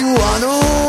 you wanna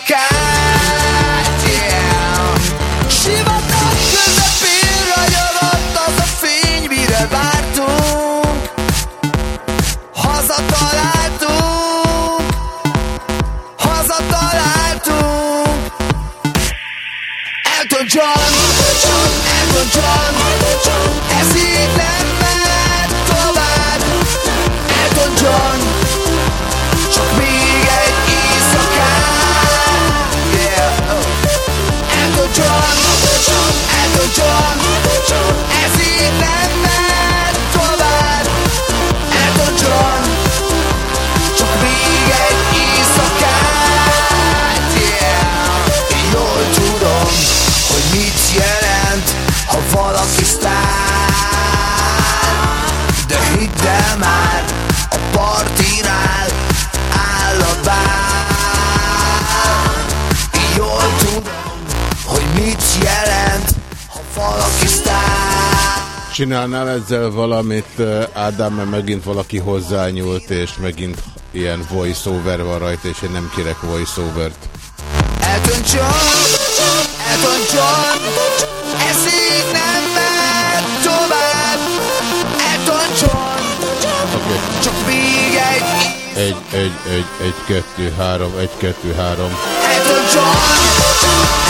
éjszakát, yeah. Sivatag közepén ragyogott az a fény, mire vártunk. Hazataláltunk, hazataláltunk. Elton John, Elton John, ez Csinálnál ezzel valamit, eh, Ádám, mert megint valaki hozzányúlt, és megint ilyen voice-over van rajta, és én nem kérek voice-overt. Elton John, Elton John, ez így nem mehet tovább. Elton John, Oké. csak még egy Egy, egy, egy, egy, kettő, három, egy, kettő, három. Elton John,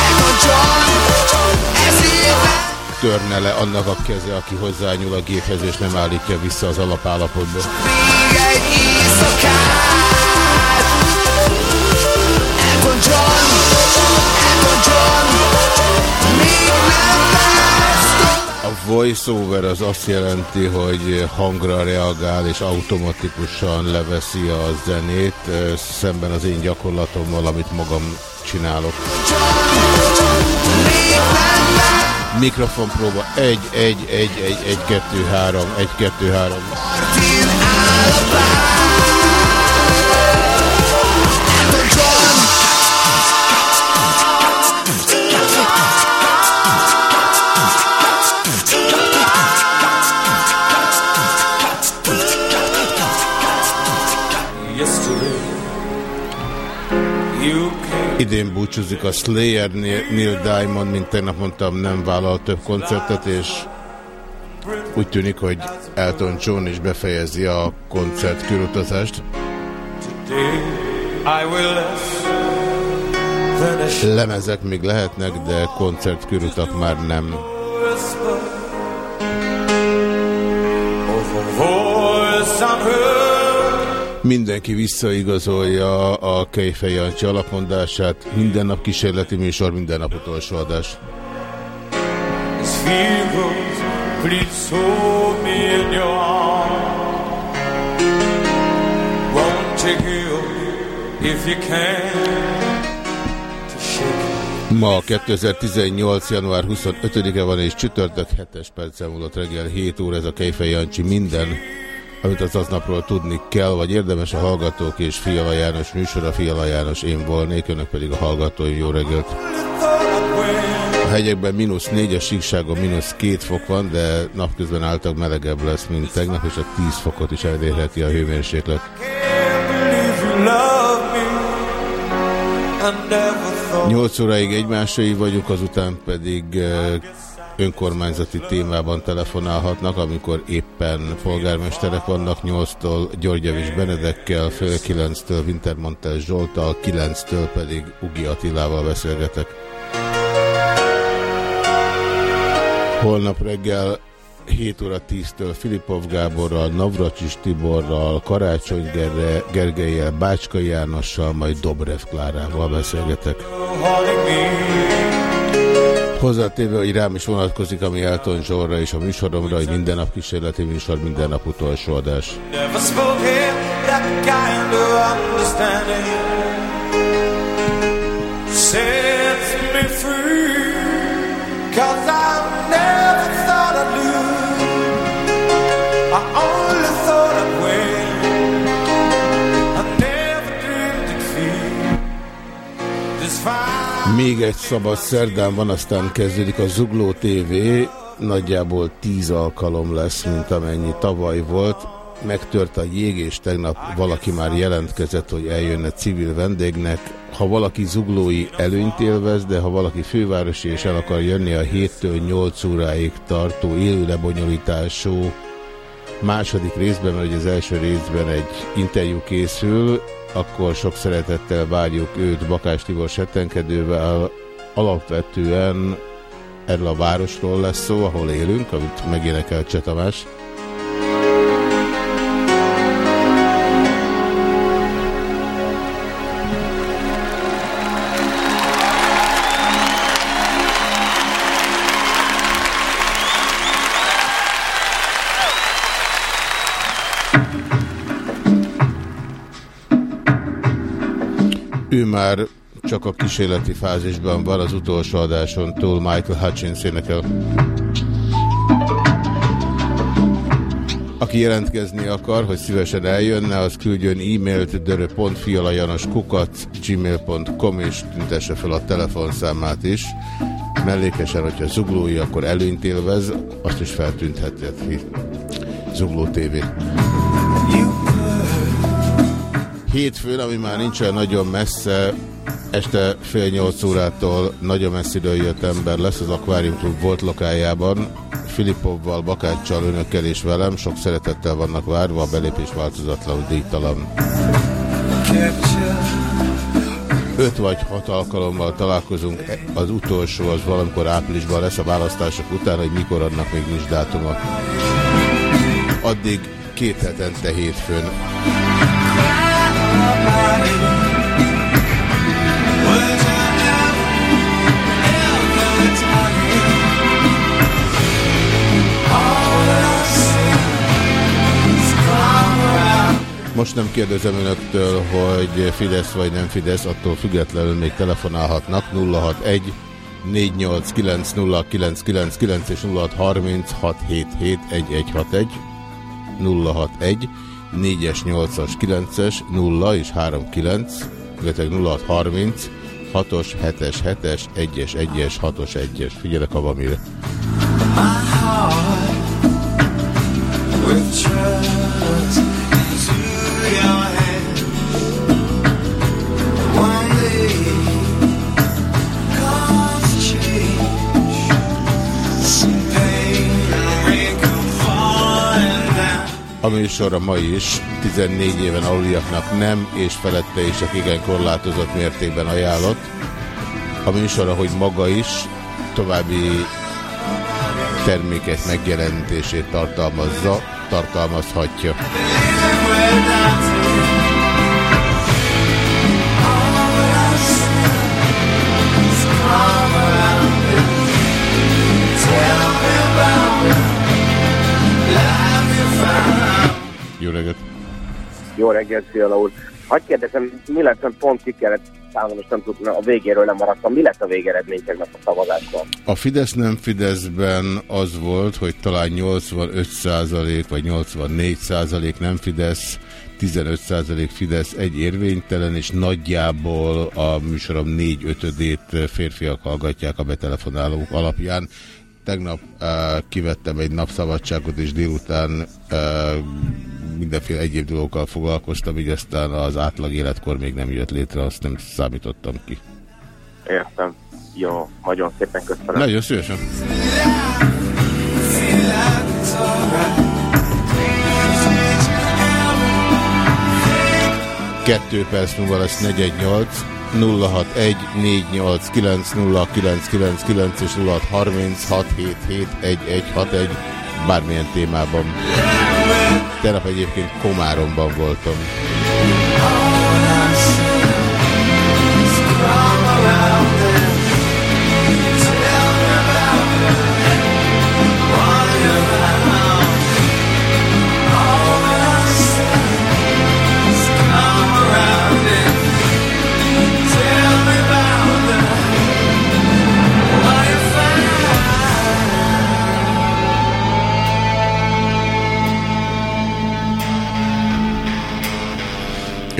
Elton John, Törne le annak a keze, aki hozzányúl a géphez, és nem állítja vissza az alapállapotba. John, John. A voice-over az azt jelenti, hogy hangra reagál és automatikusan leveszi a zenét, szemben az én gyakorlatommal, amit magam csinálok. Mikrofon próba 1, 1, 1, 1, 1, 2, 3, 1, 2, 3. Idén búcsúzik a Slayer, Neil Diamond, mint tegnap mondtam, nem vállal több koncertet, és úgy tűnik, hogy Elton John is befejezi a koncert körutazást. Lemezek még lehetnek, de koncert körutak már nem. Mindenki visszaigazolja a Kejfej Jancsi alapmondását. Minden nap kísérleti műsor, minden nap utolsó adás. Ma 2018. január 25-e van és csütörtök 7-es percen múlott reggel 7 óra ez a Kejfej Jancsi minden, amit az aznapról tudni kell, vagy érdemes a hallgatók és Fiala János műsora, Fiala János én volnék, önök pedig a hallgatóim jó reggelt. A hegyekben mínusz 4, a síkságon mínusz 2 fok van, de napközben által melegebb lesz, mint tegnap, és a 10 fokot is elérheti a hőmérséklet. 8 óráig egymásai vagyunk, azután pedig eh, önkormányzati témában telefonálhatnak, amikor éppen polgármesterek vannak, 8-tól Györgyevics Benedekkel, fél 9-től Wintermantel Zsoltal, 9-től pedig Ugi Attilával beszélgetek. Holnap reggel 7 óra 10-től Filipov Gáborral, Navracsis Tiborral, Karácsony Gerre, Gergelyel, Bácska Jánossal, majd Dobrev Klárával beszélgetek. Hozzátéve, hogy rám is vonatkozik, ami Elton Zsorra és a műsoromra, hogy minden nap kísérleti műsor, minden nap utolsó adás. Cause Még egy szabad szerdán van, aztán kezdődik a Zugló TV. Nagyjából tíz alkalom lesz, mint amennyi tavaly volt. Megtört a jég, és tegnap valaki már jelentkezett, hogy eljönne civil vendégnek. Ha valaki zuglói előnyt élvez, de ha valaki fővárosi és el akar jönni a 7-től 8 óráig tartó élő lebonyolítású második részben, mert az első részben egy interjú készül, akkor sok szeretettel várjuk őt Bakás Tibor settenkedővel. Alapvetően erről a városról lesz szó, ahol élünk, amit megénekel Cseh Tamás. Már csak a kísérleti fázisban van az utolsó adáson túl Michael Hutchins énekel. Aki jelentkezni akar, hogy szívesen eljönne, az küldjön e-mailt dörö.fialajanoskukat gmail.com és tüntesse fel a telefonszámát is. Mellékesen, hogyha zuglói, akkor előnyt élvez, azt is feltüntheti. Zugló TV. Hétfőn, ami már nincs olyan nagyon messze, este fél nyolc órától nagyon messziről jött ember lesz az Aquarium Club volt lokájában. Filipovval, Bakáccsal, önökkel és velem. Sok szeretettel vannak várva, a belépés változatlan, díjtalan. Öt vagy hat alkalommal találkozunk, az utolsó az valamikor áprilisban lesz a választások után, hogy mikor annak még nincs dátuma. Addig két hetente hétfőn. Most nem kérdezem önöktől, hogy Fidesz vagy nem Fidesz, attól függetlenül még telefonálhatnak 061 489 és 0636771161 061 4-es, 8-as, 9-es, 0 és 3-9, illetve 0630, 6-os, 7-es, 7-es, 1-es, 1-es, 6-os, 1-es. Figyelek a valamire. With trust A műsor a ma is 14 éven aluliaknak nem, és felette is csak igen korlátozott mértékben ajánlott. A műsor, ahogy maga is, további termékek megjelentését tartalmazza, tartalmazhatja. Jó reggelt! Jó reggelt, Fiala úr! Hadd kérdezem, mi lett, pont ki kellett számolni, most nem tudom, a végéről nem maradtam. Mi lett a végeredmény tegnap a szavazásban? A Fidesz nem Fideszben az volt, hogy talán 85% vagy 84% nem Fidesz, 15% Fidesz egy érvénytelen, és nagyjából a műsorom 4 ötödét férfiak hallgatják a betelefonálók alapján. Tegnap uh, kivettem egy napszabadságot, és délután uh, mindenféle egyéb dolgokkal foglalkoztam, így aztán az átlag életkor még nem jött létre, azt nem számítottam ki. Értem. Jó, nagyon szépen köszönöm. Nagyon szívesen. Kettő perc múlva lesz 418 061 489 és 0636771161 bármilyen témában. Tegnap egyébként Komáromban voltam.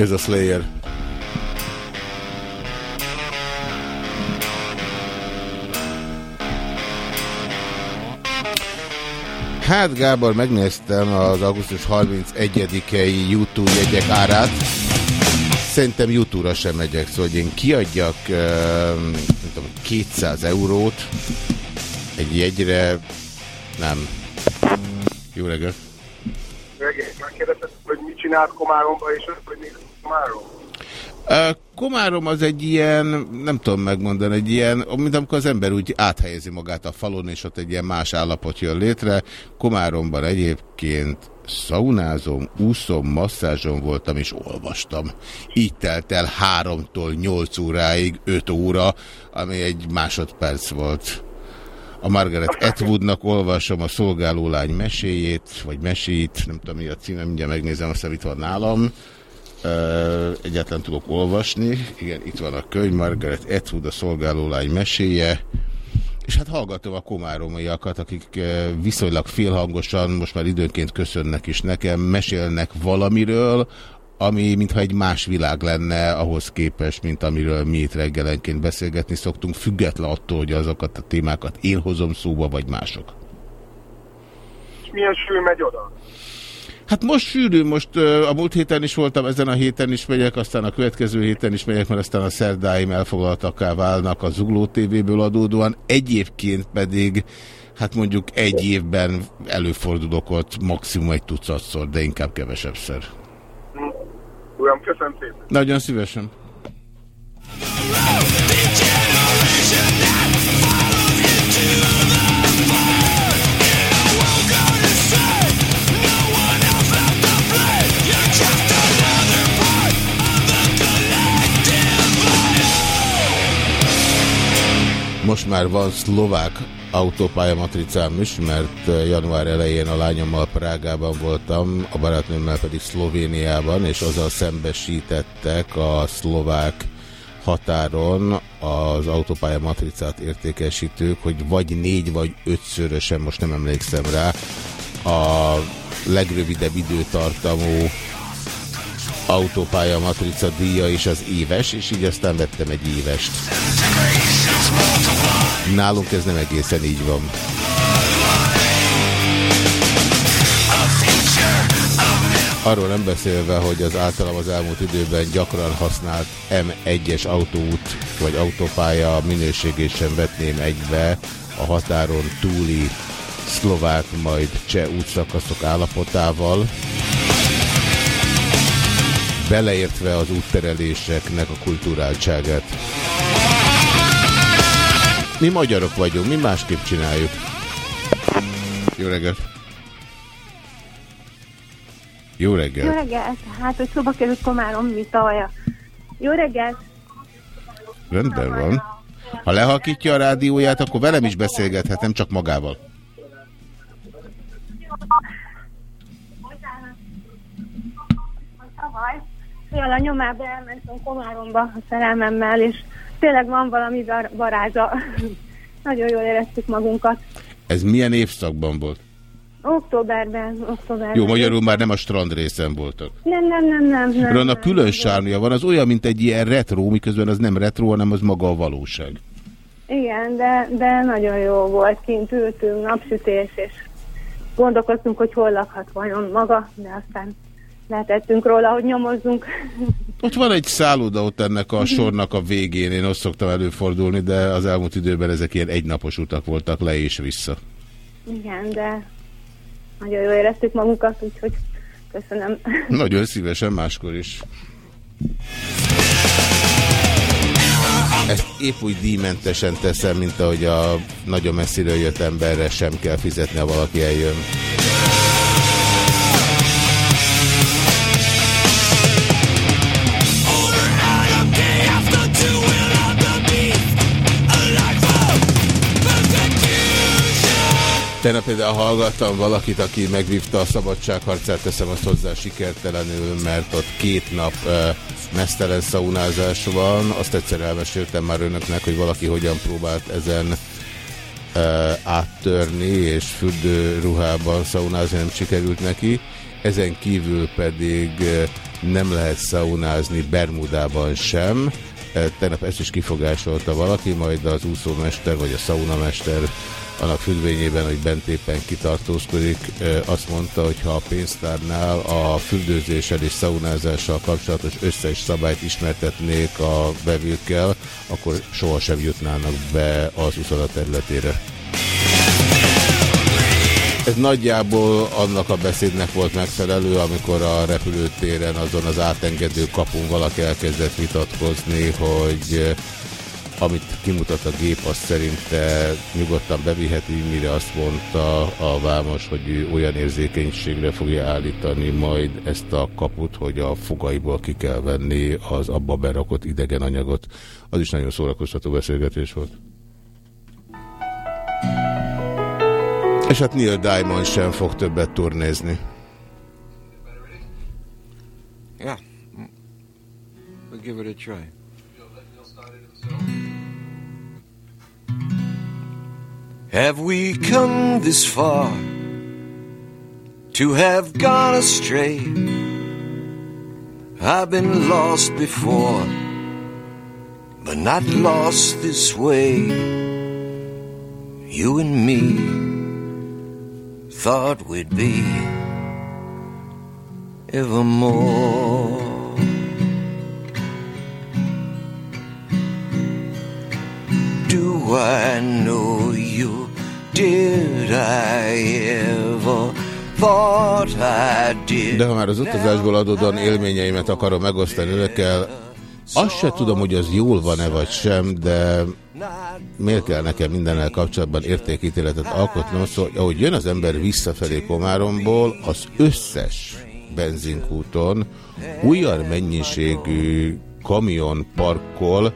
Ez a Slayer. Hát Gábor, megnéztem az augusztus 31-i YouTube jegyek árát. Szerintem YouTube-ra sem megyek, szóval hogy én kiadjak nem tudom, 200 eurót egy jegyre, nem. Jó reggelt! Megkérdezted, hogy mit csinál Komáromba, és hogy néz Komárom? Az egy ilyen, nem tudom megmondani, egy ilyen, mint amikor az ember úgy áthelyezi magát a falon, és ott egy ilyen más állapot jön létre. Komáromban egyébként szaunázom, úszom, masszázson voltam, és olvastam. Így telt el háromtól nyolc óráig, öt óra, ami egy másodperc volt. A Margaret Atwoodnak olvasom a szolgálólány meséjét, vagy meséit, nem tudom mi a címe, mindjárt megnézem, azt itt van nálam. Egyáltalán tudok olvasni. Igen, itt van a könyv, Margaret Atwood, a szolgálólány meséje. És hát hallgatom a komáromiakat, akik viszonylag félhangosan, most már időnként köszönnek is nekem, mesélnek valamiről, ami mintha egy más világ lenne ahhoz képest, mint amiről mi itt reggelenként beszélgetni szoktunk, független attól, hogy azokat a témákat én hozom szóba, vagy mások. És milyen sű megy oda? Hát most sűrű, most a múlt héten is voltam, ezen a héten is megyek, aztán a következő héten is megyek, mert aztán a szerdáim elfoglaltakká válnak a Zugló TV-ből adódóan. Egyébként pedig, hát mondjuk egy évben előfordulok ott maximum egy tucatszor, de inkább kevesebbszer. Uram, köszönöm szépen. Nagyon szívesen. Most már van szlovák autópályamatricám is, mert január elején a lányommal Prágában voltam, a barátnőmmel pedig Szlovéniában, és azzal szembesítettek a szlovák határon az autópálya matricát értékesítők, hogy vagy négy, vagy ötszörösen, most nem emlékszem rá, a legrövidebb időtartamú autópálya matrica díja és az éves, és így aztán vettem egy évest. Nálunk ez nem egészen így van. Arról nem beszélve, hogy az általam az elmúlt időben gyakran használt M1-es autóút vagy autópálya minőségét sem vetném egybe a határon túli szlovák, majd cseh útszakaszok állapotával beleértve az úttereléseknek a kulturáltságát. Mi magyarok vagyunk, mi másképp csináljuk. Jó reggelt! Jó reggelt! Jó reggelt! Hát, hogy szóba került Komárom vitaja. Jó reggelt! Rendben van. Ha lehakítja a rádióját, akkor velem is beszélgethet, nem csak magával. Olyan a nyomába elmentem Komáromba a szerelmemmel, és tényleg van valami varázsa. Nagyon jól éreztük magunkat. Ez milyen évszakban volt? Októberben, októberben. Jó, magyarul már nem a strand részen voltak. Nem, nem, nem, nem. nem Annak külön sármja van, az olyan, mint egy ilyen retro, miközben az nem retro, hanem az maga a valóság. Igen, de, de nagyon jó volt. Kint ültünk, napsütés, és gondolkoztunk, hogy hol lakhat vajon maga, de aztán lehetettünk róla, hogy nyomozzunk. Ott van egy szálloda ott ennek a sornak a végén, én ott szoktam előfordulni, de az elmúlt időben ezek ilyen egynapos utak voltak le és vissza. Igen, de nagyon jól éreztük magunkat, úgyhogy köszönöm. Nagyon szívesen máskor is. Ezt épp úgy díjmentesen teszem, mint ahogy a nagyon messziről jött emberre sem kell fizetni, ha valaki eljön. Tegnap például hallgattam valakit, aki megvívta a szabadságharcát, teszem azt hozzá sikertelenül, mert ott két nap uh, mesztelen szaunázás van. Azt egyszer elmeséltem már önöknek, hogy valaki hogyan próbált ezen uh, áttörni, és fürdőruhában szaunázni nem sikerült neki. Ezen kívül pedig nem lehet szaunázni Bermudában sem. Uh, tegnap ezt is kifogásolta valaki, majd az úszómester vagy a szaunamester annak függvényében, hogy bent éppen kitartózkodik, azt mondta, hogy ha a pénztárnál a fürdőzéssel és szaunázással kapcsolatos összes szabályt ismertetnék a bevőkkel, akkor sohasem jutnának be az uszoda területére. Ez nagyjából annak a beszédnek volt megfelelő, amikor a repülőtéren azon az átengedő kapun valaki elkezdett vitatkozni, hogy amit kimutat a gép, azt szerinte nyugodtan beviheti, mire azt mondta a Vámos, hogy ő olyan érzékenységre fogja állítani majd ezt a kaput, hogy a fogaiból ki kell venni az abba berakott idegen anyagot. Az is nagyon szórakoztató beszélgetés volt. És hát Neil Diamond sem fog többet turnézni. Yeah. We'll give it a try. Have we come this far to have gone astray? I've been lost before, but not lost this way. You and me thought we'd be evermore. Do I know you? Did I ever thought I did? De ha már az utazásból adódóan élményeimet akarom megosztani önökkel, azt se tudom, hogy az jól van-e vagy sem, de miért kell nekem mindennel kapcsolatban értékítéletet alkotnom, szóval ahogy jön az ember visszafelé Komáromból, az összes benzinkúton olyan mennyiségű kamion parkol,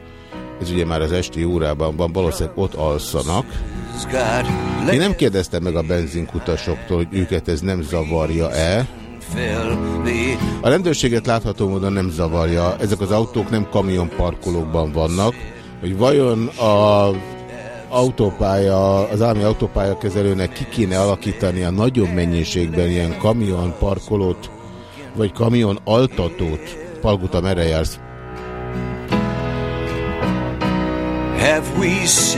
ez ugye már az esti órában van, valószínűleg ott alszanak. Én nem kérdeztem meg a benzinkutasoktól, hogy őket ez nem zavarja-e. A rendőrséget látható módon nem zavarja. Ezek az autók nem kamionparkolókban vannak. Hogy vajon a autópálya, az állami autópálya kezelőnek ki kéne alakítani a nagyobb mennyiségben ilyen kamion parkolót, vagy kamion altatót. Palguta, merre jársz?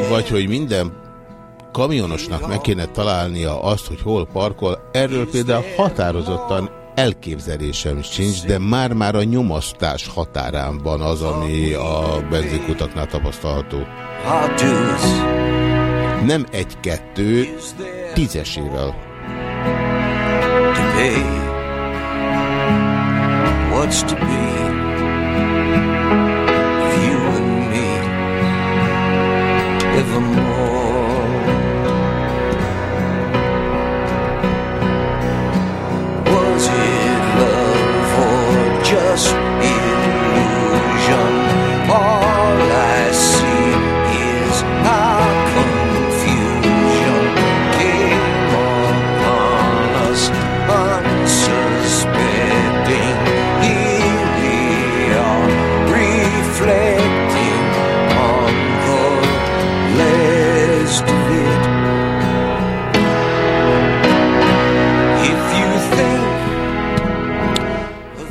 Vagy hogy minden kamionosnak meg kéne találnia azt, hogy hol parkol, erről például határozottan elképzelésem sincs, de már-már a nyomasztás határán van az, ami a benzinkutaknál tapasztalható. Nem egy-kettő, tízesével. What's to be? Evermore.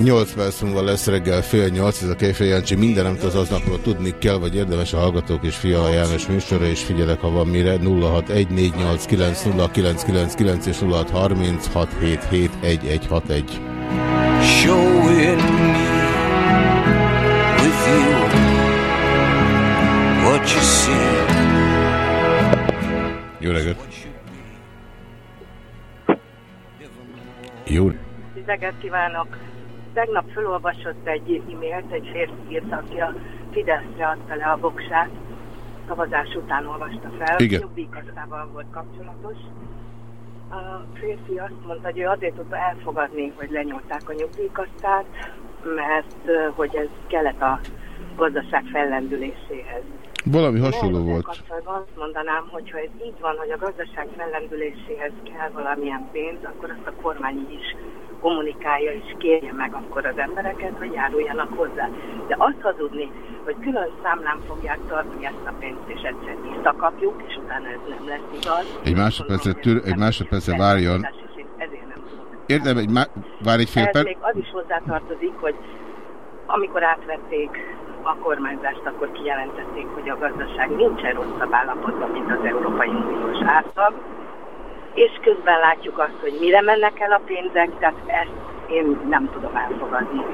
8 perc múlva lesz reggel fél 8, ez a Kejfej Jancsi minden, amit az aznapról tudni kell, vagy érdemes a Hallgatók és Fiala János műsora, és figyelek, ha van mire, 0614890999 és 0636771161. Show in me with you what you see. Jó reggelt! Jó reggelt! reggelt kívánok! Tegnap felolvasott egy e-mailt, egy férfi írt, aki a Fideszre adta le a voksát. Szavazás után olvasta fel. Igen. Nyugdíjkasszával volt kapcsolatos. A férfi azt mondta, hogy ő azért tudta elfogadni, hogy lenyúlták a nyugdíjkasszát, mert hogy ez kellett a gazdaság fellendüléséhez. Valami hasonló volt. kapcsolatban azt mondanám, hogy ha ez így van, hogy a gazdaság fellendüléséhez kell valamilyen pénz, akkor azt a kormány is kommunikálja és kérje meg akkor az embereket, hogy járuljanak hozzá. De azt hazudni, hogy külön számlán fogják tartani ezt a pénzt, és egyszer visszakapjuk, és utána ez nem lesz igaz. Egy másodpercet, tür, egy másodpercet várjon. Érdem, egy má... várj egy fél perc. az is hozzátartozik, hogy amikor átvették a kormányzást, akkor kijelentették, hogy a gazdaság nincsen rosszabb állapotban, mint az Európai Uniós átlag, és közben látjuk azt, hogy mire mennek el a pénzek, tehát ezt én nem tudom elfogadni.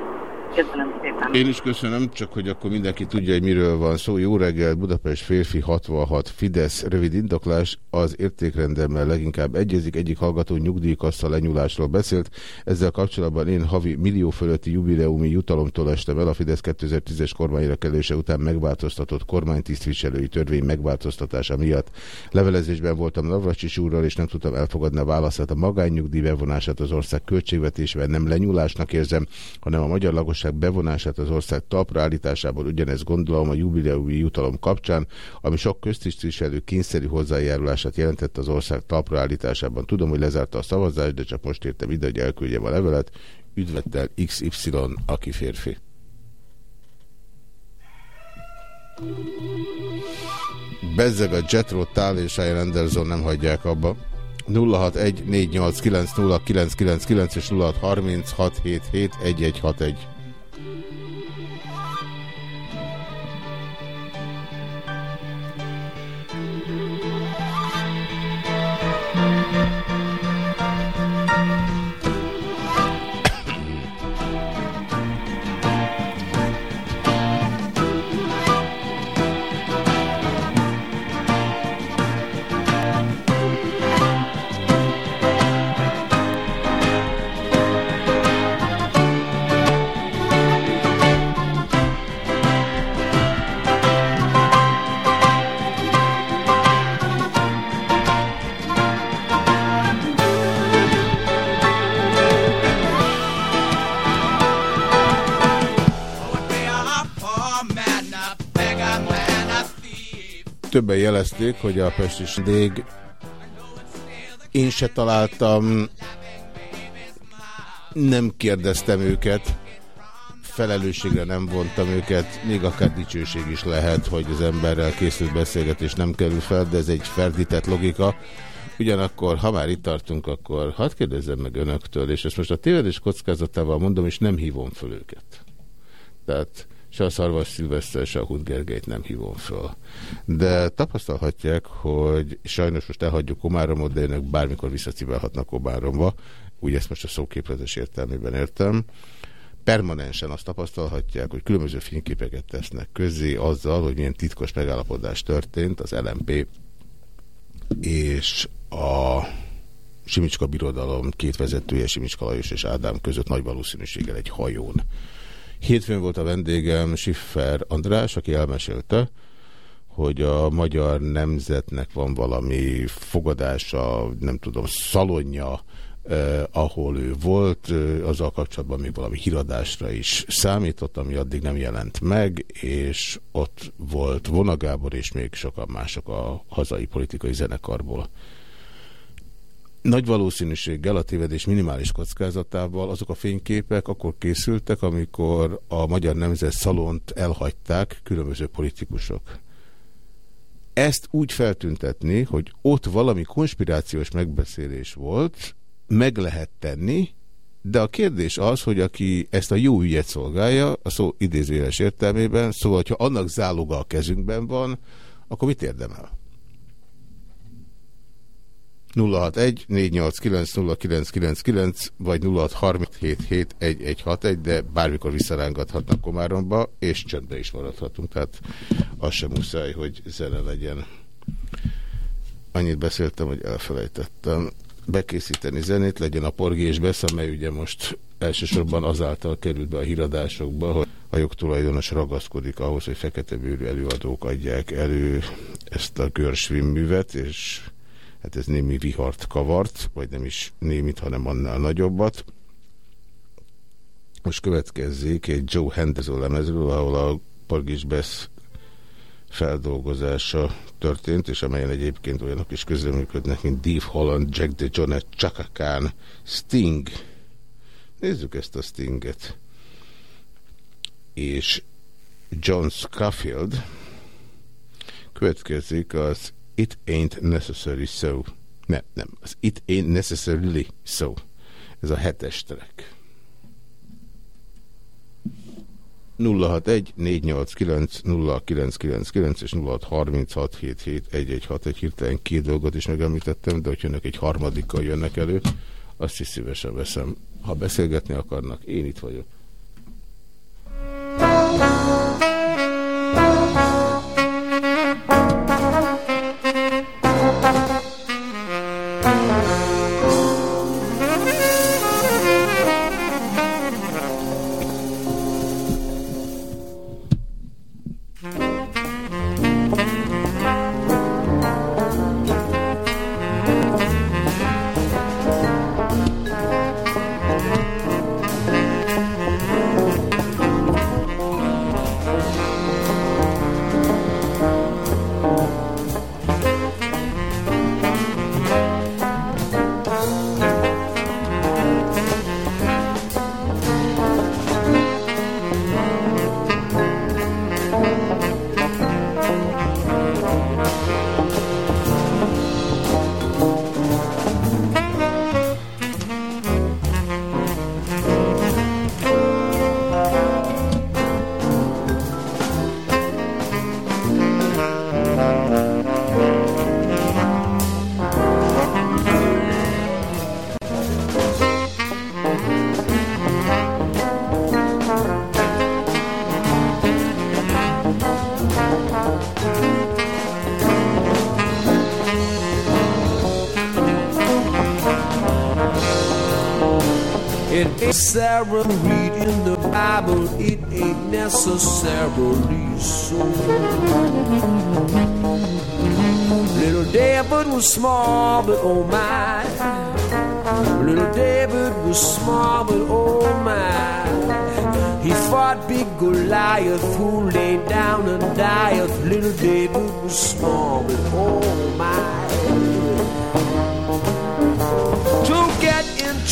Köszönöm szépen. Én is köszönöm, csak hogy akkor mindenki tudja, hogy miről van szó. Jó reggel, Budapest férfi 66, Fidesz, rövid indoklás, az értékrendemmel leginkább egyezik. Egyik hallgató nyugdíjkassa lenyúlásról beszélt. Ezzel kapcsolatban én havi millió fölötti jubileumi jutalomtól estem el a Fidesz 2010-es kormányra kerülése után megváltoztatott kormánytisztviselői törvény megváltoztatása miatt. Levelezésben voltam Navracsis úrral, és nem tudtam elfogadni a válaszát. A magánnyugdíj bevonását az ország költségvetésben nem lenyúlásnak érzem, hanem a magyar lakosság bevonását az ország talpra állításából ugyanezt gondolom a jubileumi jutalom kapcsán, ami sok köztisztviselő kényszerű hozzájárulását jelentett az ország talpra állításában. Tudom, hogy lezárta a szavazást, de csak most értem ide, hogy elküldjem a levelet. Üdvettel XY, aki férfi. Bezzeg a Jetro Tál és Ian Anderson nem hagyják abba. 0614890999 és 0636771161. jelezték, hogy a Pestis Dég én se találtam, nem kérdeztem őket, felelősségre nem vontam őket, még akár dicsőség is lehet, hogy az emberrel készült beszélgetés nem kerül fel, de ez egy ferdített logika. Ugyanakkor, ha már itt tartunk, akkor hadd kérdezzem meg önöktől, és ezt most a tévedés kockázatával mondom, és nem hívom föl őket. Tehát se a Szarvas Szilveszter, se a Hud Gergelyt nem hívom föl. De tapasztalhatják, hogy sajnos most elhagyjuk Komáromot, de önök bármikor visszacibálhatnak Komáromba. Úgy ezt most a szóképletes értelmében értem. Permanensen azt tapasztalhatják, hogy különböző fényképeket tesznek közé azzal, hogy milyen titkos megállapodás történt az LMP és a Simicska Birodalom két vezetője, Simicska Lajos és Ádám között nagy valószínűséggel egy hajón. Hétfőn volt a vendégem Schiffer András, aki elmesélte, hogy a magyar nemzetnek van valami fogadása, nem tudom, szalonja, eh, ahol ő volt, eh, azzal kapcsolatban még valami híradásra is számított, ami addig nem jelent meg, és ott volt Vonagábor és még sokan mások a hazai politikai zenekarból. Nagy valószínűséggel a tévedés minimális kockázatával azok a fényképek akkor készültek, amikor a Magyar Nemzet Szalont elhagyták különböző politikusok. Ezt úgy feltüntetni, hogy ott valami konspirációs megbeszélés volt, meg lehet tenni, de a kérdés az, hogy aki ezt a jó ügyet szolgálja, a szó idézőjeles értelmében, szóval, hogyha annak záloga a kezünkben van, akkor mit érdemel? 061 489 vagy 0637716161, de bármikor visszarángathatnak Komáromba, és csendben is maradhatunk, tehát az sem muszáj, hogy zene legyen. Annyit beszéltem, hogy elfelejtettem bekészíteni zenét, legyen a Porgi és Besz, amely ugye most elsősorban azáltal került be a híradásokba, hogy a jogtulajdonos ragaszkodik ahhoz, hogy fekete bőrű előadók adják elő ezt a Görsvin művet, és hát ez némi vihart kavart, vagy nem is némit, hanem annál nagyobbat. Most következzék egy Joe Henderson lemezről, ahol a Porgis Besz feldolgozása történt, és amelyen egyébként olyanok is közreműködnek, mint Dave Holland, Jack DeJohnette, Chaka Khan, Sting. Nézzük ezt a Stinget. És John Scofield következik az It ain't necessary so. Nem, nem, az it ain't necessarily so. Ez a hetes track. 061-489-0999 és 0636771161 hirtelen két dolgot is megemlítettem, de hogy önök egy harmadikkal jönnek elő, azt is szívesen veszem. Ha beszélgetni akarnak, én itt vagyok. 061-489-0999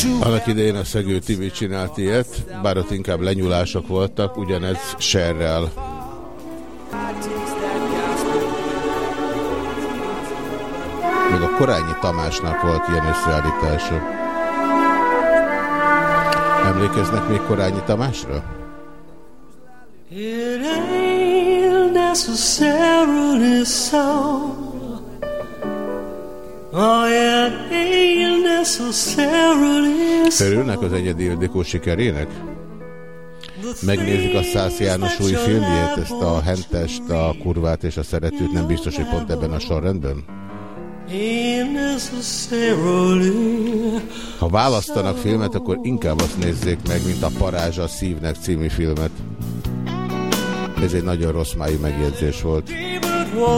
Annak idején a Szegő TV csinált ilyet, bár ott inkább lenyúlások voltak, ugyanez serrel. Még a Korányi Tamásnak volt ilyen összeállítása. Emlékeznek még Korányi Tamásra? It ain't necessarily so Örülnek az egyedi Ildikó sikerének? Megnézik a Szász János új filmjét, ezt a Hentest, a Kurvát és a Szeretőt, nem biztos, hogy pont ebben a sorrendben? Ha választanak filmet, akkor inkább azt nézzék meg, mint a Parázsa Szívnek című filmet. Ez egy nagyon rossz májú megjegyzés volt.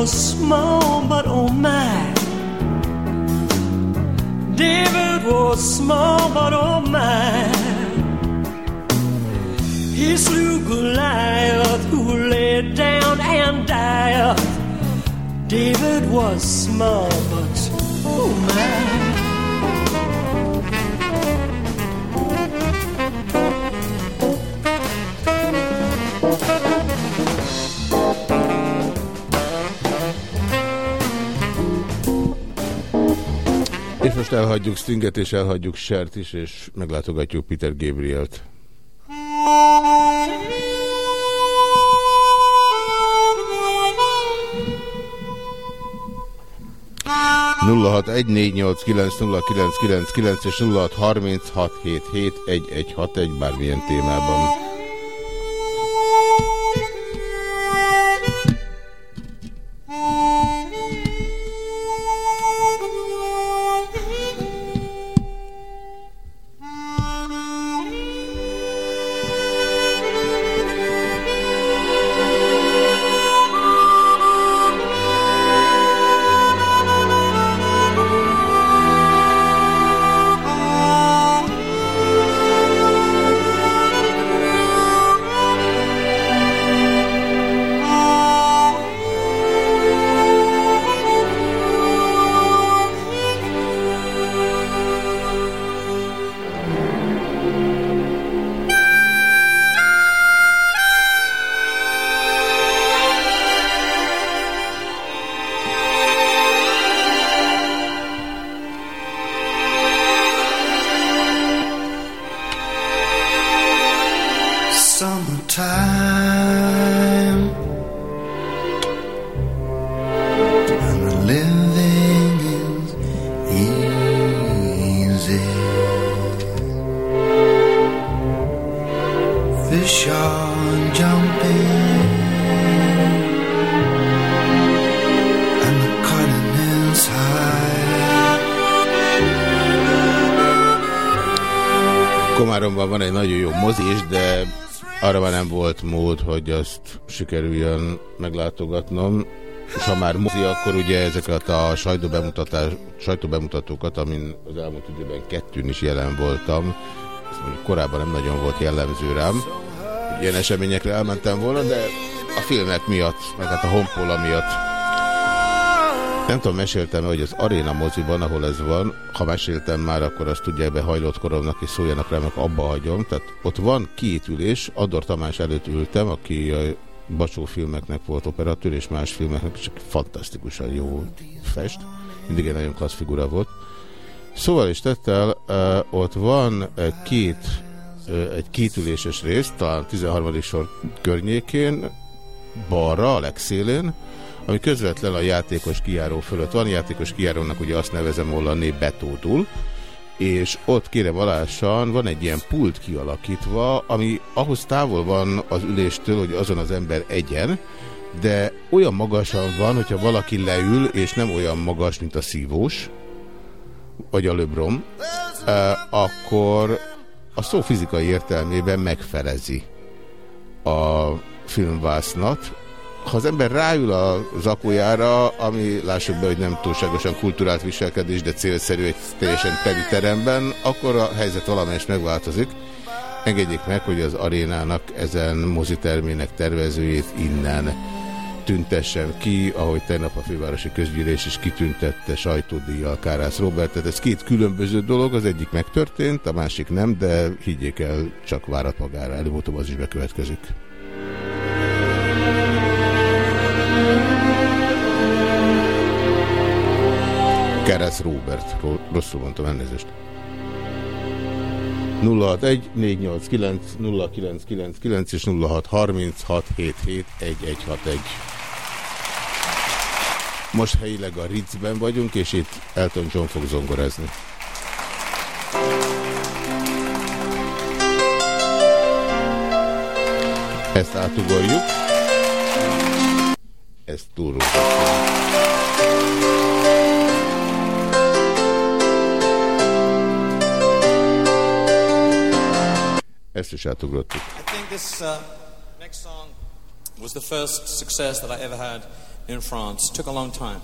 Small, but oh my. David was small, but oh my. He slew Goliath, who lay down and died. David was small, but oh my. És most elhagyjuk Stinget, és elhagyjuk Sert is, és meglátogatjuk Peter Gabrielt. 0614890999 és 0636771161 bármilyen témában. Mód, hogy azt sikerüljön meglátogatnom. És ha már mozi, akkor ugye ezeket a sajtóbemutatás, sajtóbemutatókat, amin az elmúlt időben kettőn is jelen voltam, ezt mondjuk korábban nem nagyon volt jellemző rám, ilyen eseményekre elmentem volna, de a filmek miatt, meg hát a honpola miatt nem tudom, meséltem hogy az Aréna moziban, ahol ez van, ha meséltem már, akkor azt tudják be hajlott koromnak, és szóljanak rá, meg abba hagyom. Tehát ott van két ülés, Ador Tamás előtt ültem, aki a Bacsó filmeknek volt operatőr, és más filmeknek csak fantasztikusan jó fest. Mindig egy nagyon klassz figura volt. Szóval is tettel, uh, ott van két, uh, egy kétüléses rész, talán 13. sor környékén, balra, a legszélén, ami közvetlen a játékos kijáró fölött van. Játékos kijárónak ugye azt nevezem volna betódul, és ott kére valásan van egy ilyen pult kialakítva, ami ahhoz távol van az üléstől, hogy azon az ember egyen, de olyan magasan van, hogyha valaki leül, és nem olyan magas, mint a szívós, vagy a löbrom, eh, akkor a szó fizikai értelmében megfelezi a filmvásznat, ha az ember ráül a zakójára, ami lássuk be, hogy nem túlságosan kulturált viselkedés, de célszerű egy teljesen teli teremben, akkor a helyzet valamelyest megváltozik. Engedjék meg, hogy az arénának ezen mozitermének tervezőjét innen tüntessem ki, ahogy tegnap a fővárosi közgyűlés is kitüntette sajtódíjjal Kárász Robertet. Ez két különböző dolog, az egyik megtörtént, a másik nem, de higgyék el, csak várat magára, előbb-utóbb az is bekövetkezik. Keresz Robert. Rosszul mondtam, elnézést. 061 489 0999 és 0636771161. Most helyileg a Ritzben vagyunk, és itt Elton John fog zongorezni. Ezt átugorjuk. Ezt túlrúgjuk. Ezt is átugrottuk. I think this uh, next song was the first success that I ever had in France. It took a long time.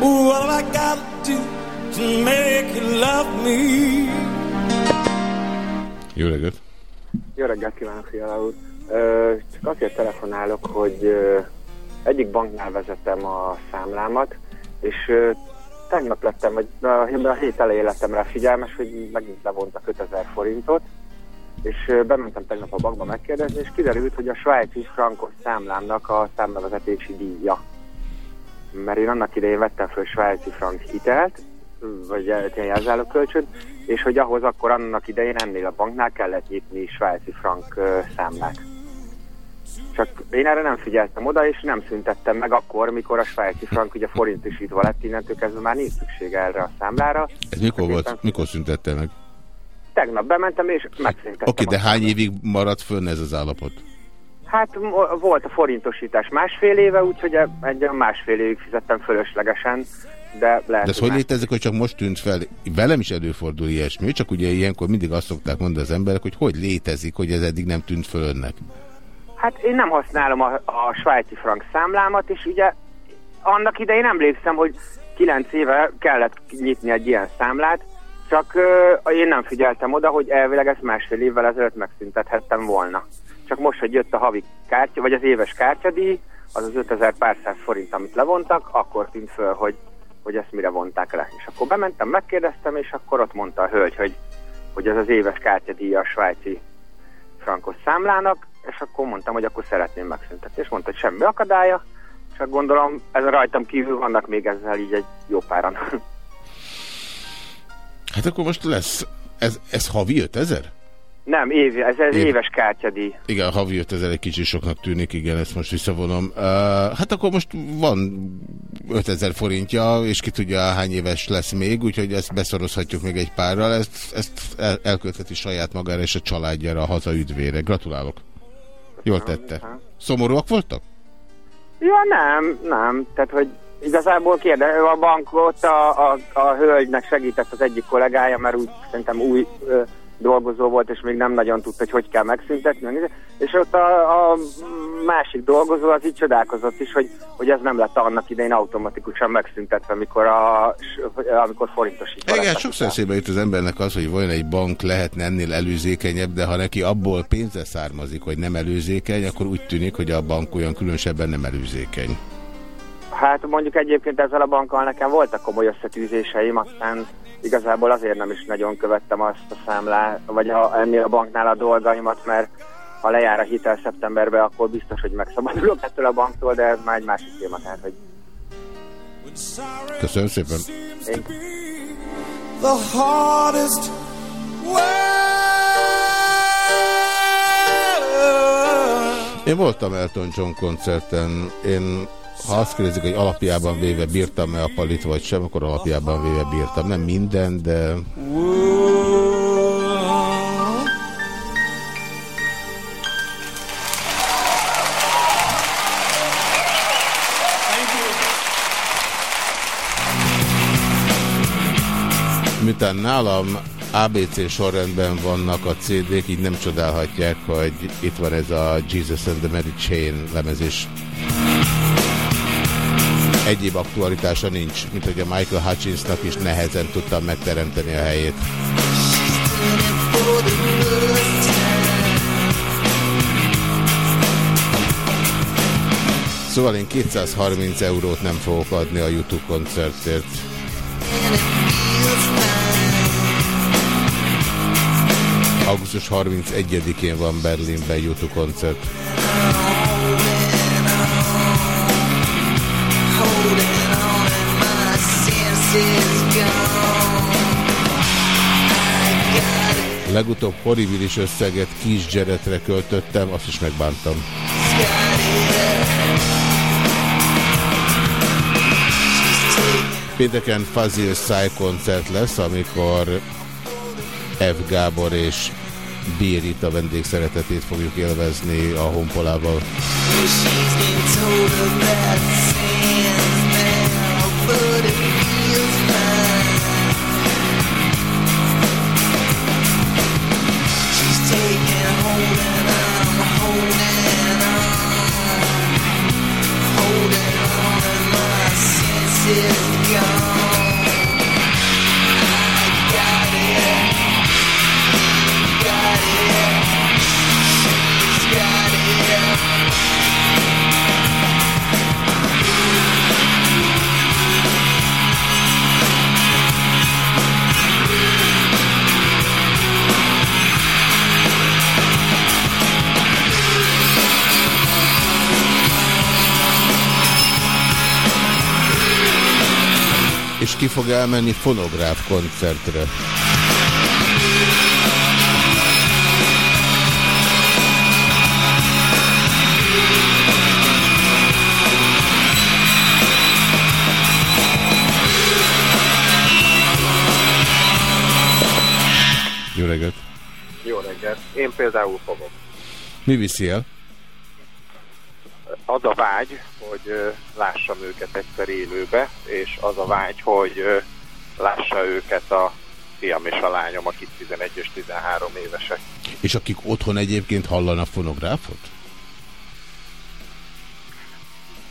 What I got to do to make you love me? Jó reggelt! Jó reggelt kívánok, Fiala úr! Csak azért telefonálok, hogy egyik banknál vezetem a számlámat, és tegnap lettem, vagy a, hét elején lettem rá figyelmes, hogy megint levontak 5000 forintot, és bementem tegnap a bankba megkérdezni, és kiderült, hogy a svájci frankos számlámnak a számlavezetési díja mert én annak idején vettem föl svájci frank hitelt, vagy jelzálók kölcsön, és hogy ahhoz akkor annak idején ennél a banknál kellett nyitni svájci frank számlát. Csak én erre nem figyeltem oda, és nem szüntettem meg akkor, mikor a svájci frank ugye forintosítva lett, innentől kezdve már nincs szüksége erre a számlára. Ez mikor volt? Mikor szüntette meg? Tegnap bementem, és megszüntettem. Oké, de a hány évig maradt fönn ez az állapot? Hát volt a forintosítás másfél éve, úgyhogy egy másfél évig fizettem fölöslegesen, de lehet, De ez hogy létezik, hogy csak most tűnt fel? Velem is előfordul ilyesmi, csak ugye ilyenkor mindig azt szokták mondani az emberek, hogy hogy létezik, hogy ez eddig nem tűnt föl önnek. Hát én nem használom a, a svájci frank számlámat, és ugye annak idején emlékszem, hogy 9 éve kellett nyitni egy ilyen számlát, csak ö, én nem figyeltem oda, hogy elvileg ezt másfél évvel ezelőtt megszüntethettem volna. Csak most, hogy jött a havi kártya, vagy az éves kártyadíj, az az 5000 pár száz forint, amit levontak, akkor tűnt föl, hogy, hogy ezt mire vonták le. És akkor bementem, megkérdeztem, és akkor ott mondta a hölgy, hogy, hogy ez az éves kártyadíj a svájci frankos számlának, és akkor mondtam, hogy akkor szeretném megszüntetni. És mondta, hogy semmi akadálya, csak gondolom, ez rajtam kívül vannak még ezzel így egy jó páran. Hát akkor most lesz. Ez, ez havi 5000? Nem, év, ez, ez Év. éves kártyadíj. Igen, havi 5000 egy kicsit soknak tűnik, igen, ezt most visszavonom. Uh, hát akkor most van 5000 forintja, és ki tudja hány éves lesz még, úgyhogy ezt beszorozhatjuk még egy párral, ezt, ezt el, elköltheti saját magára és a családjára, a haza üdvére. Gratulálok. Jól tette. Szomorúak voltak? Ja, nem, nem. Tehát, hogy igazából kérde, a bankot a, a, a hölgynek segített az egyik kollégája, mert úgy szerintem új ö, dolgozó volt, és még nem nagyon tudta, hogy hogy kell megszüntetni. És ott a, a másik dolgozó az így csodálkozott is, hogy, hogy ez nem lett annak idején automatikusan megszüntetve, amikor, a, amikor forintosítva Igen, sokszor eszébe jut az embernek az, hogy vajon egy bank lehetne ennél előzékenyebb, de ha neki abból pénze származik, hogy nem előzékeny, akkor úgy tűnik, hogy a bank olyan különösebben nem előzékeny. Hát mondjuk egyébként ezzel a bankkal nekem voltak komoly összetűzéseim, aztán igazából azért nem is nagyon követtem azt a számlát, vagy a, ennél a banknál a dolgaimat, mert ha lejár a hitel szeptemberben, akkor biztos, hogy megszabadulok ettől a banktól, de ez már egy másik téma, tehát hogy Köszönöm szépen. én the hardest Én voltam Elton John koncerten, én ha azt kérdezik, hogy alapjában véve bírtam-e a palit vagy sem, akkor alapjában véve bírtam. Nem minden, de miután nálam ABC sorrendben vannak a CD-k, így nem csodálhatják, hogy itt van ez a Jesus and the Mary Chain lemezés. Egyéb aktualitása nincs, mint hogy a Michael Hutchinsnak is nehezen tudtam megteremteni a helyét. Szóval én 230 eurót nem fogok adni a YouTube koncertért. Augusztus 31-én van Berlinben YouTube koncert. Legutóbb horribilis összeget kis Jaretre költöttem, azt is megbántam. Pénteken Fazil Száj koncert lesz, amikor F. Gábor és Bérit a vendégszeretetét fogjuk élvezni a honpolával. Ki fog elmenni fonográf koncertre? Jó reggelt! Jó reggelt. Én például fogom. Mi viszi el? Az a vágy, hogy lássam őket egyszer élőbe, és az a vágy, hogy lássa őket a fiam és a lányom, akik 11 és 13 évesek. És akik otthon egyébként hallanak fonográfot?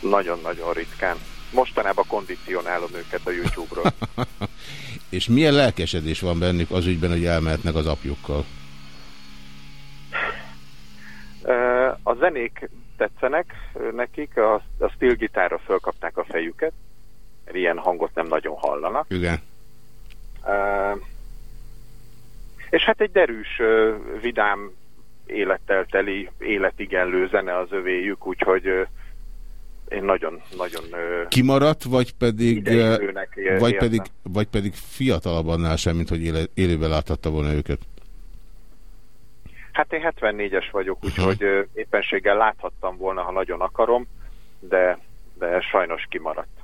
Nagyon-nagyon ritkán. Mostanában kondicionálom őket a YouTube-ról. És milyen lelkesedés van bennük az ügyben, hogy elmehetnek az apjukkal? A zenék tetszenek nekik, a, a steel gitárra fölkapták a fejüket, mert ilyen hangot nem nagyon hallanak. Igen. Ö, És hát egy derűs, ö, vidám, élettel teli, életigenlő zene az övéjük, úgyhogy ö, én nagyon-nagyon Kimaradt, vagy pedig, vagy pedig, vagy pedig fiatalabb annál sem, mint hogy éle, élőben láthatta volna őket? Hát én 74-es vagyok, úgyhogy éppenséggel láthattam volna, ha nagyon akarom, de, de sajnos kimaradt.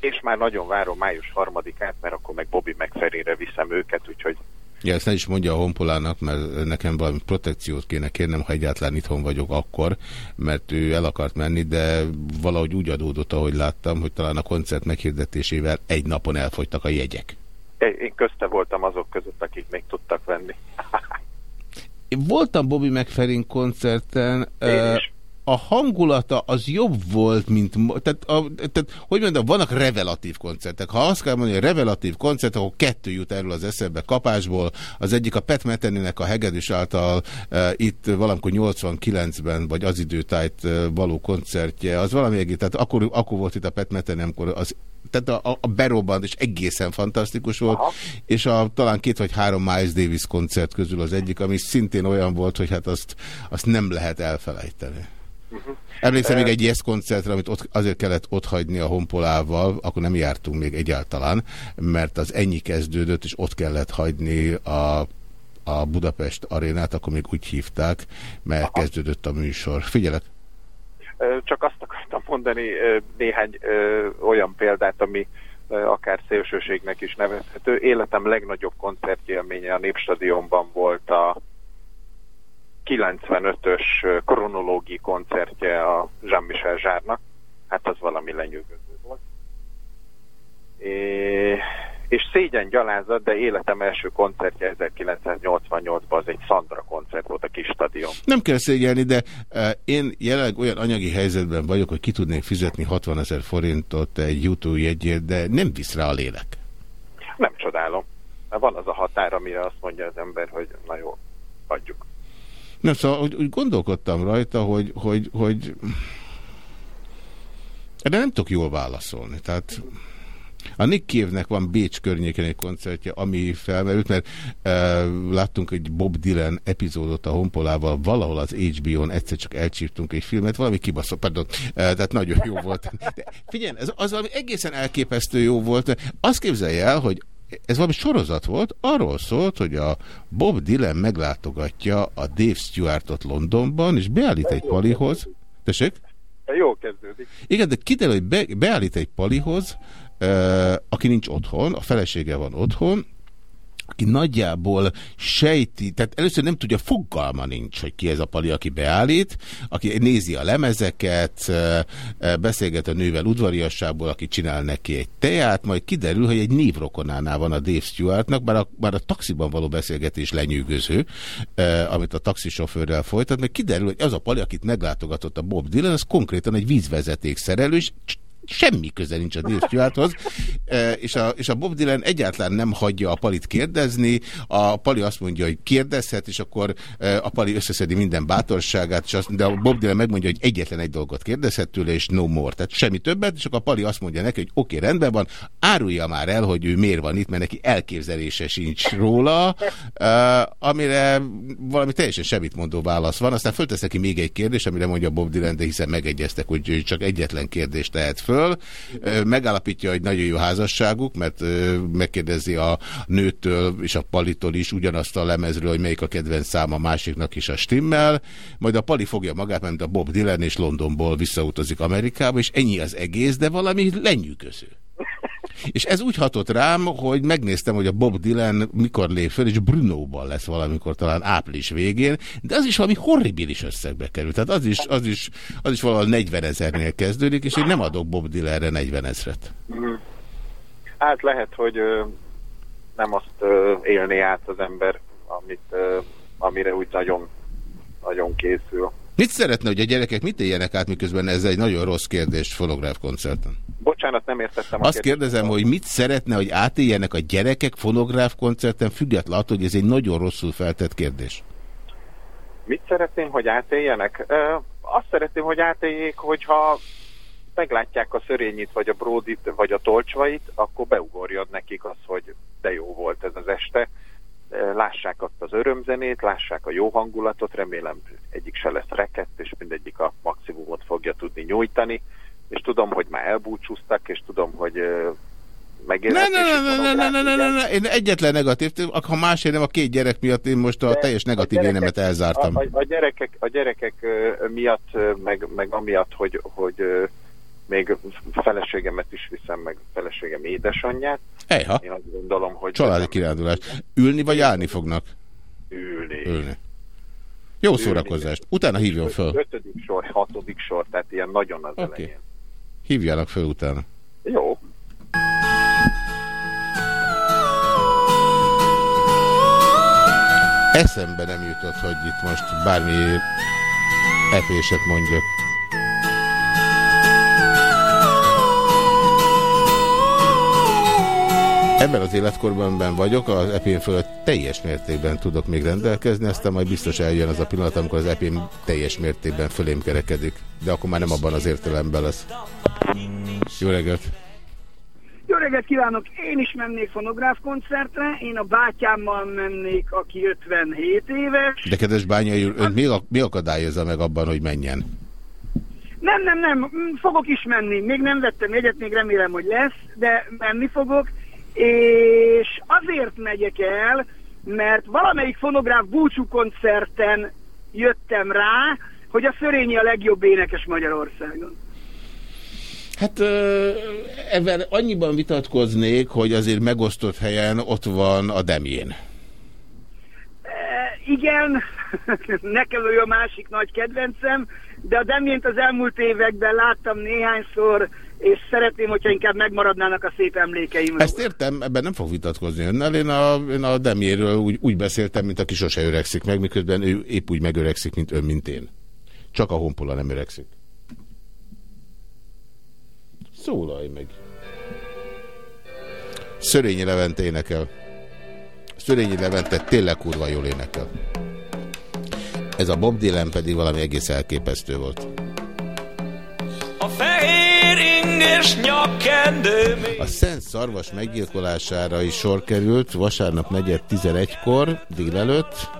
És már nagyon várom május harmadikát, mert akkor meg Bobby megferére viszem őket, úgyhogy Ja, ezt ne is mondja a honpolának, mert nekem valami protekciót kéne kérnem, ha egyáltalán itthon vagyok akkor, mert ő el akart menni, de valahogy úgy adódott, ahogy láttam, hogy talán a koncert meghirdetésével egy napon elfogytak a jegyek. én közte voltam azok között, akik még tudtak venni. Én voltam Bobby McFerrin koncerten, ö, a hangulata az jobb volt, mint... Tehát, a, tehát hogy mondjam, vannak revelatív koncertek. Ha azt kell mondani, hogy revelatív koncert, akkor kettő jut erről az eszembe kapásból. Az egyik a Pet Metheny-nek a hegedűs által e, itt valamikor 89-ben, vagy az időtájt e, való koncertje, az valami egész, tehát akkor, akkor volt itt a Pet Metheny, amikor az tehát a, a berobbant, és egészen fantasztikus volt, Aha. és a, talán két vagy három Miles Davis koncert közül az egyik, ami szintén olyan volt, hogy hát azt, azt nem lehet elfelejteni. Emlékszem még egy Yes koncertre, amit ott, azért kellett otthagyni a honpolával, akkor nem jártunk még egyáltalán, mert az ennyi kezdődött, és ott kellett hagyni a, a Budapest arénát, akkor még úgy hívták, mert Aha. kezdődött a műsor. Figyelek! Csak azt akartam mondani néhány olyan példát, ami akár szélsőségnek is nevezhető. Életem legnagyobb koncertélménye a Népstadionban volt a 95-ös ö, kronológi koncertje a Jean-Michel Zsárnak. Hát az valami lenyűgöző volt. É, és szégyen gyalázat, de életem első koncertje 1988-ban az egy Sandra koncert volt a kis stadion. Nem kell szégyelni, de én jelenleg olyan anyagi helyzetben vagyok, hogy ki tudnék fizetni 60 ezer forintot egy YouTube jegyért, de nem visz rá a lélek. Nem csodálom. Van az a határ, amire azt mondja az ember, hogy na jó, adjuk. Nem, szóval úgy, úgy gondolkodtam rajta, hogy, hogy, hogy de nem tudok jól válaszolni. Tehát a Nick van Bécs környéken egy koncertje, ami felmerült, mert e, láttunk egy Bob Dylan epizódot a Honpolával, valahol az HBO-n egyszer csak elcsíptunk egy filmet, valami kibaszott, pardon, e, tehát nagyon jó volt. De figyelj, ez, az valami egészen elképesztő jó volt. Azt képzelje el, hogy ez valami sorozat volt, arról szólt, hogy a Bob Dylan meglátogatja a Dave Stewartot Londonban, és beállít egy palihoz. Tessék? Jó kezdődik. Igen, de kiderül, hogy be, beállít egy palihoz, aki nincs otthon, a felesége van otthon, aki nagyjából sejti, tehát először nem tudja, fogalma nincs, hogy ki ez a pali, aki beállít, aki nézi a lemezeket, beszélget a nővel udvariasságból, aki csinál neki egy teát, majd kiderül, hogy egy névrokonánál van a Dave Stewartnak, bár a, bár a taxiban való beszélgetés lenyűgöző, amit a taxisofőrrel folytat, mert kiderül, hogy az a pali, akit meglátogatott a Bob Dylan, az konkrétan egy vízvezeték szerelő, és semmi köze nincs a Dave Stewarthoz, és a, és a Bob Dylan egyáltalán nem hagyja a Palit kérdezni, a Pali azt mondja, hogy kérdezhet, és akkor a Pali összeszedi minden bátorságát, és azt, de a Bob Dylan megmondja, hogy egyetlen egy dolgot kérdezhet tőle, és no more, tehát semmi többet, és akkor a Pali azt mondja neki, hogy oké, okay, rendben van, árulja már el, hogy ő miért van itt, mert neki elképzelése sincs róla, amire valami teljesen semmit mondó válasz van, aztán föltesz neki még egy kérdés, amire mondja Bob Dylan, de hiszen megegyeztek, hogy csak egyetlen kérdést tehet föl, megállapítja, hogy nagyon jó házas házasságuk, mert megkérdezi a nőtől és a palitól is ugyanazt a lemezről, hogy melyik a kedvenc szám a másiknak is a stimmel, majd a pali fogja magát, mert a Bob Dylan és Londonból visszautazik Amerikába, és ennyi az egész, de valami lenyűgöző. És ez úgy hatott rám, hogy megnéztem, hogy a Bob Dylan mikor lép föl, és Brunóban lesz valamikor talán április végén, de az is valami horribilis összegbe kerül. Tehát az is, az is, az is valahol 40 ezernél kezdődik, és én nem adok Bob Dylanre 40 ezret. Mhm. Hát lehet, hogy ö, nem azt ö, élné át az ember, amit, ö, amire úgy nagyon, nagyon készül. Mit szeretne, hogy a gyerekek mit éljenek át, miközben ez egy nagyon rossz kérdés fonográf koncerten? Bocsánat, nem értettem. Azt kérdezem, hogy mit szeretne, hogy átéljenek a gyerekek fonográf koncerten, függetlenül attól, hogy ez egy nagyon rosszul feltett kérdés. Mit szeretném, hogy átéljenek? Ö, azt szeretném, hogy átéljék, hogyha meglátják a szörényit, vagy a bródit, vagy a tolcsvait, akkor beugorjad nekik az, hogy de jó volt ez az este. Lássák ott az örömzenét, lássák a jó hangulatot, remélem egyik se lesz rekett, és mindegyik a maximumot fogja tudni nyújtani. És tudom, hogy már elbúcsúztak, és tudom, hogy Ne, ne, ne, ne, ne, ne, ne, ne, ne, ne, én egyetlen negatív, ha másért nem a két gyerek miatt én most a teljes negatív gyerekek- énemet elzártam. A, a, a gyerekek, a gyerekek miatt, meg, meg amiatt, hogy, hogy még feleségemet is viszem, meg feleségem édesanyját. Ejha. Én azt gondolom, hogy Családi kirándulás. Ülni vagy állni fognak? ülni. Ülni. Jó szórakozást. Utána hívjon föl. Ötödik sor, hatodik sor, tehát ilyen nagyon az Oké. elején. Hívjanak föl utána. Jó. Eszembe nem jutott, hogy itt most bármi epéset mondjak. Ebben az életkorban, amiben vagyok, az epén fölött teljes mértékben tudok még rendelkezni, aztán majd biztos eljön az a pillanat, amikor az epén teljes mértékben fölém kerekedik. De akkor már nem abban az értelemben lesz. Jó reggelt! Jó reggelt kívánok! Én is mennék fonográf koncertre, én a bátyámmal mennék, aki 57 éves. De kedves Bányai úr, ön mi, mi akadályozza meg abban, hogy menjen? Nem, nem, nem, fogok is menni. Még nem vettem egyet, még remélem, hogy lesz, de menni fogok. És azért megyek el, mert valamelyik fonográf búcsú koncerten jöttem rá, hogy a Szörényi a legjobb énekes Magyarországon. Hát ebben annyiban vitatkoznék, hogy azért megosztott helyen ott van a Demjén. E, igen, nekem ő a másik nagy kedvencem, de a Demjént az elmúlt években láttam néhányszor, és szeretném, hogyha inkább megmaradnának a szép emlékeim. Ezt értem, ebben nem fog vitatkozni önnel. Én a, én a Demjéről úgy, úgy beszéltem, mint aki sose öregszik meg, miközben ő épp úgy megöregszik, mint ön, mint én. Csak a honpola nem öregszik. Szólalj meg. Szörényi Levente énekel. Szörényi Levente tényleg kurva jól énekel. Ez a Bob Dylan pedig valami egész elképesztő volt. A fehér A Szent Szarvas meggyilkolására is sor került vasárnap negyed 11-kor délelőtt.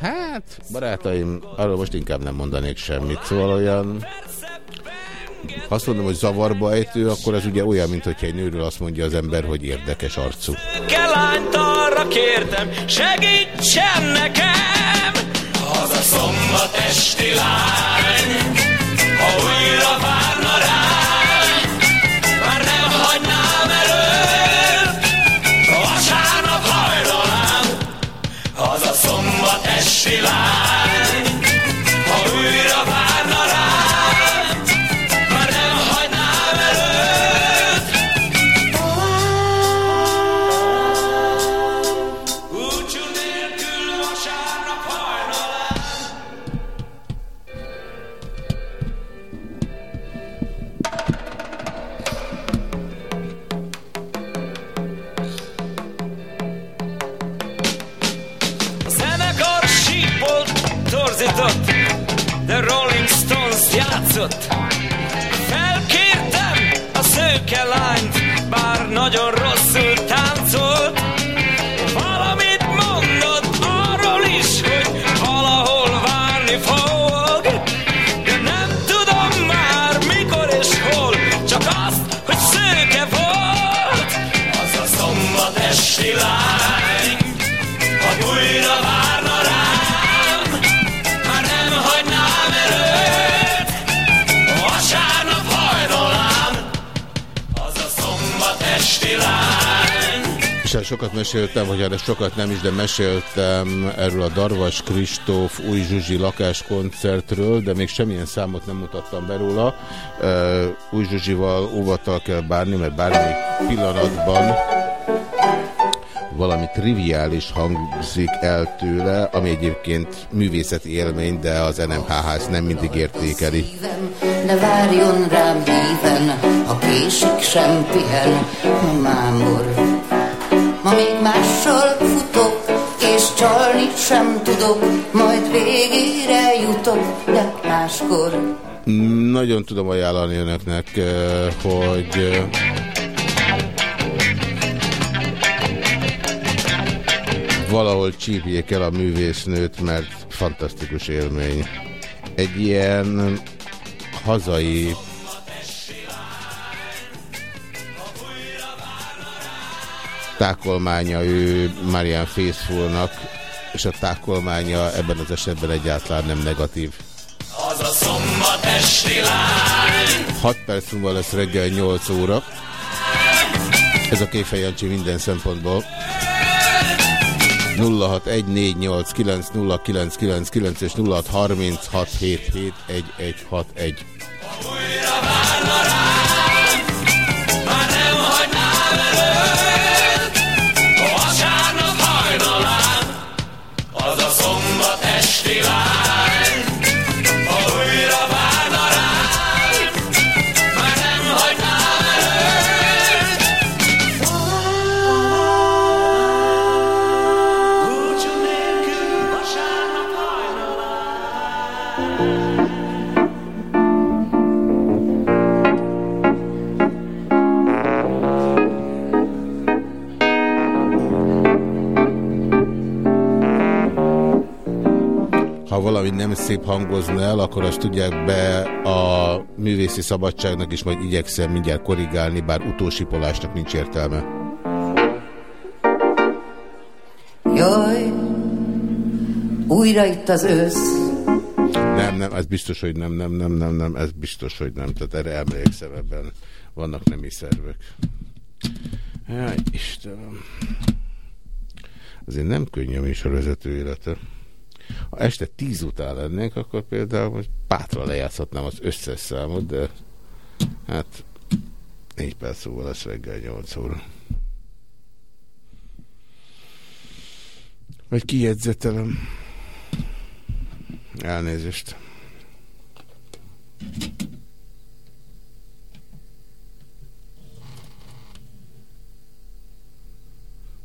Hát, barátaim, arról most inkább nem mondanék semmit, szóval olyan... Ha azt mondom, hogy zavarba ejtő, akkor az ugye olyan, mint hogyha egy nőről azt mondja az ember, hogy érdekes arcú. Kelányt arra kértem, segítsen nekem! Az a szombat esti lány, ha újra várna rám, esti lány, ha újra The Rolling Stones játszott. Felkértem a szőke lányt Bár nagyon rosszul hát sokat meséltem, vagy hát sokat nem is, de meséltem erről a Darvas Kristóf új Zsuzsi lakáskoncertről, de még semmilyen számot nem mutattam be róla. Új Zsuzsival óvattal kell bánni, mert bármelyik pillanatban valami triviális hangzik el tőle, ami egyébként művészeti élmény, de az NMHH ezt nem mindig értékeli. Ne várjon rám híven, ha késik sem pihen, mámor. Ma még mással futok, és csalni sem tudok, majd végére jutok, de máskor. Nagyon tudom ajánlani önöknek, eh, hogy eh, valahol csípjék el a művésznőt, mert fantasztikus élmény. Egy ilyen hazai tákolmánya ő Marian Faithfulnak, és a tákolmánya ebben az esetben egyáltalán nem negatív. Az a szombat esti lány, 6 perc múlva lesz reggel 8 óra. Ez a Kéfej Jancsi minden szempontból. 0614890999 és 0636771161. újra várna rám, szép hangozna el, akkor azt tudják be a művészi szabadságnak, és majd igyekszem mindjárt korrigálni, bár utósipolásnak nincs értelme. Jaj, újra itt az ősz. Nem, nem, ez biztos, hogy nem, nem, nem, nem, nem, ez biztos, hogy nem. Tehát erre emlékszem, ebben vannak nemi szervek. Jaj, Istenem. Azért nem könnyű a műsorvezető élete. Ha este tíz után lennénk, akkor például most bátra lejátszhatnám az összes számot, de hát négy perc szóval lesz reggel nyolc óra. Vagy kijegyzetelem. Elnézést.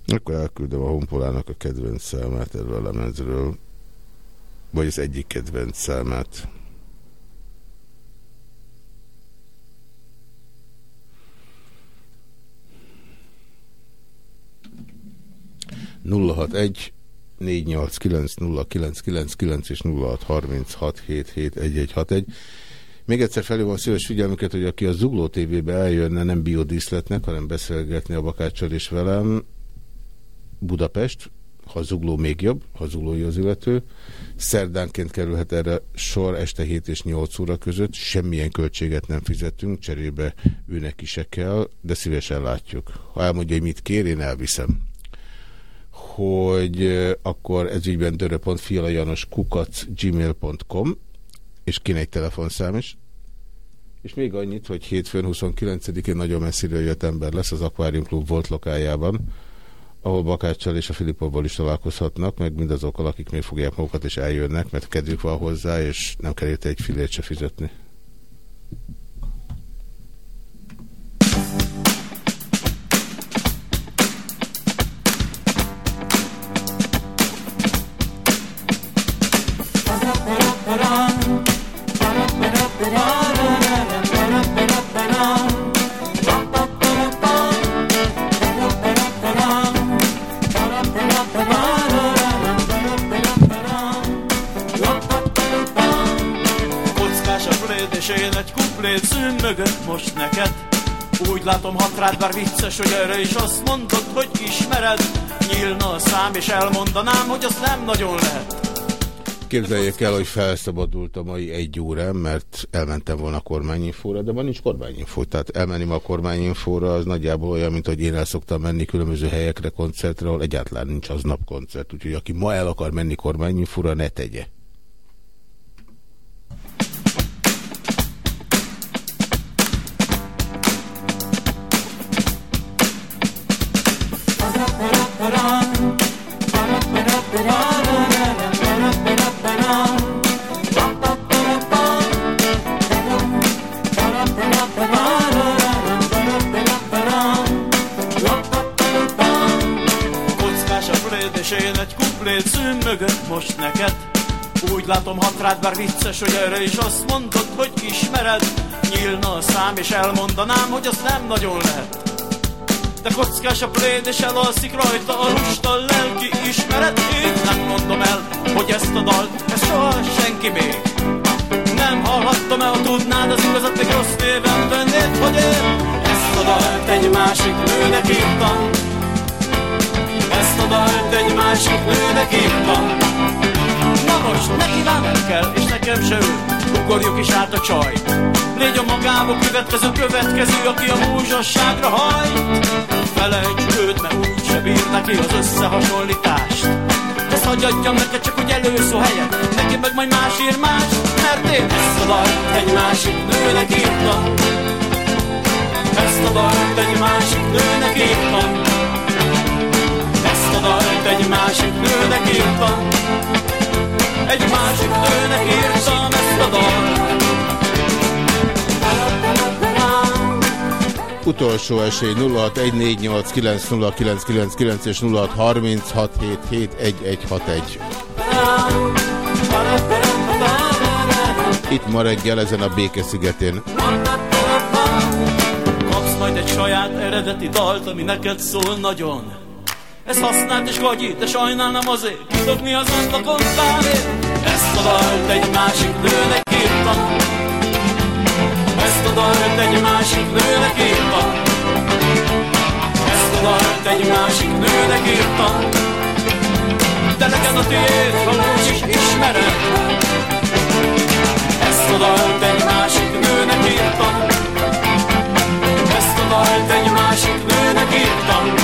Akkor elküldöm a honpolának a kedvenc számát erről a lemezről, vagy az egyik kedvenc számát. nulla hat egy 489 és 0636771161. Még egyszer felhívom a szíves figyelmüket, hogy aki a Zugló TV-be eljönne, nem biodíszletnek, hanem beszélgetni a Bakáccsal és velem, Budapest, ha Zugló még jobb, ha Zuglói az illető. Szerdánként kerülhet erre sor este 7 és 8 óra között, semmilyen költséget nem fizetünk, cserébe őnek is se kell, de szívesen látjuk. Ha elmondja, hogy mit kér, én elviszem hogy eh, akkor ezügyben dörö.fialajanos kukac gmail.com és egy telefonszám is. És még annyit, hogy hétfőn 29-én nagyon messziről jött ember lesz az Aquarium Club volt lokájában, ahol Bakáccsal és a Filipovval is találkozhatnak, meg mindazokkal, akik még fogják magukat és eljönnek, mert kedvük van hozzá, és nem kell érte egy filét se fizetni. Rád, bár vicces, hogy erre is azt mondod, hogy ismered. Nyílna a szám, és elmondanám, hogy az nem nagyon lehet. Képzeljék el, hogy felszabadult a mai egy órán, mert elmentem volna a kormányinfóra, de ma nincs kormányinfó. Tehát elmenni a kormányinfóra az nagyjából olyan, mint hogy én el szoktam menni különböző helyekre, koncertre, ahol egyáltalán nincs aznap koncert. Úgyhogy aki ma el akar menni kormányinfóra, ne tegye. Látom, hat rád, bár vicces, hogy erre is azt mondod, hogy ismered. Nyílna a szám, és elmondanám, hogy az nem nagyon lehet. De kockás a pléd, és elalszik rajta a lusta lelki ismeret. Én nem mondom el, hogy ezt a dalt, ezt soha senki még. Nem hallhattam el, ha tudnád az igazat, még rossz néven vennéd, hogy én ezt a dalt egy másik nőnek írtam. Ezt a dalt egy másik nőnek írtam. Most neki nem kell, és nekem se. Ugorjuk is át a csaj. Légy a magába következő következő, aki a múzsasságra hajt. Felejts őt, mert úgy se bír neki az összehasonlítást. Ezt hagyjadjam neked csak, hogy előszó helyet. Neki meg majd más ír más, mert én ezt a dalt egy másik nőnek írtam. Ezt a dalt egy másik nőnek írtam. Ezt a dalt egy másik nőnek írtam. Egy másik nőnek írtam ezt a dalt. Utolsó esély 0614890999 és 0636771161. Itt ma reggel ezen a Béke-szigetén. Kapsz majd egy saját eredeti dalt, ami neked szól nagyon. Ezt használt és gagyi, de sajnálnám azért. Kidobni az ablakon kávét Ezt a dalt egy másik nőnek írtam Ezt a dalt egy másik nőnek írtam Ezt a dalt egy másik nőnek írtam De neked a tiéd, úgy is ismered. Ezt a dalt egy másik nőnek írtam Ezt a dalt egy másik nőnek írtam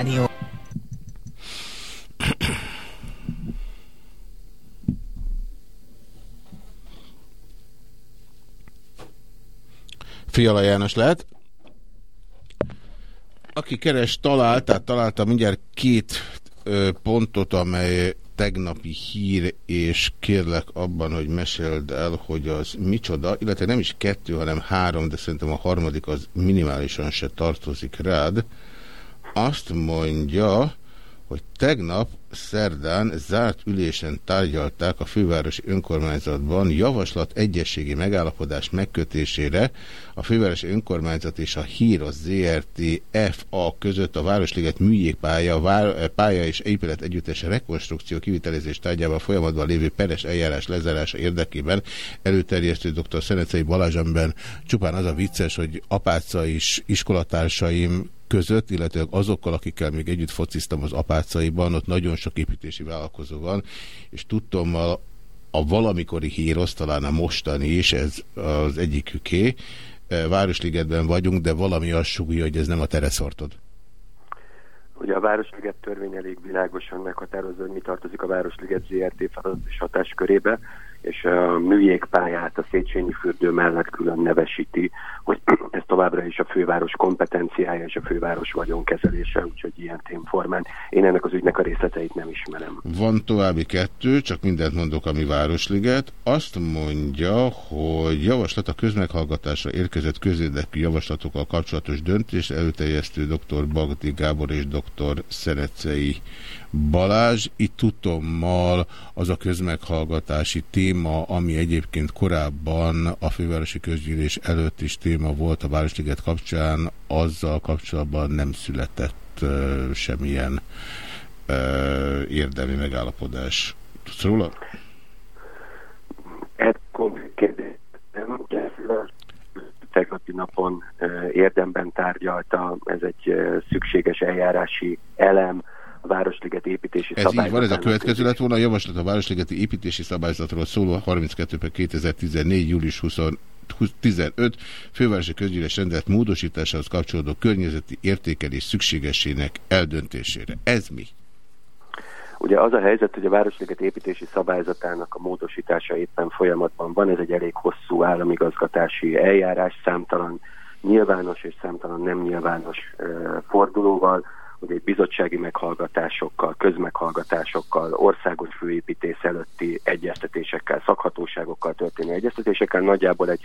Rádió. Fiala János lehet. Aki keres, talált, tehát találta mindjárt két ö, pontot, amely tegnapi hír, és kérlek abban, hogy meséld el, hogy az micsoda, illetve nem is kettő, hanem három, de szerintem a harmadik az minimálisan se tartozik rád. Azt mondja, hogy tegnap szerdán zárt ülésen tárgyalták a fővárosi önkormányzatban javaslat egyességi megállapodás megkötésére a fővárosi önkormányzat és a Híros ZRT FA között a Városliget műjégpálya vár, pálya és épület együttes rekonstrukció kivitelezés tárgyában folyamatban lévő peres eljárás lezárása érdekében előterjesztő dr. Szenecei Balázsamben csupán az a vicces, hogy apáca is iskolatársaim között, illetve azokkal, akikkel még együtt fociztam az apácaiban, ott nagyon sok építési vállalkozó van, és tudtommal a valamikori hírosz, talán a mostani is, ez az egyiküké. Városligetben vagyunk, de valami azt súgja, hogy ez nem a tereszortod. Ugye a Városliget törvény elég világosan meghatározza, hogy mi tartozik a Városliget ZRT feladat és hatáskörébe, és a műjégpályát a Széchenyi fürdő mellett külön nevesíti, hogy ez továbbra is a főváros kompetenciája és a főváros vagyonkezelése, úgyhogy ilyen témformán. Én ennek az ügynek a részleteit nem ismerem. Van további kettő, csak mindent mondok, ami Városliget. Azt mondja, hogy javaslat a közmeghallgatásra érkezett közérdekű javaslatokkal kapcsolatos döntés előterjesztő dr. Bagdi Gábor és dr. Szerecei Balázs. Itt tudtommal az a közmeghallgatási téma, ami egyébként korábban a fővárosi közgyűlés előtt is téma volt a Városliget kapcsán, azzal kapcsolatban nem született uh, semmilyen uh, érdemi megállapodás. Tudsz róla? Konkrét kérdés. Tegnapi napon érdemben tárgyalta, ez egy szükséges eljárási elem, a Városliget építési Ez így van, ez a következő lett volna a javaslat a Városligeti építési szabályzatról szóló 32 2014. július 20 15 fővárosi közgyűlés rendelet módosításához kapcsolódó környezeti értékelés szükségessének eldöntésére. Ez mi? Ugye az a helyzet, hogy a Városliget építési szabályzatának a módosítása éppen folyamatban van, ez egy elég hosszú államigazgatási eljárás, számtalan nyilvános és számtalan nem nyilvános uh, fordulóval, egy bizottsági meghallgatásokkal, közmeghallgatásokkal, országos főépítész előtti egyeztetésekkel, szakhatóságokkal történő egyeztetésekkel nagyjából egy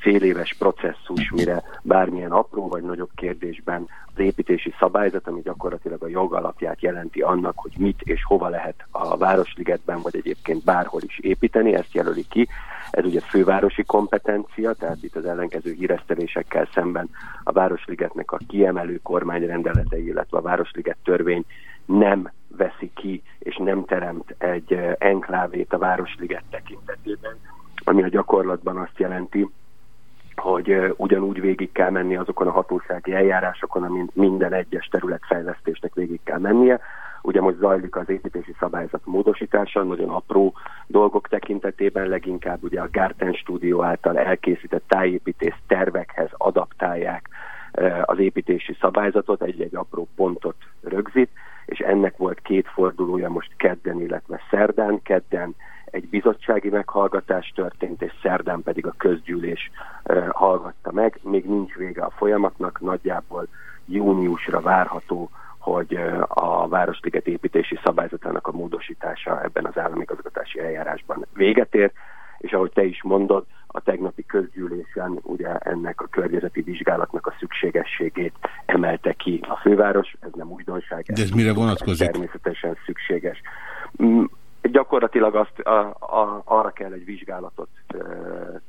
fél éves processzus, mire bármilyen apró vagy nagyobb kérdésben az építési szabályzat, ami gyakorlatilag a jogalapját jelenti annak, hogy mit és hova lehet a Városligetben, vagy egyébként bárhol is építeni, ezt jelöli ki. Ez ugye fővárosi kompetencia, tehát itt az ellenkező híresztelésekkel szemben a Városligetnek a kiemelő kormányrendeletei, illetve a Városliget törvény nem veszi ki és nem teremt egy enklávét a Városliget tekintetében, ami a gyakorlatban azt jelenti, hogy ugyanúgy végig kell menni azokon a hatósági eljárásokon, amint minden egyes területfejlesztésnek végig kell mennie. Ugye most zajlik az építési szabályzat módosítása, nagyon apró dolgok tekintetében, leginkább ugye a Garten stúdió által elkészített tájépítés tervekhez adaptálják az építési szabályzatot, egy-egy apró pontot rögzít, és ennek volt két fordulója most kedden, illetve szerdán. Kedden egy bizottsági meghallgatás történt, és szerdán pedig a közgyűlés hallgatta meg. Még nincs vége a folyamatnak, nagyjából júniusra várható, hogy a Városliget építési szabályzatának a módosítása ebben az állami gazgatási eljárásban véget ér, és ahogy te is mondod, a tegnapi közgyűlésen ugye ennek a környezeti vizsgálatnak a szükségességét emelte ki a főváros, ez nem újdonság. De ez mire vonatkozik? Természetesen szükséges. Gyakorlatilag azt, a, a, arra kell egy vizsgálatot e,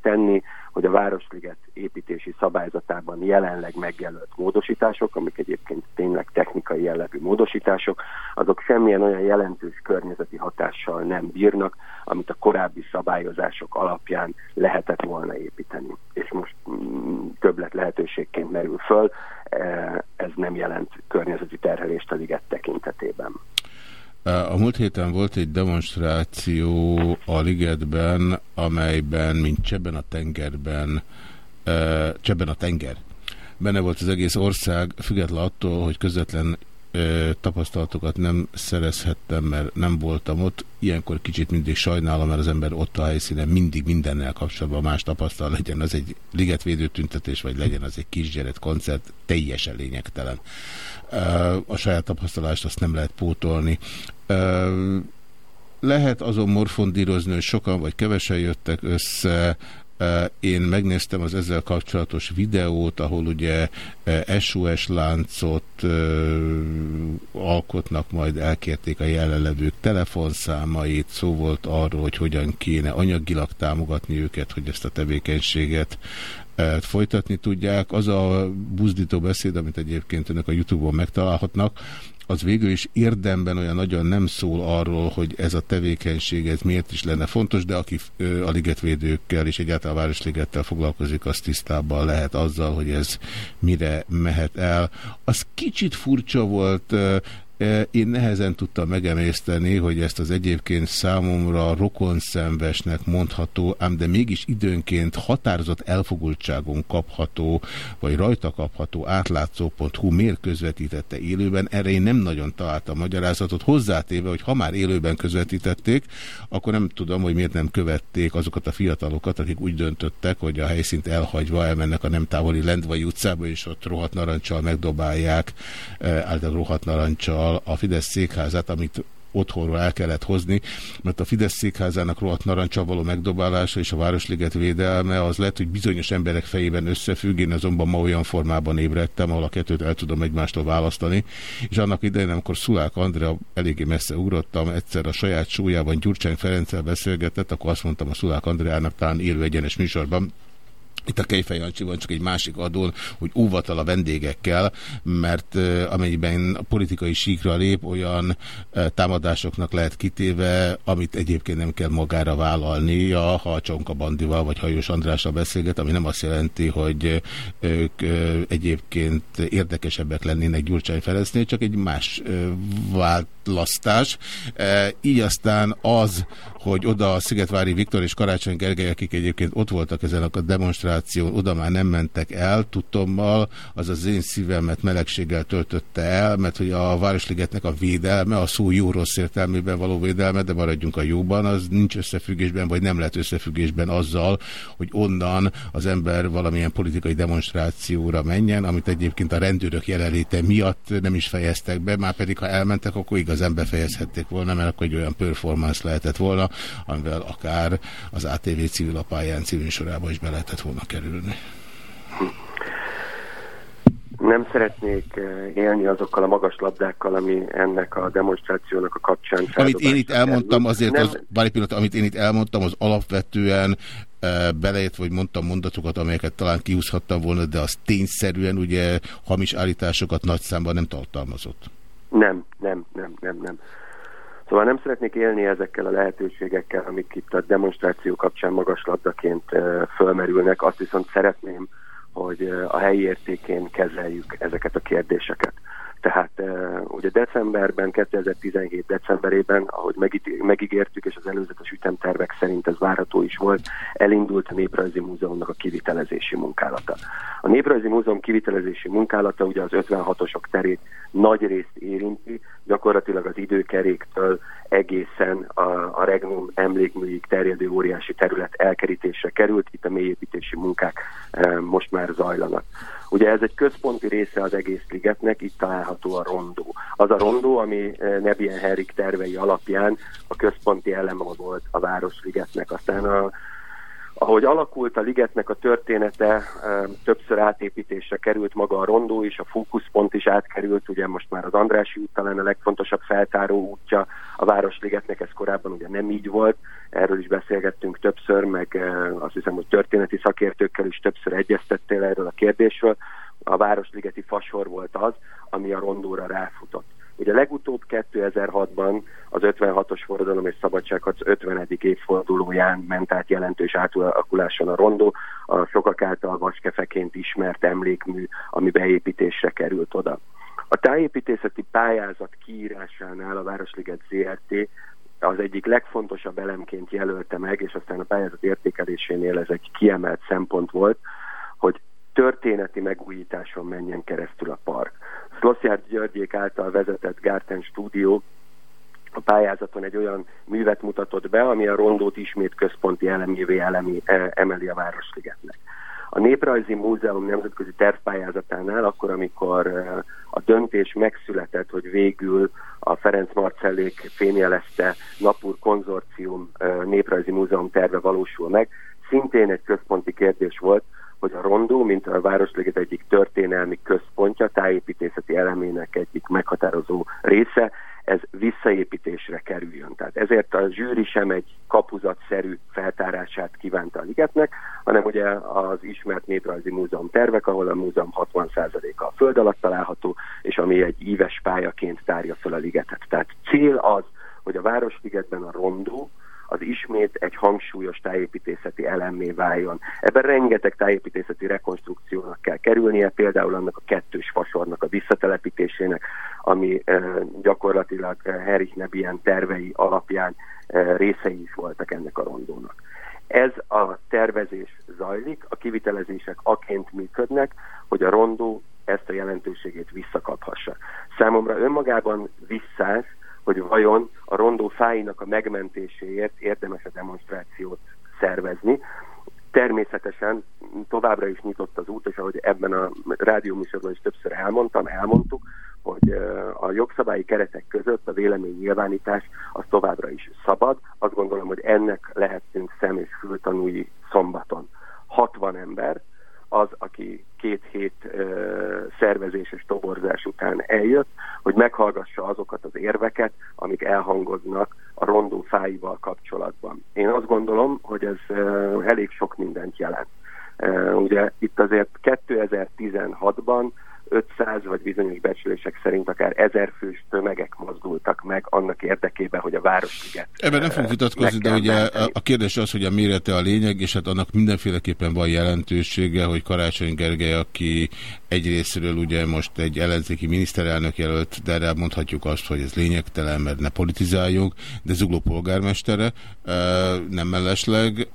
tenni, hogy a Városliget építési szabályzatában jelenleg megjelölt módosítások, amik egyébként tényleg technikai jellegű módosítások, azok semmilyen olyan jelentős környezeti hatással nem bírnak, amit a korábbi szabályozások alapján lehetett volna építeni. És most mm, többlet lehetőségként merül föl, ez nem jelent környezeti terhelést a liget tekintetében. A múlt héten volt egy demonstráció a Ligetben, amelyben, mint Csebben a tengerben, Csebben a tenger, benne volt az egész ország, független attól, hogy közvetlen tapasztalatokat nem szerezhettem, mert nem voltam ott. Ilyenkor kicsit mindig sajnálom, mert az ember ott a helyszínen mindig mindennel kapcsolatban más tapasztal, legyen az egy ligetvédő tüntetés, vagy legyen az egy kisgyeret koncert, teljesen lényegtelen. A saját tapasztalást azt nem lehet pótolni. Lehet azon morfondírozni, hogy sokan vagy kevesen jöttek össze, én megnéztem az ezzel kapcsolatos videót, ahol ugye SOS láncot alkotnak, majd elkérték a jelenlevők telefonszámait, szó volt arról, hogy hogyan kéne anyagilag támogatni őket, hogy ezt a tevékenységet folytatni tudják. Az a buzdító beszéd, amit egyébként önök a Youtube-on megtalálhatnak, az végül is érdemben olyan nagyon nem szól arról, hogy ez a tevékenység ez miért is lenne fontos, de aki a ligetvédőkkel és egyáltalán a Városligettel foglalkozik, az tisztában lehet azzal, hogy ez mire mehet el. Az kicsit furcsa volt én nehezen tudtam megemészteni, hogy ezt az egyébként számomra rokonszenvesnek mondható, ám de mégis időnként határozott elfogultságon kapható, vagy rajta kapható átlátszó.hu miért közvetítette élőben. Erre én nem nagyon találtam magyarázatot, hozzátéve, hogy ha már élőben közvetítették, akkor nem tudom, hogy miért nem követték azokat a fiatalokat, akik úgy döntöttek, hogy a helyszínt elhagyva elmennek a nem távoli Lendvai utcába, és ott rohadt narancsal megdobálják, általában rohadt narancsal a Fidesz székházát, amit otthonról el kellett hozni, mert a Fidesz székházának rohadt narancsal való megdobálása és a Városliget védelme az lehet, hogy bizonyos emberek fejében összefügg, én azonban ma olyan formában ébredtem, ahol a kettőt el tudom egymástól választani, és annak idején, amikor Szulák Andrea eléggé messze ugrottam, egyszer a saját súlyában Gyurcsány Ferenccel beszélgetett, akkor azt mondtam a Szulák Andreának talán élő egyenes műsorban, itt a Kejfej van csak egy másik adón, hogy óvatal a vendégekkel, mert amennyiben a politikai síkra lép, olyan támadásoknak lehet kitéve, amit egyébként nem kell magára vállalnia, ha a Csonka Bandival vagy Hajós Andrással beszélget, ami nem azt jelenti, hogy ők egyébként érdekesebbek lennének Gyurcsány Ferencnél, csak egy más választás. Így aztán az, hogy oda a Szigetvári Viktor és Karácsony Gergely, akik egyébként ott voltak ezen a demonstráción, oda már nem mentek el, tudtommal, az az én szívemet melegséggel töltötte el, mert hogy a Városligetnek a védelme, a szó jó-rossz értelmében való védelme, de maradjunk a jóban, az nincs összefüggésben, vagy nem lehet összefüggésben azzal, hogy onnan az ember valamilyen politikai demonstrációra menjen, amit egyébként a rendőrök jelenléte miatt nem is fejeztek be, már pedig ha elmentek, akkor igazán befejezhették volna, mert akkor egy olyan performance lehetett volna, amivel akár az ATV civil a pályán civil sorába is be lehetett volna kerülni. Nem szeretnék eh, élni azokkal a magas labdákkal, ami ennek a demonstrációnak a kapcsán Amit én itt elmondtam, azért nem... az, bár egy pillanat, amit én itt elmondtam, az alapvetően e, belejött, vagy mondtam mondatokat, amelyeket talán kiúszhattam volna, de az tényszerűen ugye hamis állításokat nagy számban nem tartalmazott. Nem, nem, nem, nem, nem. Szóval nem szeretnék élni ezekkel a lehetőségekkel, amik itt a demonstráció kapcsán magaslabdaként fölmerülnek, azt viszont szeretném, hogy a helyi értékén kezeljük ezeket a kérdéseket. Tehát ugye decemberben, 2017 decemberében, ahogy megígértük, és az előzetes ütemtervek szerint ez várható is volt, elindult a Néprajzi Múzeumnak a kivitelezési munkálata. A Néprajzi Múzeum kivitelezési munkálata ugye az 56-osok terét nagy részt érinti, gyakorlatilag az időkeréktől egészen a, a Regnum emlékműig terjedő óriási terület elkerítésre került, itt a mélyépítési munkák e, most már zajlanak. Ugye ez egy központi része az egész ligetnek, itt található a rondó. Az a rondó, ami e, Nebien Herrik tervei alapján a központi eleme volt a Városligetnek. Aztán a ahogy alakult a ligetnek a története, többször átépítésre került maga a rondó is, a fókuszpont is átkerült, ugye most már az Andrási út talán a legfontosabb feltáró útja a Városligetnek, ez korábban ugye nem így volt, erről is beszélgettünk többször, meg azt hiszem, hogy történeti szakértőkkel is többször egyeztettél erről a kérdésről, a Városligeti fasor volt az, ami a rondóra ráfutott. Ugye legutóbb 2006-ban az 56-os forradalom és szabadságharc 50. évfordulóján ment át jelentős átalakuláson a rondó, a sokak által vaskefeként ismert emlékmű, ami beépítésre került oda. A tájépítészeti pályázat kiírásánál a Városliget ZRT az egyik legfontosabb elemként jelölte meg, és aztán a pályázat értékelésénél ez egy kiemelt szempont volt, hogy történeti megújításon menjen keresztül a park. Szlossziárd Györgyék által vezetett Gárten stúdió a pályázaton egy olyan művet mutatott be, ami a rondót ismét központi elemévé elemi, e, emeli a Városligetnek. A Néprajzi Múzeum nemzetközi tervpályázatánál, akkor, amikor e, a döntés megszületett, hogy végül a Ferenc Marcellék fényjelezte Napur konzorcium e, Néprajzi Múzeum terve valósul meg, szintén egy központi kérdés volt, hogy a rondó, mint a Városliget egyik történelmi központja, tájépítészeti elemének egyik meghatározó része, ez visszaépítésre kerüljön. Tehát ezért a zsűri sem egy kapuzatszerű feltárását kívánta a ligetnek, hanem ugye az ismert néprajzi múzeum tervek, ahol a múzeum 60%-a a föld alatt található, és ami egy íves pályaként tárja fel a ligetet. Tehát cél az, hogy a Városligetben a rondó, az ismét egy hangsúlyos tájépítészeti elemmé váljon. Ebben rengeteg tájépítészeti rekonstrukciónak kell kerülnie, például annak a kettős fasornak a visszatelepítésének, ami gyakorlatilag Herich Nebien tervei alapján részei is voltak ennek a rondónak. Ez a tervezés zajlik, a kivitelezések aként működnek, hogy a rondó ezt a jelentőségét visszakaphassa. Számomra önmagában visszás, hogy vajon a rondó fáinak a megmentéséért érdemes a demonstrációt szervezni. Természetesen továbbra is nyitott az út, és ahogy ebben a rádióműsorban is többször elmondtam, elmondtuk, hogy a jogszabályi keretek között a véleménynyilvánítás az továbbra is szabad. Azt gondolom, hogy ennek lehetünk szem és fültanúi szombaton. 60 ember, az, aki két hét ö, szervezés és toborzás után eljött, hogy meghallgassa azokat az érveket, amik elhangoznak a rondó fáival kapcsolatban. Én azt gondolom, hogy ez ö, elég sok mindent jelent. Ö, ugye itt azért 2016-ban 500 vagy bizonyos becslések szerint akár ezer fős tömegek mozdultak meg annak érdekében, hogy a Városliget... Ebben nem fogunk vitatkozni, de ugye a, a kérdés az, hogy a mérete a lényeg, és hát annak mindenféleképpen van jelentősége, hogy Karácsony Gergely, aki egyrésztről ugye most egy ellenzéki miniszterelnök jelölt, de erre mondhatjuk azt, hogy ez lényegtelen, mert ne politizáljunk, de Zugló polgármestere, nem mellesleg.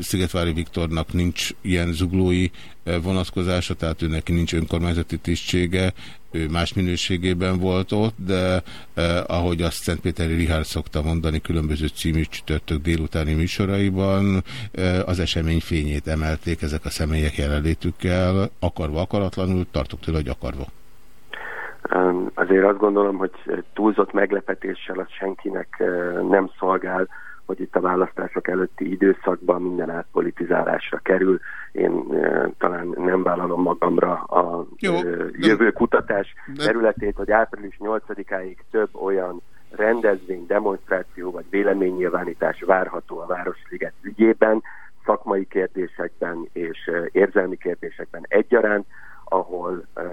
Szigetvári Viktornak nincs ilyen zuglói vonatkozása, tehát ő nincs önkormányzati tisztsége, ő más minőségében volt ott, de eh, ahogy azt Szentpéteri Rihár szokta mondani különböző című csütörtök délutáni műsoraiban, eh, az esemény fényét emelték ezek a személyek jelenlétükkel, akarva, akaratlanul, tartok tőle, hogy akarva. Azért azt gondolom, hogy túlzott meglepetéssel az senkinek nem szolgál, hogy itt a választások előtti időszakban minden átpolitizálásra kerül. Én e, talán nem vállalom magamra a Jó, e, jövő kutatás de... területét, hogy április 8-áig több olyan rendezvény, demonstráció vagy véleménynyilvánítás várható a Városliget ügyében, szakmai kérdésekben és érzelmi kérdésekben egyaránt, ahol uh,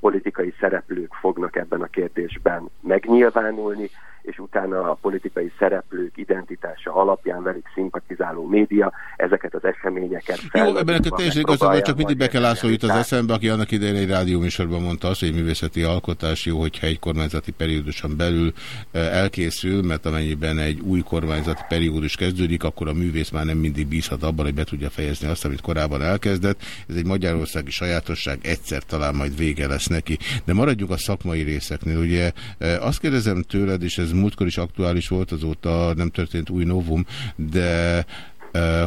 politikai szereplők fognak ebben a kérdésben megnyilvánulni, és utána a politikai szereplők identitása alapján velük szimpatizáló média ezeket az eseményeket. Jó, ebben neked teljesen igazad, csak mindig be kell László jut az eszembe, aki annak idején egy rádióműsorban mondta azt, hogy művészeti alkotás jó, hogyha egy kormányzati perióduson belül elkészül, mert amennyiben egy új kormányzati periódus kezdődik, akkor a művész már nem mindig bízhat abban, hogy be tudja fejezni azt, amit korábban elkezdett. Ez egy magyarországi sajátosság, egyszer talán majd vége lesz neki. De maradjuk a szakmai részeknél. Ugye azt kérdezem tőled, és ez múltkor is aktuális volt, azóta nem történt új novum, de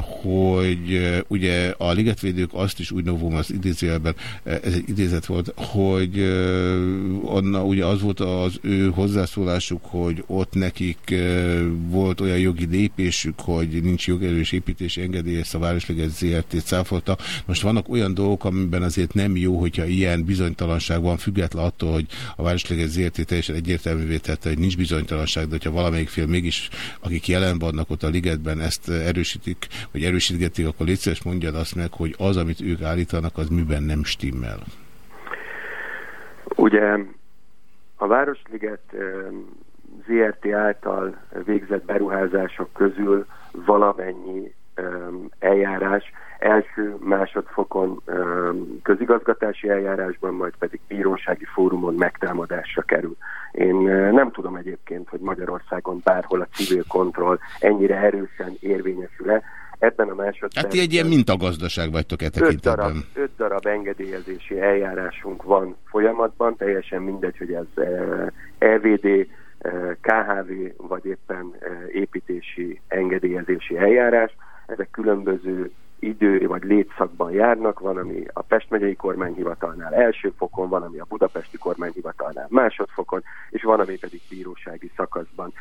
hogy ugye a ligetvédők azt is úgy novum az idézőjelben, ez egy idézet volt, hogy onna, ugye az volt az ő hozzászólásuk, hogy ott nekik volt olyan jogi lépésük, hogy nincs jogerős építési engedély, ezt a Városliget ZRT cáfolta. Most vannak olyan dolgok, amiben azért nem jó, hogyha ilyen bizonytalanság van, független attól, hogy a Városliget ZRT teljesen egyértelművé tette, hogy nincs bizonytalanság, de hogyha valamelyik fél mégis, akik jelen vannak ott a ligetben, ezt erősítik, vagy erősítgetik, akkor légy mondjad azt meg, hogy az, amit ők állítanak, az miben nem stimmel. Ugye a Városliget ZRT által végzett beruházások közül valamennyi eljárás első, másodfokon közigazgatási eljárásban, majd pedig bírósági fórumon megtámadásra kerül. Én nem tudom egyébként, hogy Magyarországon bárhol a civil kontroll ennyire erősen érvényesül-e, ebben a másodpercben... Hát ti egy ilyen mintagazdaság vagytok e tekintetben. Öt darab, öt darab engedélyezési eljárásunk van folyamatban, teljesen mindegy, hogy ez EVD, KHV vagy éppen építési engedélyezési eljárás. Ezek különböző idő vagy létszakban járnak, van, ami a Pest megyei kormányhivatalnál első fokon, van, ami a budapesti kormányhivatalnál másodfokon, és van, ami pedig bírósági szakaszban.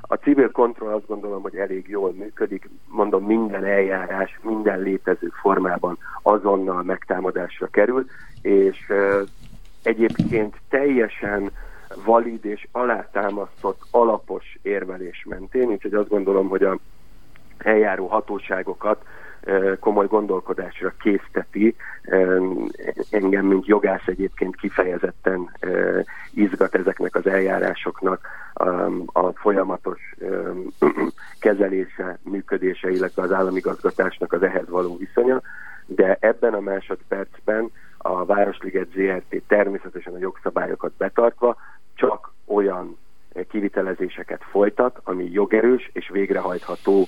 A civil kontroll azt gondolom, hogy elég jól működik, mondom, minden eljárás, minden létező formában azonnal megtámadásra kerül, és egyébként teljesen valid és alátámasztott alapos érvelés mentén, úgyhogy azt gondolom, hogy a eljáró hatóságokat komoly gondolkodásra készteti. Engem, mint jogász egyébként kifejezetten izgat ezeknek az eljárásoknak a folyamatos kezelése, működése, illetve az államigazgatásnak az ehhez való viszonya, de ebben a másodpercben a Városliget ZRT természetesen a jogszabályokat betartva csak olyan kivitelezéseket folytat, ami jogerős és végrehajtható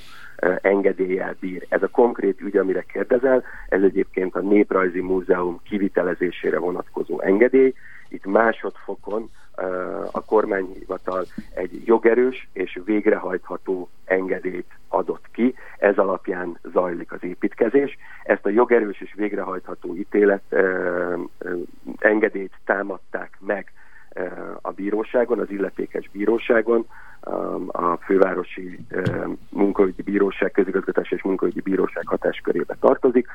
engedéllyel bír. Ez a konkrét ügy, amire kérdezel, ez egyébként a Néprajzi Múzeum kivitelezésére vonatkozó engedély. Itt másodfokon a kormányhivatal egy jogerős és végrehajtható engedélyt adott ki, ez alapján zajlik az építkezés. Ezt a jogerős és végrehajtható ítélet engedélyt támadták meg a bíróságon, az illetékes bíróságon, a fővárosi munkaügyi bíróság, közigazgatási és munkaügyi bíróság hatáskörébe tartozik,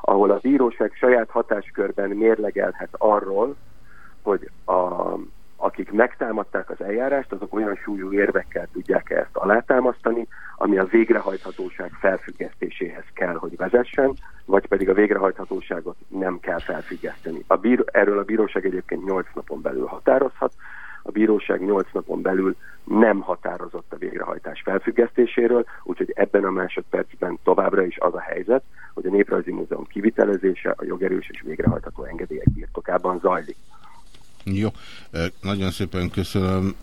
ahol a bíróság saját hatáskörben mérlegelhet arról, hogy a, akik megtámadták az eljárást, azok olyan súlyú érvekkel tudják -e ezt alátámasztani, ami a végrehajthatóság felfüggesztéséhez kell, hogy vezessen, vagy pedig a végrehajthatóságot nem kell felfüggeszteni. A bíró, erről a bíróság egyébként 8 napon belül határozhat, a bíróság 8 napon belül nem határozott a végrehajtás felfüggesztéséről, úgyhogy ebben a másodpercben továbbra is az a helyzet, hogy a Néprajzi Múzeum kivitelezése a jogerős és végrehajtható engedélyek birtokában zajlik. Jó, nagyon szépen köszönöm.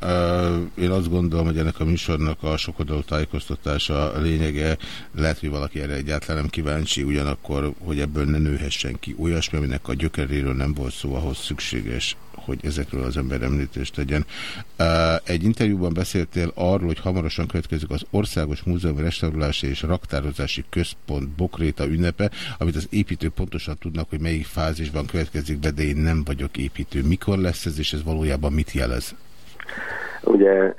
Én azt gondolom, hogy ennek a műsornak a sokoldalú tájékoztatása lényege. Lehet, hogy valaki erre egyáltalán nem kíváncsi, ugyanakkor, hogy ebből ne nőhessen ki olyasmi, aminek a gyökeréről nem volt szó, ahhoz szükséges hogy ezekről az ember említést tegyen. Egy interjúban beszéltél arról, hogy hamarosan következik az Országos Múzeum Restaurálási és Raktározási Központ Bokréta ünnepe, amit az építők pontosan tudnak, hogy melyik fázisban következik be, de én nem vagyok építő. Mikor lesz ez, és ez valójában mit jelez? Ugye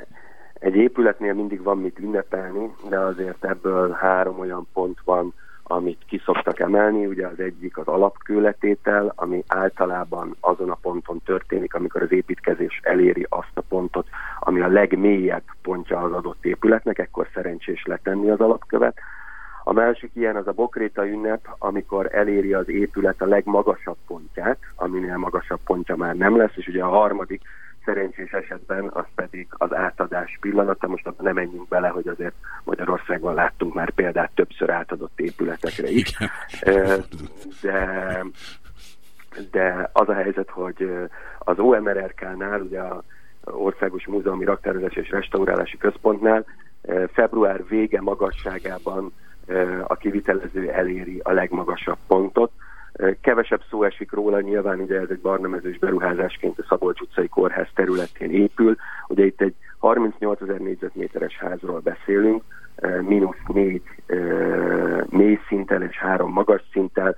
egy épületnél mindig van mit ünnepelni, de azért ebből három olyan pont van, amit kiszoktak emelni. Ugye az egyik az alapkőletétel, ami általában azon a ponton történik, amikor az építkezés eléri azt a pontot, ami a legmélyebb pontja az adott épületnek, ekkor szerencsés letenni az alapkövet. A másik ilyen az a bokréta ünnep, amikor eléri az épület a legmagasabb pontját, aminél magasabb pontja már nem lesz, és ugye a harmadik szerencsés esetben az pedig az átadás pillanata. Most abban nem menjünk bele, hogy azért Magyarországon láttunk már példát többször átadott épületekre is. De, de az a helyzet, hogy az OMRRK-nál, ugye a Országos Múzeumi Raktározás és Restaurálási Központnál február vége magasságában a kivitelező eléri a legmagasabb pontot, Kevesebb szó esik róla, nyilván ugye ez egy barnamezős beruházásként a Szabolcs utcai kórház területén épül. Ugye itt egy 38 ezer négyzetméteres házról beszélünk, mínusz négy mély szinttel és három magas szinttel.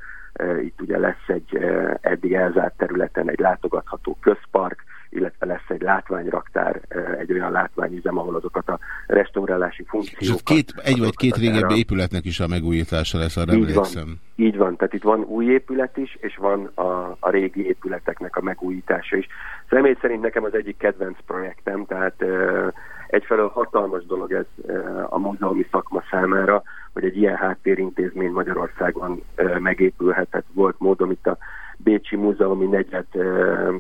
Itt ugye lesz egy eddig elzárt területen egy látogatható közpark, illetve lesz egy látványraktár, egy olyan látványüzem, ahol azokat a restaurálási funkciókat... És két, egy vagy két régebbi épületnek is a megújítása lesz, arra így emlékszem. Van, így van, tehát itt van új épület is, és van a, a régi épületeknek a megújítása is. Személy szerint nekem az egyik kedvenc projektem, tehát egyfelől hatalmas dolog ez a múzeumi szakma számára, hogy egy ilyen háttérintézmény Magyarországon megépülhet. volt módom itt a Bécsi Múzeumi negyed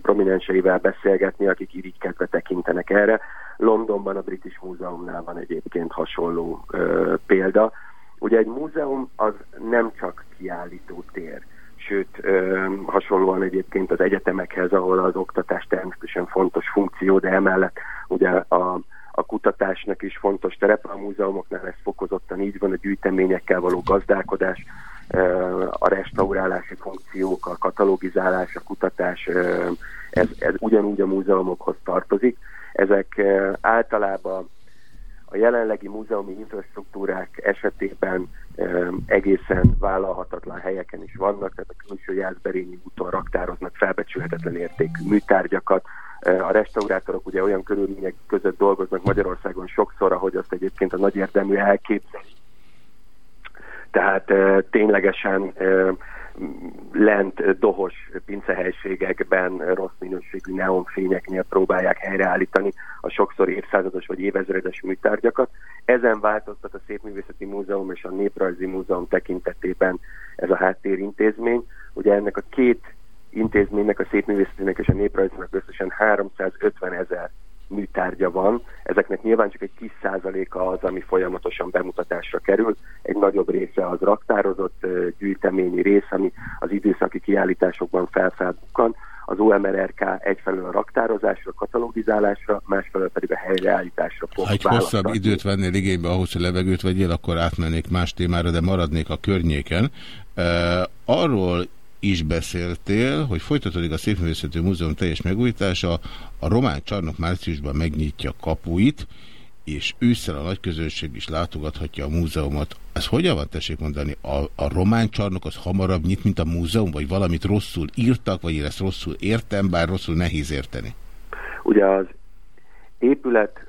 prominenseivel beszélgetni, akik irigykedve tekintenek erre. Londonban a British Múzeumnál van egyébként hasonló példa. Ugye egy múzeum az nem csak kiállító tér, sőt ö, hasonlóan egyébként az egyetemekhez, ahol az oktatás természetesen fontos funkció, de emellett ugye a, a kutatásnak is fontos terepe, a múzeumoknál ez fokozottan így van, a gyűjteményekkel való gazdálkodás, a restaurálási funkciók, a katalogizálás, a kutatás, ez, ez ugyanúgy a múzeumokhoz tartozik. Ezek általában a jelenlegi múzeumi infrastruktúrák esetében egészen vállalhatatlan helyeken is vannak, tehát a külső Jászberényi úton raktároznak felbecsülhetetlen értékű műtárgyakat. A restaurátorok ugye olyan körülmények között dolgoznak Magyarországon sokszor, ahogy azt egyébként a nagy érdemű elképzelni tehát ténylegesen lent dohos pincehelységekben rossz minőségű neonfényeknél próbálják helyreállítani a sokszor évszázados vagy évezredes műtárgyakat. Ezen változtat a Szépművészeti Múzeum és a Néprajzi Múzeum tekintetében ez a háttérintézmény. Ugye ennek a két intézménynek, a Szépművészetének és a Néprajzinak összesen 350 ezer műtárgya van. Ezeknek nyilván csak egy kis százaléka az, ami folyamatosan bemutatásra kerül. Egy nagyobb része az raktározott gyűjteményi rész, ami az időszaki kiállításokban felfelbukkan. Az OMRRK egyfelől a raktározásra, katalogizálásra, másfelől pedig a helyreállításra fog Ha egy hosszabb időt vennél igénybe ahhoz, hogy levegőt vegyél, akkor átmennék más témára, de maradnék a környéken. Uh, arról is beszéltél, hogy folytatódik a Szépművészeti Múzeum teljes megújítása, a román csarnok márciusban megnyitja kapuit, és ősszel a nagy közönség is látogathatja a múzeumot. Ez hogyan van, tessék mondani? A, a román csarnok az hamarabb nyit, mint a múzeum, vagy valamit rosszul írtak, vagy én ezt rosszul értem, bár rosszul nehéz érteni? Ugye az épület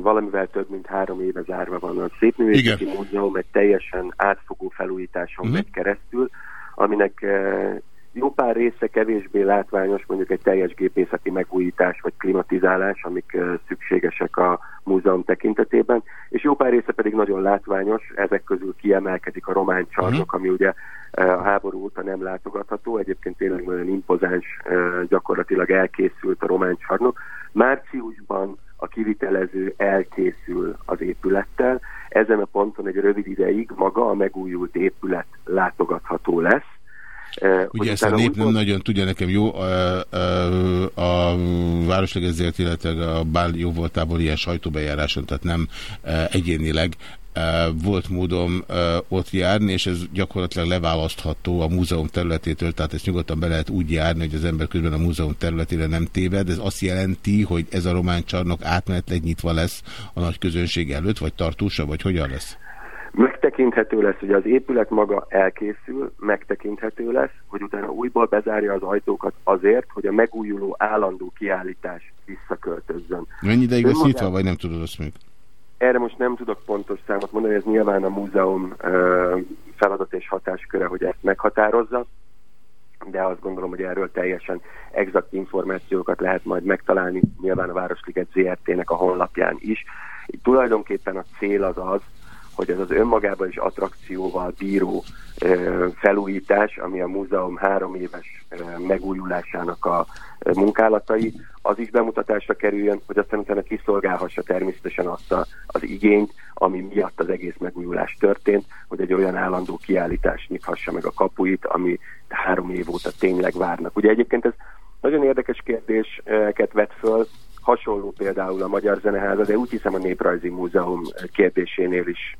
valamivel több mint három éve zárva van. A Szépművészeti Múzeum egy teljesen átfogó felújításon -huh. megy keresztül, aminek e, jó pár része kevésbé látványos, mondjuk egy teljes gépészeti megújítás vagy klimatizálás, amik szükségesek a múzeum tekintetében, és jó pár része pedig nagyon látványos, ezek közül kiemelkedik a román csarnok, ami ugye a háború óta nem látogatható, egyébként tényleg nagyon impozáns, gyakorlatilag elkészült a román csarnok. Márciusban a kivitelező elkészül az épülettel, ezen a ponton egy rövid ideig maga a megújult épület látogatható lesz, Ugye ezt a nép nem nagyon tudja nekem jó, a, a, a Városlegezért, illetve a Bál jó voltából ilyen sajtóbejáráson, tehát nem egyénileg volt módom ott járni, és ez gyakorlatilag leválasztható a múzeum területétől, tehát ezt nyugodtan be lehet úgy járni, hogy az ember közben a múzeum területére nem téved. Ez azt jelenti, hogy ez a román csarnok átmenetleg nyitva lesz a nagy közönség előtt, vagy tartósa, vagy hogyan lesz? Megtekinthető lesz, hogy az épület maga elkészül, megtekinthető lesz, hogy utána újból bezárja az ajtókat azért, hogy a megújuló állandó kiállítás visszaköltözzön. Mennyi ideig lesz nyitva, vagy nem tudod azt még? Erre most nem tudok pontos számot mondani, ez nyilván a múzeum feladat és hatásköre, hogy ezt meghatározza, de azt gondolom, hogy erről teljesen exakt információkat lehet majd megtalálni, nyilván a Városliget ZRT-nek a honlapján is. Itt tulajdonképpen a cél az az, hogy ez az önmagában is attrakcióval bíró felújítás, ami a múzeum három éves megújulásának a munkálatai, az is bemutatásra kerüljön, hogy aztán utána kiszolgálhassa természetesen azt a, az igényt, ami miatt az egész megújulás történt, hogy egy olyan állandó kiállítás nyithassa meg a kapuit, ami három év óta tényleg várnak. Ugye egyébként ez nagyon érdekes kérdéseket vet föl, hasonló például a Magyar Zeneháza, de úgy hiszem a Néprajzi Múzeum kérdésénél is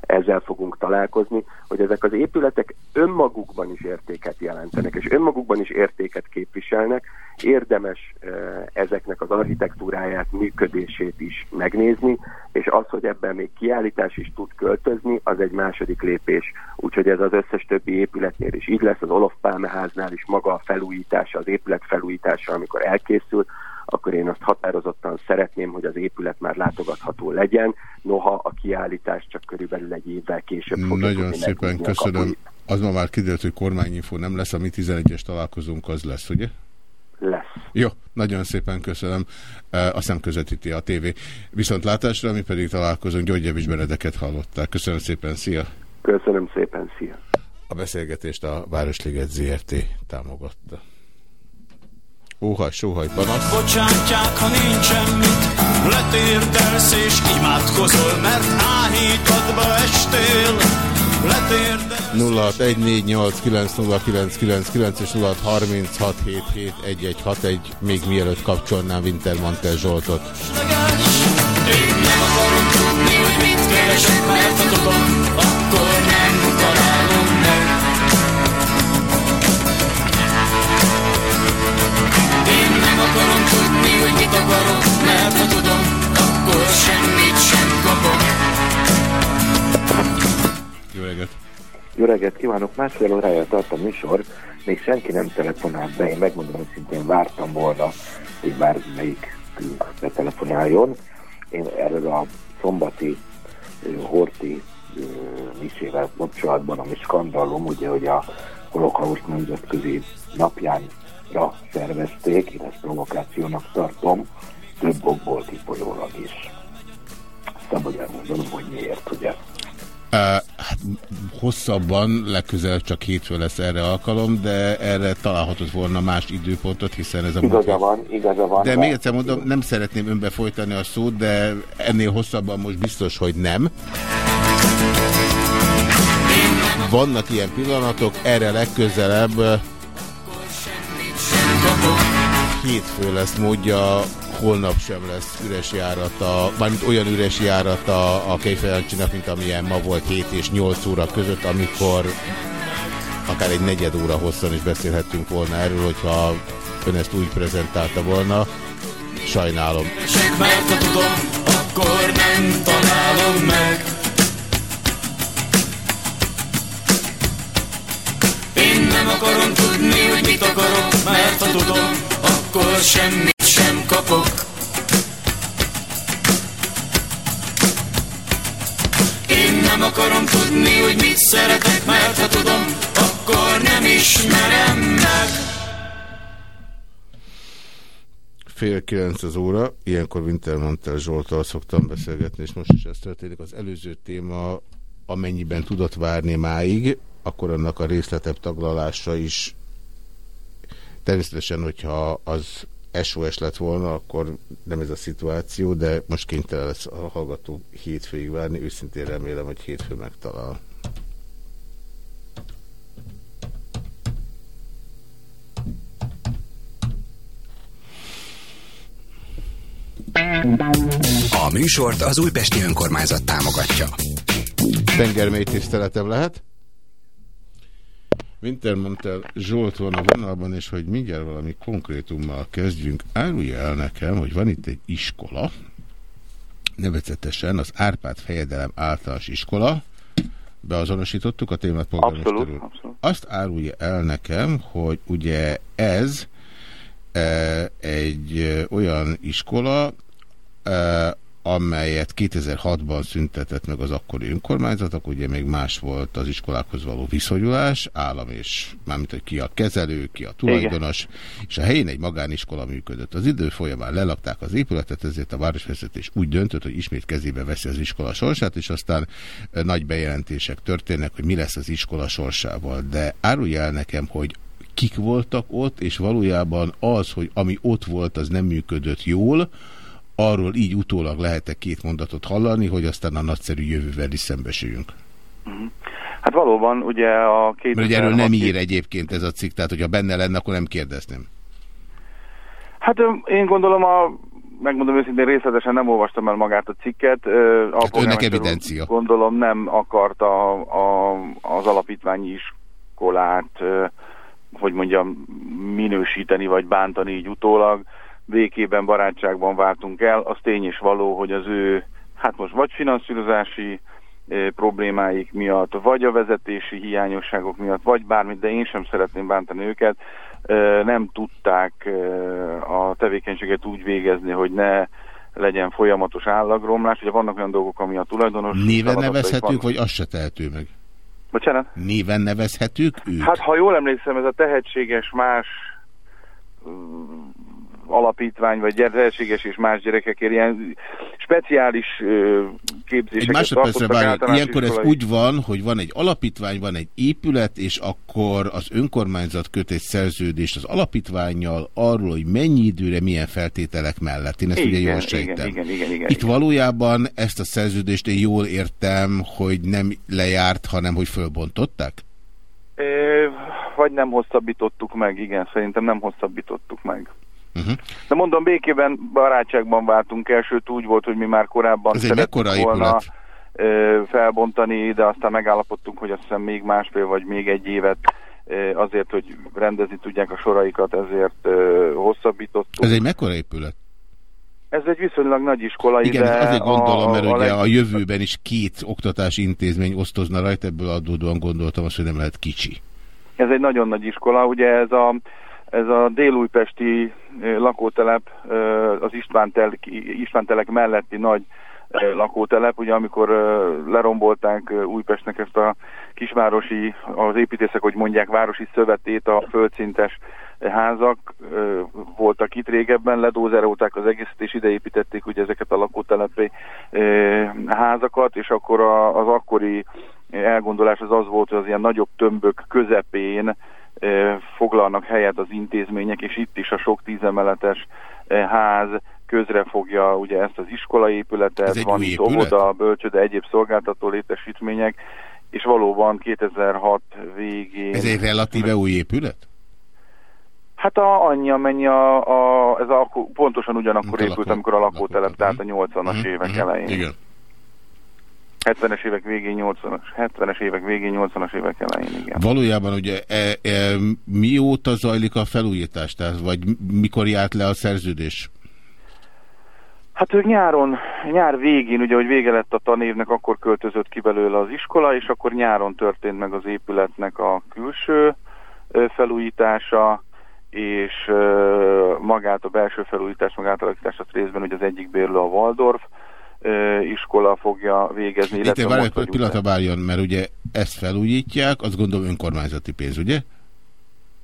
ezzel fogunk találkozni, hogy ezek az épületek önmagukban is értéket jelentenek, és önmagukban is értéket képviselnek, érdemes ezeknek az architektúráját, működését is megnézni, és az, hogy ebben még kiállítás is tud költözni, az egy második lépés. Úgyhogy ez az összes többi épületnél is így lesz, az Olof Pálmeháznál is maga a felújítása, az épület felújítása, amikor elkészül, akkor én azt határozottan szeretném, hogy az épület már látogatható legyen, noha a kiállítás csak körülbelül egy évvel később fog. Nagyon szépen köszönöm. Az ma már kiderült, hogy kormányinfó nem lesz, a mi 11-es találkozunk az lesz, ugye? Lesz. Jó, nagyon szépen köszönöm. Azt nem közvetíti a tévé. Viszont látásra, mi pedig találkozunk, Györgyevics Benedeket hallották. Köszönöm szépen, szia! Köszönöm szépen, szia! A beszélgetést a Városliget ZRT támogatta. Óhaj, sóhaj, panasz. Bocsátják, ha nincsen mit, letérdelsz és imádkozol, mert áhítadba estél. 0614890999 és 0636771161 még mielőtt kapcsolnám Wintermantel Zsoltot. Én nem akarom tudni, hogy mit keresek, mert ha tudom, akkor nem találom tudni, hogy mit akarok, mert ha tudom, akkor semmit sem kapok. Jó reggelt! Jó reggelt kívánok! Másfél órája tart a műsor, még senki nem telefonált be, én megmondom, hogy szintén vártam volna, hogy bármelyik betelefonáljon. Én erről a szombati Horti misével kapcsolatban, ami skandalom, ugye, hogy a holokauszt nemzetközi napjánra szervezték, én ezt provokációnak tartom, több okból kifolyólag is. Szabad elmondanom, hogy miért, ugye? Hát hosszabban, legközelebb csak hétfő lesz erre alkalom, de erre találhatott volna más időpontot, hiszen ez a Igaza munka... van, igaza van. De még egyszer mondom, nem szeretném önbe folytani a szót, de ennél hosszabban most biztos, hogy nem. Vannak ilyen pillanatok, erre legközelebb hétfő lesz módja, holnap sem lesz üres járata, mármint olyan üres járata a Kejfejancsinak, mint amilyen ma volt 7 és 8 óra között, amikor akár egy negyed óra hosszan is beszélhettünk volna erről, hogyha ön ezt úgy prezentálta volna. Sajnálom. Mert ha tudom, akkor nem találom meg Én nem akarom tudni, hogy mit akarok Mert ha tudom, akkor semmit sem kapok. Én nem akarom tudni, hogy mit szeretek Mert ha tudom, akkor nem ismerem meg. Fél kilenc az óra, ilyenkor Wintermantel Zsoltal szoktam beszélgetni, és most is ez történik. Az előző téma, amennyiben tudott várni máig, akkor annak a részletebb taglalása is természetesen, hogyha az SOS lett volna, akkor nem ez a szituáció, de most kénytelen lesz a hallgató hétfőig várni, őszintén remélem, hogy hétfő megtalál. A műsort az Újpesti Önkormányzat támogatja. Tengermély tiszteletem lehet? Wintermantel Zsolt van a vonalban, és hogy mindjárt valami konkrétummal kezdjünk. Árulja el nekem, hogy van itt egy iskola, nevezetesen az Árpád Fejedelem általános iskola, beazonosítottuk a témát polgármester Abszolút, abszolút. Azt árulja el nekem, hogy ugye ez e, egy e, olyan iskola, e, amelyet 2006-ban szüntetett meg az akkori önkormányzatok, ugye még más volt az iskolákhoz való viszonyulás, állam és mármint, hogy ki a kezelő, ki a tulajdonos, Igen. és a helyén egy magániskola működött. Az idő folyamán lelakták az épületet, ezért a városvezetés úgy döntött, hogy ismét kezébe veszi az iskola sorsát, és aztán nagy bejelentések történnek, hogy mi lesz az iskola sorsával. De árulja el nekem, hogy kik voltak ott, és valójában az, hogy ami ott volt, az nem működött jól, arról így utólag lehet-e két mondatot hallani, hogy aztán a nagyszerű jövővel is szembesüljünk? Hát valóban, ugye a két... Mert ugye erről nem ír egyébként ez a cikk, tehát hogyha benne lenne, akkor nem kérdezném. Hát én gondolom a megmondom őszintén részletesen nem olvastam el magát a cikket. Ö, A Hát önnek evidencia. Gondolom nem akarta a, az alapítványi iskolát, hogy mondjam, minősíteni vagy bántani így utólag. Békében, barátságban vártunk el. Az tény és való, hogy az ő, hát most vagy finanszírozási problémáik miatt, vagy a vezetési hiányosságok miatt, vagy bármit, de én sem szeretném bántani őket, nem tudták a tevékenységet úgy végezni, hogy ne legyen folyamatos állagromlás. Ugye vannak olyan dolgok, ami a tulajdonos... Néven nevezhetők, vagy az se tehető meg? Bocsánat? Néven nevezhetők ők? Hát ha jól emlékszem, ez a tehetséges más alapítvány, vagy gyere- tehetséges és más gyerekekért ilyen speciális ö, Egy képzéseket másodpercre tartottak várj, általános ilyenkor ez úgy van, hogy van egy alapítvány, van egy épület, és akkor az önkormányzat köt egy szerződést az alapítványjal arról, hogy mennyi időre, milyen feltételek mellett. Én ezt ugye Igen, jól igen, sejtem. igen, igen, igen, Itt igen. valójában ezt a szerződést én jól értem, hogy nem lejárt, hanem hogy fölbontották? Ö, Vagy nem hosszabbítottuk meg, igen, szerintem nem hosszabbítottuk meg. Uh -huh. De mondom, békében, barátságban váltunk el, sőt úgy volt, hogy mi már korábban Ez szerettük volna épület? felbontani, de aztán megállapodtunk, hogy azt hiszem még másfél vagy még egy évet azért, hogy rendezni tudják a soraikat, ezért hosszabbítottuk. Ez egy mekkora épület? Ez egy viszonylag nagy iskola, Igen, de ezt azért gondolom, mert ugye leg- a jövőben is két oktatási intézmény osztozna rajta, ebből adódóan gondoltam azt, hogy nem lehet kicsi. Ez egy nagyon nagy iskola, ugye ez a, ez a délújpesti lakótelep, az István, tel, melletti nagy lakótelep, ugye amikor lerombolták Újpestnek ezt a kisvárosi, az építészek, hogy mondják, városi szövetét, a földszintes házak voltak itt régebben, ledózerolták az egészet, és ide építették ugye ezeket a lakótelepi házakat, és akkor az akkori elgondolás az az volt, hogy az ilyen nagyobb tömbök közepén foglalnak helyet az intézmények, és itt is a sok tízemeletes ház közre fogja ugye ezt az iskolaépületet, Ez van itt épület? óvoda, bölcsőde, egyéb szolgáltató létesítmények, és valóban 2006 végén... Ez egy relatíve új épület? Hát a, annyi, amennyi a, a, ez a, pontosan ugyanakkor épült, amikor a lakótelep, tehát a 80-as évek elején. Igen. 70-es évek végén, 80-as, 70-es évek végén, 80-as évek elején, igen. Valójában ugye e, e, mióta zajlik a felújítás, tehát, vagy mikor járt le a szerződés? Hát ők nyáron, nyár végén, ugye, hogy vége lett a tanévnek, akkor költözött ki belőle az iskola, és akkor nyáron történt meg az épületnek a külső felújítása, és magát a belső felújítás, meg átalakítás az részben ugye az egyik bérlő a Waldorf iskola fogja végezni. Itt várj, egy pillanatra várjon, mert ugye ezt felújítják, azt gondolom önkormányzati pénz, ugye?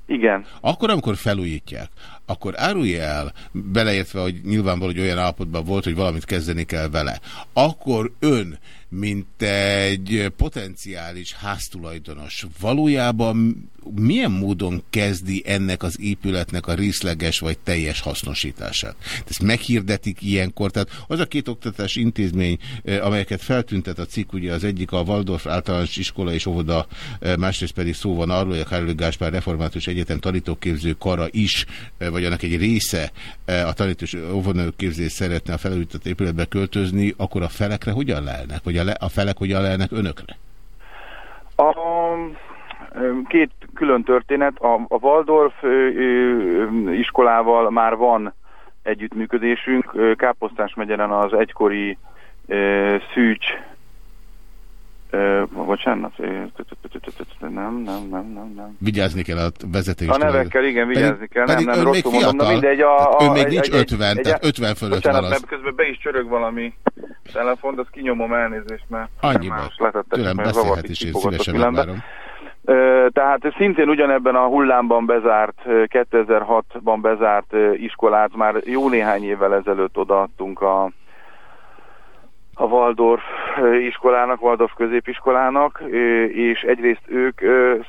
Igen. Akkor, amikor felújítják, akkor árulja el, beleértve, hogy nyilvánvaló, hogy olyan állapotban volt, hogy valamit kezdeni kell vele, akkor ön, mint egy potenciális háztulajdonos, valójában milyen módon kezdi ennek az épületnek a részleges vagy teljes hasznosítását? Ezt meghirdetik ilyenkor, tehát az a két oktatás intézmény, eh, amelyeket feltüntet a cikk, ugye az egyik a Waldorf általános iskola és óvoda, eh, másrészt pedig szó van arról, hogy a Károly Gáspár Református Egyetem tanítóképző kara is, eh, vagy annak egy része a tanítós óvodaképzés szeretne a felújított épületbe költözni, akkor a felekre hogyan lelnek? Vagy a, le, a felek hogyan lelnek önökre? A két külön történet. A, a Waldorf iskolával már van együttműködésünk. Káposztás megyeren az egykori Szűcs bocsánat, nem, nem, nem, nem, nem. Vigyázni kell a vezetés. A nevekkel, igen, vigyázni kell. Nem, nem, rosszul mondom, na mindegy. A, a, ő még nincs egy, 50, egy, tehát 50 fölött bocsánat, van az. közben be is csörög valami telefon, azt kinyomom elnézést, mert Annyiban. Tőlem beszélhet is, én szívesen megvárom. Tehát szintén ugyanebben a hullámban bezárt, 2006-ban bezárt iskolát már jó néhány évvel ezelőtt odaadtunk a a Waldorf iskolának, Waldorf középiskolának, és egyrészt ők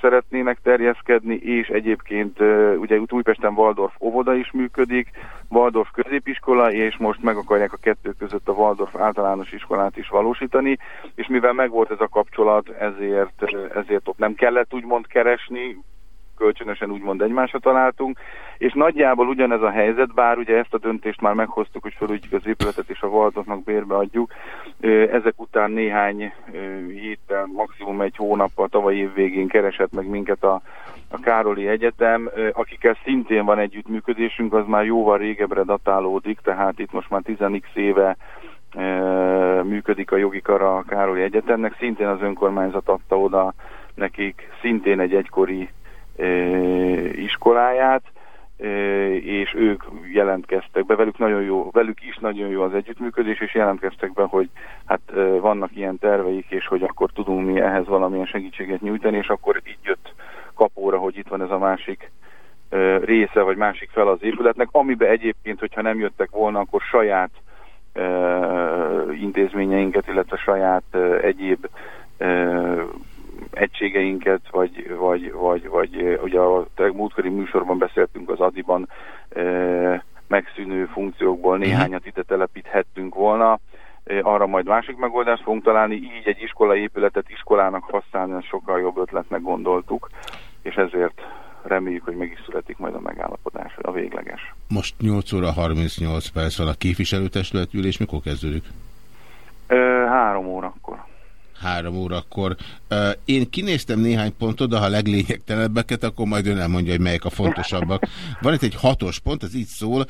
szeretnének terjeszkedni, és egyébként ugye Újpesten Waldorf óvoda is működik, Waldorf középiskola, és most meg akarják a kettő között a Waldorf általános iskolát is valósítani, és mivel megvolt ez a kapcsolat, ezért, ezért ott nem kellett úgymond keresni, kölcsönösen úgymond egymásra találtunk, és nagyjából ugyanez a helyzet, bár ugye ezt a döntést már meghoztuk, hogy felújtjuk az épületet és a Valdoknak bérbe adjuk, ezek után néhány héttel, maximum egy hónappal tavaly év végén keresett meg minket a, a Károli Egyetem, akikkel szintén van együttműködésünk, az már jóval régebbre datálódik, tehát itt most már 10 éve működik a jogi kara a Károli Egyetemnek, szintén az önkormányzat adta oda nekik szintén egy egykori iskoláját, és ők jelentkeztek be, velük, nagyon jó, velük is nagyon jó az együttműködés, és jelentkeztek be, hogy hát vannak ilyen terveik, és hogy akkor tudunk mi ehhez valamilyen segítséget nyújtani, és akkor így jött kapóra, hogy itt van ez a másik része, vagy másik fel az épületnek, amiben egyébként, hogyha nem jöttek volna, akkor saját intézményeinket, illetve saját egyéb egységeinket, vagy, vagy, vagy, vagy ugye a múltkori műsorban beszéltünk az Adiban megszűnő funkciókból mhm. néhányat ide telepíthettünk volna, arra majd másik megoldást fogunk találni, így egy iskolai épületet iskolának használni, sokkal jobb ötletnek gondoltuk, és ezért reméljük, hogy meg is születik majd a megállapodás, a végleges. Most 8 óra 38 perc van a képviselőtestület ülés, mikor kezdődik? E, három órakor három órakor. Én kinéztem néhány pontot, de ha leglényegtelenebbeket, akkor majd ön elmondja, hogy melyek a fontosabbak. Van itt egy hatos pont, az így szól.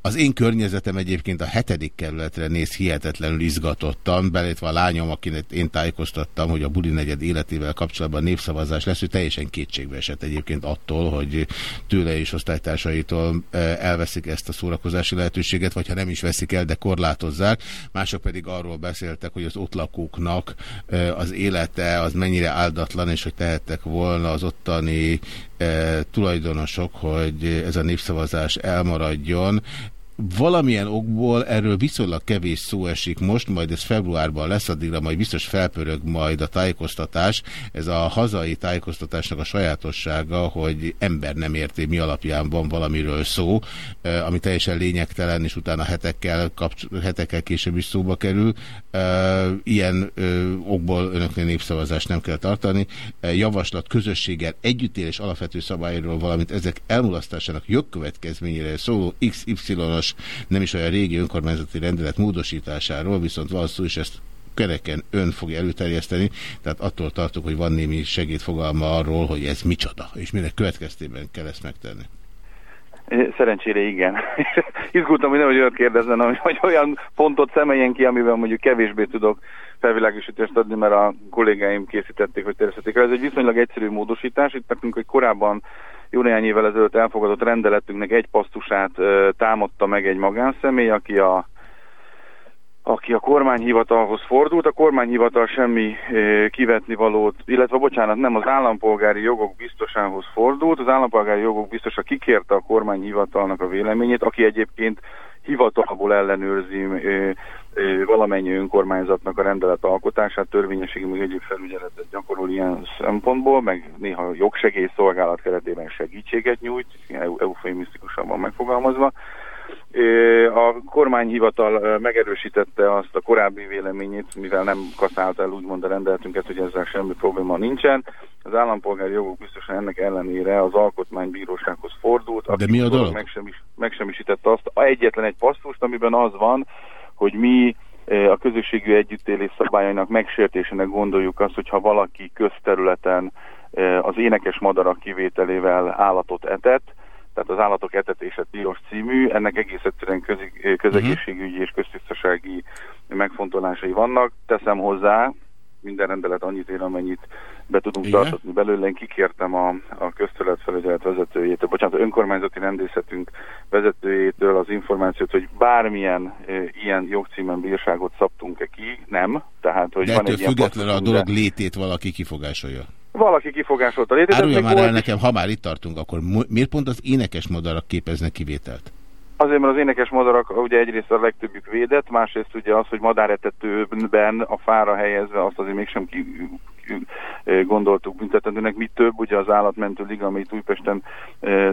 Az én környezetem egyébként a hetedik kerületre néz hihetetlenül izgatottan, belétve a lányom, akinek én tájékoztattam, hogy a buli negyed életével kapcsolatban népszavazás lesz, ő teljesen kétségbe esett egyébként attól, hogy tőle és osztálytársaitól elveszik ezt a szórakozási lehetőséget, vagy ha nem is veszik el, de korlátozzák. Mások pedig arról beszéltek, hogy az ott lakóknak az élete az mennyire áldatlan, és hogy tehettek volna az ottani tulajdonosok, hogy ez a népszavazás elmaradjon valamilyen okból erről viszonylag kevés szó esik most, majd ez februárban lesz, addigra majd biztos felpörög majd a tájékoztatás. Ez a hazai tájékoztatásnak a sajátossága, hogy ember nem érti, mi alapján van valamiről szó, ami teljesen lényegtelen, és utána hetekkel, hetekkel később is szóba kerül. Ilyen okból önöknél népszavazást nem kell tartani. Javaslat közösséggel együttélés alapvető szabályról, valamint ezek elmulasztásának jogkövetkezményére szóló XY-os nem is olyan régi önkormányzati rendelet módosításáról, viszont van szó, és ezt kereken ön fogja előterjeszteni, tehát attól tartok, hogy van némi segédfogalma arról, hogy ez micsoda, és minek következtében kell ezt megtenni. Szerencsére igen. Izgultam, hogy nehogy olyat kérdezzen, hogy olyan pontot szemeljen ki, amiben mondjuk kevésbé tudok felvilágosítást adni, mert a kollégáim készítették, hogy terjesztették Ez egy viszonylag egyszerű módosítás. Itt nekünk, hogy korábban jó néhány évvel ezelőtt elfogadott rendeletünknek egy pasztusát támadta meg egy magánszemély, aki a aki a kormányhivatalhoz fordult, a kormányhivatal semmi kivetni valót, illetve bocsánat, nem az állampolgári jogok biztosához fordult, az állampolgári jogok biztosa kikérte a kormányhivatalnak a véleményét, aki egyébként hivatalból ellenőrzi valamennyi önkormányzatnak a rendelet alkotását, törvényességi meg egyéb felügyeletet gyakorol ilyen szempontból, meg néha jogsegélyszolgálat keretében segítséget nyújt, eufemisztikusan van megfogalmazva. A kormányhivatal megerősítette azt a korábbi véleményét, mivel nem kaszálta el úgymond a rendeletünket, hogy ezzel semmi probléma nincsen. Az állampolgári jogok biztosan ennek ellenére az alkotmánybírósághoz fordult. De mi a dolog? Megsemis, megsemmisítette azt egyetlen egy passzust, amiben az van, hogy mi a közösségű együttélés szabályainak megsértésének gondoljuk azt, hogyha valaki közterületen az énekes madarak kivételével állatot etett, tehát az állatok etetése tilos című, ennek egész egyszerűen közi, közegészségügyi és köztisztasági megfontolásai vannak. Teszem hozzá, minden rendelet annyit ér, amennyit be tudunk Igen? tartatni belőle. Én kikértem a, a közterületfelügyelet vezetőjétől, bocsánat, önkormányzati rendészetünk vezetőjétől az információt, hogy bármilyen e, ilyen jogcímen bírságot szabtunk-e ki, nem. Tehát, hogy De van egy függetlenül a dolog létét valaki kifogásolja. Valaki kifogásolta létét. Árulja már el nekem, ha már itt tartunk, akkor miért pont az énekes madarak képeznek kivételt? Azért, mert az énekes madarak ugye egyrészt a legtöbbük védett, másrészt ugye az, hogy madáretetőben a fára helyezve azt azért mégsem ki, gondoltuk büntetendőnek. Mi több, ugye az állatmentő liga, amit Újpesten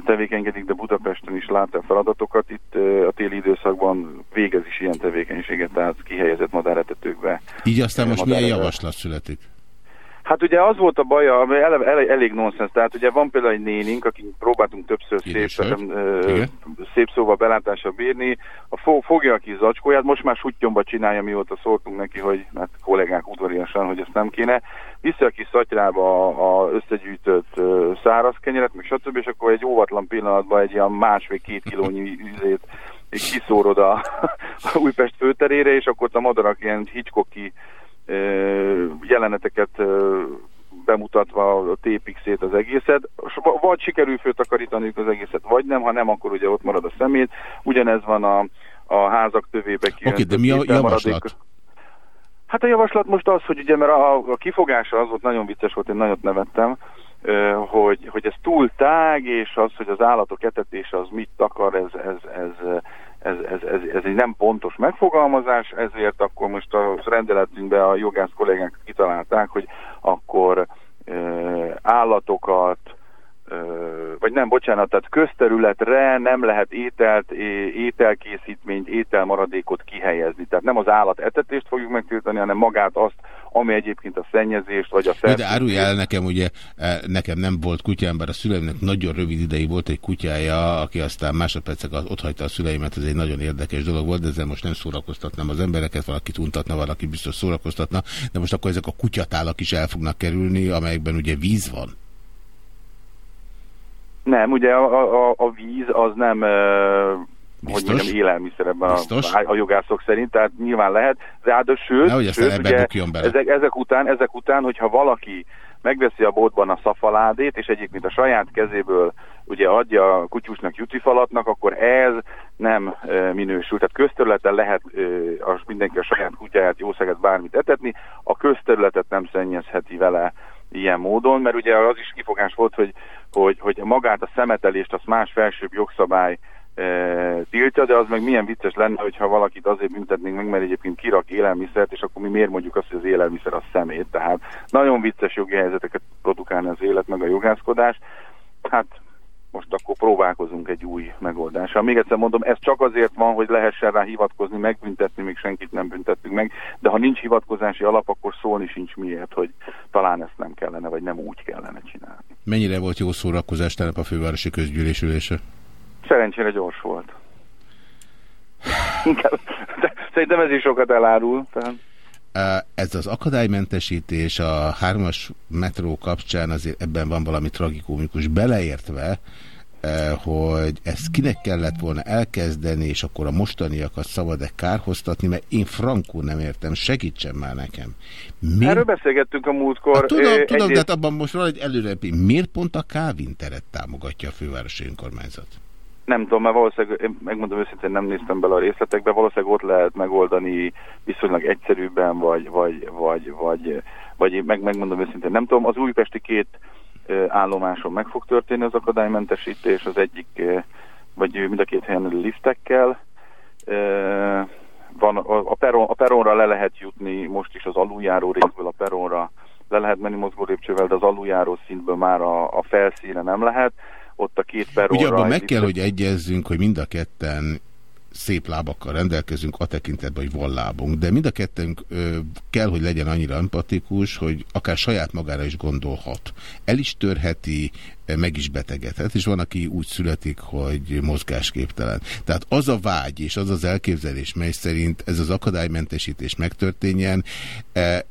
tevékenykedik, de Budapesten is látta a feladatokat. Itt a téli időszakban végez is ilyen tevékenységet, tehát kihelyezett madáretetőkbe. Így aztán most milyen javaslat születik? Hát ugye az volt a baj, ami elég, elég, elég nonsens, tehát ugye van például egy nénink, akik próbáltunk többször szép, ö, szép szóval belátásra bírni, a fo fogja a kis zacskóját, most már sutyomba csinálja, mióta szóltunk neki, hogy hát kollégák udvariasan, hogy ezt nem kéne, vissza a kis szatyrába a, a összegyűjtött ö, száraz kenyeret, meg stb. és akkor egy óvatlan pillanatban egy ilyen másfél-két kilónyi üzét kiszórod a, a Újpest főterére, és akkor a madarak ilyen hicskoki jeleneteket bemutatva tépik szét az egészet. Vagy sikerül főtakarítani az egészet, vagy nem, ha nem, akkor ugye ott marad a szemét. Ugyanez van a, a házak tövébe Oké, okay, de mi a javaslat? Hát a javaslat most az, hogy ugye, mert a, a kifogása az volt, nagyon vicces volt, én nagyot nevettem, hogy, hogy ez túl tág, és az, hogy az állatok etetése az mit akar, ez, ez, ez, ez, ez, ez, ez egy nem pontos megfogalmazás, ezért akkor most a rendeletünkben a jogász kollégák kitalálták, hogy akkor e, állatokat, vagy nem, bocsánat, tehát közterületre nem lehet ételt, ételkészítményt, ételmaradékot kihelyezni. Tehát nem az állat etetést fogjuk megtiltani, hanem magát azt, ami egyébként a szennyezést, vagy a De árulj el nekem, ugye, e, nekem nem volt kutyám, bár a szüleimnek nagyon rövid ideig volt egy kutyája, aki aztán másodpercek ott hagyta a szüleimet, ez egy nagyon érdekes dolog volt, de ezzel most nem szórakoztatnám az embereket, valaki untatna, valaki biztos szórakoztatna, de most akkor ezek a kutyatálak is el fognak kerülni, amelyekben ugye víz van. Nem, ugye a, a, a víz az nem, Biztos? hogy mondjam, élelmiszer ebben a, a jogászok szerint, tehát nyilván lehet, hát sőt, Nehogy sőt ugye, ezek, ezek, után, ezek után, hogyha valaki megveszi a boltban a szafaládét, és egyébként a saját kezéből ugye adja a kutyusnak jutifalatnak, akkor ez nem e, minősül. Tehát közterületen lehet e, az mindenki a saját kutyáját, jószeget, bármit etetni, a közterületet nem szennyezheti vele ilyen módon, mert ugye az is kifogás volt, hogy, hogy, hogy magát a szemetelést azt más felsőbb jogszabály e, tiltja, de az meg milyen vicces lenne, hogyha valakit azért büntetnénk meg, mert egyébként kirak élelmiszert, és akkor mi miért mondjuk azt, hogy az élelmiszer a szemét. Tehát nagyon vicces jogi helyzeteket produkálni az élet, meg a jogászkodás. Hát most akkor próbálkozunk egy új megoldással. Még egyszer mondom, ez csak azért van, hogy lehessen rá hivatkozni, megbüntetni, még senkit nem büntettünk meg, de ha nincs hivatkozási alap, akkor szólni sincs miért, hogy talán ezt nem kellene, vagy nem úgy kellene csinálni. Mennyire volt jó szórakozás tegnap a fővárosi közgyűlésülése? Szerencsére gyors volt. Inkább, szerintem ez is sokat elárul. Tehát... Ez az akadálymentesítés a hármas metró kapcsán azért ebben van valami tragikomikus beleértve, hogy ezt kinek kellett volna elkezdeni, és akkor a mostaniakat szabad-e kárhoztatni, mert én frankó nem értem, segítsen már nekem. Miért? Erről beszélgettünk a múltkor. Hát, tudom, tudom, egyrészt... de hát abban most van egy előrepi. Miért pont a Kávin teret támogatja a fővárosi önkormányzat? Nem tudom, mert valószínűleg, én megmondom őszintén, nem néztem bele a részletekbe, valószínűleg ott lehet megoldani viszonylag egyszerűbben, vagy, vagy, vagy, vagy, vagy meg, megmondom őszintén, nem tudom, az újpesti két állomáson meg fog történni az akadálymentesítés, az egyik, vagy mind a két helyen lisztekkel. Van, a, peron, a peronra le lehet jutni most is az aluljáró részből a peronra, le lehet menni mozgó lépcsővel, de az aluljáró szintből már a, a felszíne nem lehet. Ott a két peronra... Ugye abban meg kell, hogy egyezzünk, hogy mind a ketten szép lábakkal rendelkezünk a tekintetben, hogy van lábunk, de mind a kettőnk ö, kell, hogy legyen annyira empatikus, hogy akár saját magára is gondolhat. El is törheti, meg is betegedhet, és van, aki úgy születik, hogy mozgásképtelen. Tehát az a vágy és az az elképzelés, mely szerint ez az akadálymentesítés megtörténjen,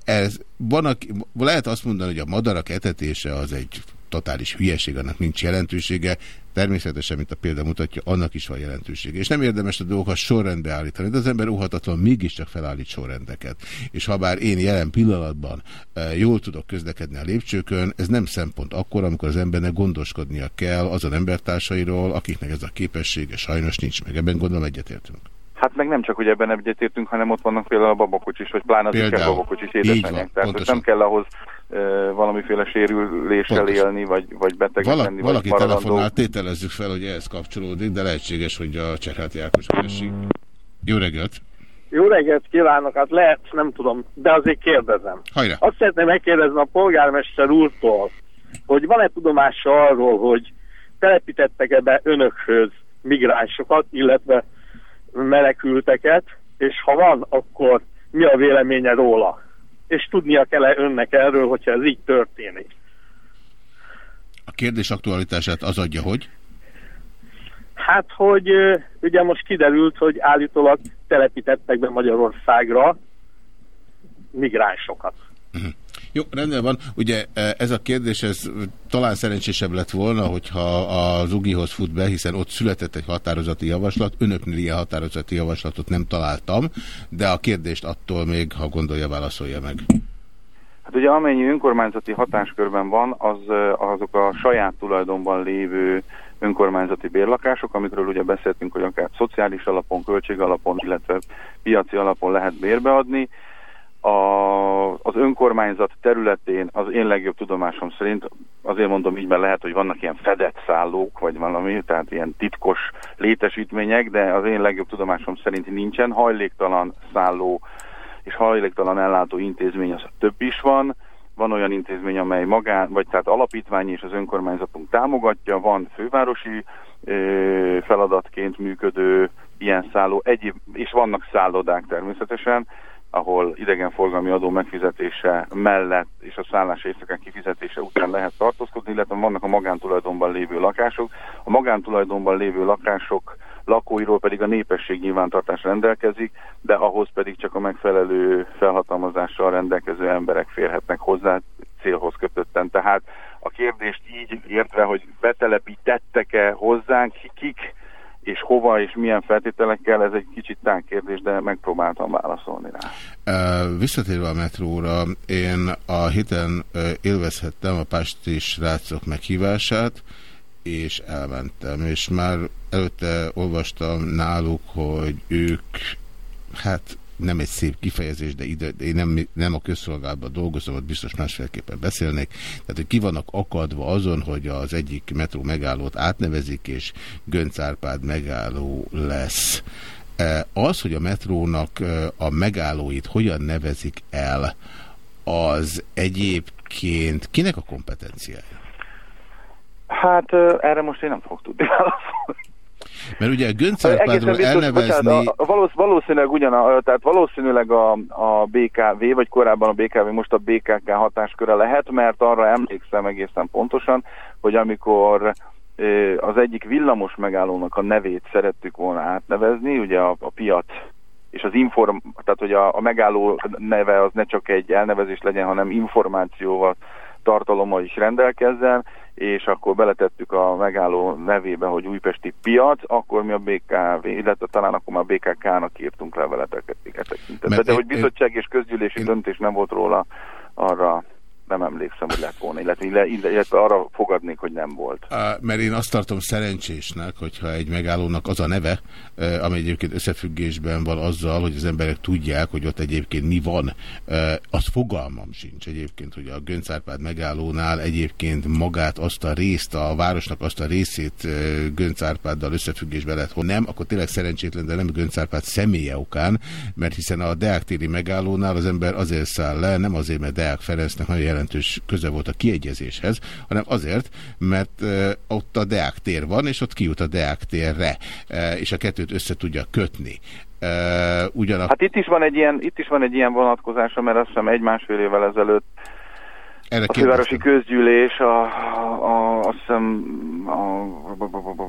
ez van, aki, lehet azt mondani, hogy a madarak etetése az egy totális hülyeség, annak nincs jelentősége. Természetesen, mint a példa mutatja, annak is van jelentősége. És nem érdemes a dolgokat sorrendbe állítani, de az ember óhatatlan mégiscsak felállít sorrendeket. És ha bár én jelen pillanatban e, jól tudok közlekedni a lépcsőkön, ez nem szempont akkor, amikor az embernek gondoskodnia kell azon embertársairól, akiknek ez a képessége sajnos nincs meg. Ebben gondolom egyetértünk. Hát meg nem csak, hogy ebben egyetértünk, hanem ott vannak például a babakocsis, vagy pláne az is babakocsis édesanyák. Tehát pontosan. nem kell ahhoz valamiféle sérüléssel Pontosan. élni, vagy, vagy beteg Vala, lenni. Valaki vagy telefonál, tételezzük fel, hogy ehhez kapcsolódik, de lehetséges, hogy a Cserháti Ákos keresik. Jó reggelt! Jó reggelt kívánok, hát lehet, nem tudom, de azért kérdezem. Hajrá. Azt szeretném megkérdezni a polgármester úrtól, hogy van-e tudomása arról, hogy telepítettek-e be önökhöz migránsokat, illetve menekülteket, és ha van, akkor mi a véleménye róla? és tudnia kell -e önnek erről, hogyha ez így történik. A kérdés aktualitását az adja, hogy? Hát, hogy ugye most kiderült, hogy állítólag telepítettek be Magyarországra migránsokat. Uh -huh. Jó, rendben van. Ugye e, ez a kérdés, ez talán szerencsésebb lett volna, hogyha az Ugihoz fut be, hiszen ott született egy határozati javaslat. Önöknél ilyen határozati javaslatot nem találtam, de a kérdést attól még, ha gondolja, válaszolja meg. Hát ugye amennyi önkormányzati hatáskörben van, az e, azok a saját tulajdonban lévő önkormányzati bérlakások, amikről ugye beszéltünk, hogy akár szociális alapon, költségalapon, illetve piaci alapon lehet bérbeadni a, az önkormányzat területén az én legjobb tudomásom szerint, azért mondom így, mert lehet, hogy vannak ilyen fedett szállók, vagy valami, tehát ilyen titkos létesítmények, de az én legjobb tudomásom szerint nincsen. Hajléktalan szálló és hajléktalan ellátó intézmény, az több is van, van olyan intézmény, amely magán, vagy tehát alapítvány és az önkormányzatunk támogatja, van fővárosi ö, feladatként működő ilyen szálló, egyéb, és vannak szállodák természetesen, ahol idegenforgalmi adó megfizetése mellett és a szállás éjszakán kifizetése után lehet tartózkodni, illetve vannak a magántulajdonban lévő lakások. A magántulajdonban lévő lakások lakóiról pedig a népesség nyilvántartás rendelkezik, de ahhoz pedig csak a megfelelő felhatalmazással rendelkező emberek férhetnek hozzá célhoz kötötten. Tehát a kérdést így értve, hogy betelepítettek-e hozzánk, kik és hova és milyen feltételekkel, ez egy kicsit tán kérdés, de megpróbáltam válaszolni rá. Visszatérve a metróra, én a héten élvezhettem a Pásti srácok meghívását, és elmentem, és már előtte olvastam náluk, hogy ők hát nem egy szép kifejezés, de, ide, de én nem, nem a közszolgálatban dolgozom, ott biztos másfélképpen beszélnék. Tehát, hogy ki vannak akadva azon, hogy az egyik metró megállót átnevezik, és Gönc Árpád megálló lesz. E, az, hogy a metrónak e, a megállóit hogyan nevezik el, az egyébként kinek a kompetenciája? Hát e, erre most én nem fogok tudni válaszolni. Mert ugye Göncárpádról elnevezni... Bocsánat, a, a valószínűleg ugyan, tehát valószínűleg a, a BKV, vagy korábban a BKV, most a BKK hatásköre lehet, mert arra emlékszem egészen pontosan, hogy amikor az egyik villamos megállónak a nevét szerettük volna átnevezni, ugye a, a piac és az inform, tehát hogy a, a megálló neve az ne csak egy elnevezés legyen, hanem információval, tartalommal is rendelkezzen, és akkor beletettük a megálló nevébe, hogy újpesti piac, akkor mi a BKV, illetve talán akkor már BKK-nak írtunk leveleteket tekintetben. De hogy bizottság és közgyűlési én... döntés nem volt róla, arra nem emlékszem, hogy lett volna, illetve, illetve arra fogadnék, hogy nem volt. Mert én azt tartom szerencsésnek, hogyha egy megállónak az a neve, ami egyébként összefüggésben van azzal, hogy az emberek tudják, hogy ott egyébként mi van, az fogalmam sincs egyébként, hogy a Göncárpád megállónál egyébként magát azt a részt, a városnak azt a részét Göncárpáddal összefüggésben lehet, hogy nem, akkor tényleg szerencsétlen, de nem Göncárpád személye okán, mert hiszen a Deák téri megállónál az ember azért száll le, nem azért, mert Deák Ferencnek nagyon jelentős köze volt a kiegyezéshez, hanem azért, mert ott a Deák tér van, és ott kijut a Deák térre, és a kettőt össze tudja kötni. Ugyanak... Hát itt is van egy ilyen, itt is van egy ilyen vonatkozása, mert azt hiszem egy-másfél évvel ezelőtt erre a fővárosi közgyűlés, a, a, azt hiszem,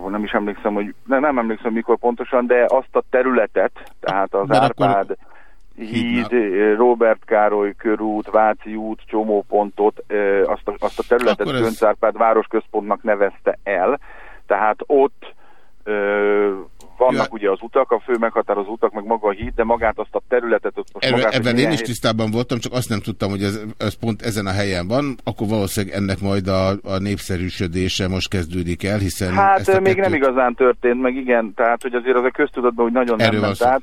a, nem is emlékszem, hogy nem, nem emlékszem mikor pontosan, de azt a területet, tehát az Mert Árpád, akkor híd, Robert Károly körút, Váci út, csomópontot, azt a, azt a területet ez... Göncárpád városközpontnak nevezte el, tehát ott ö, vannak ja. ugye az utak, a fő meghatározó utak, meg maga a híd, de magát azt a területet... Ott most magát, ebben én is tisztában voltam, csak azt nem tudtam, hogy ez, ez pont ezen a helyen van, akkor valószínűleg ennek majd a, a népszerűsödése most kezdődik el, hiszen... Hát még kettőt... nem igazán történt, meg igen, tehát hogy azért az a köztudatban úgy nagyon Erről nem ment át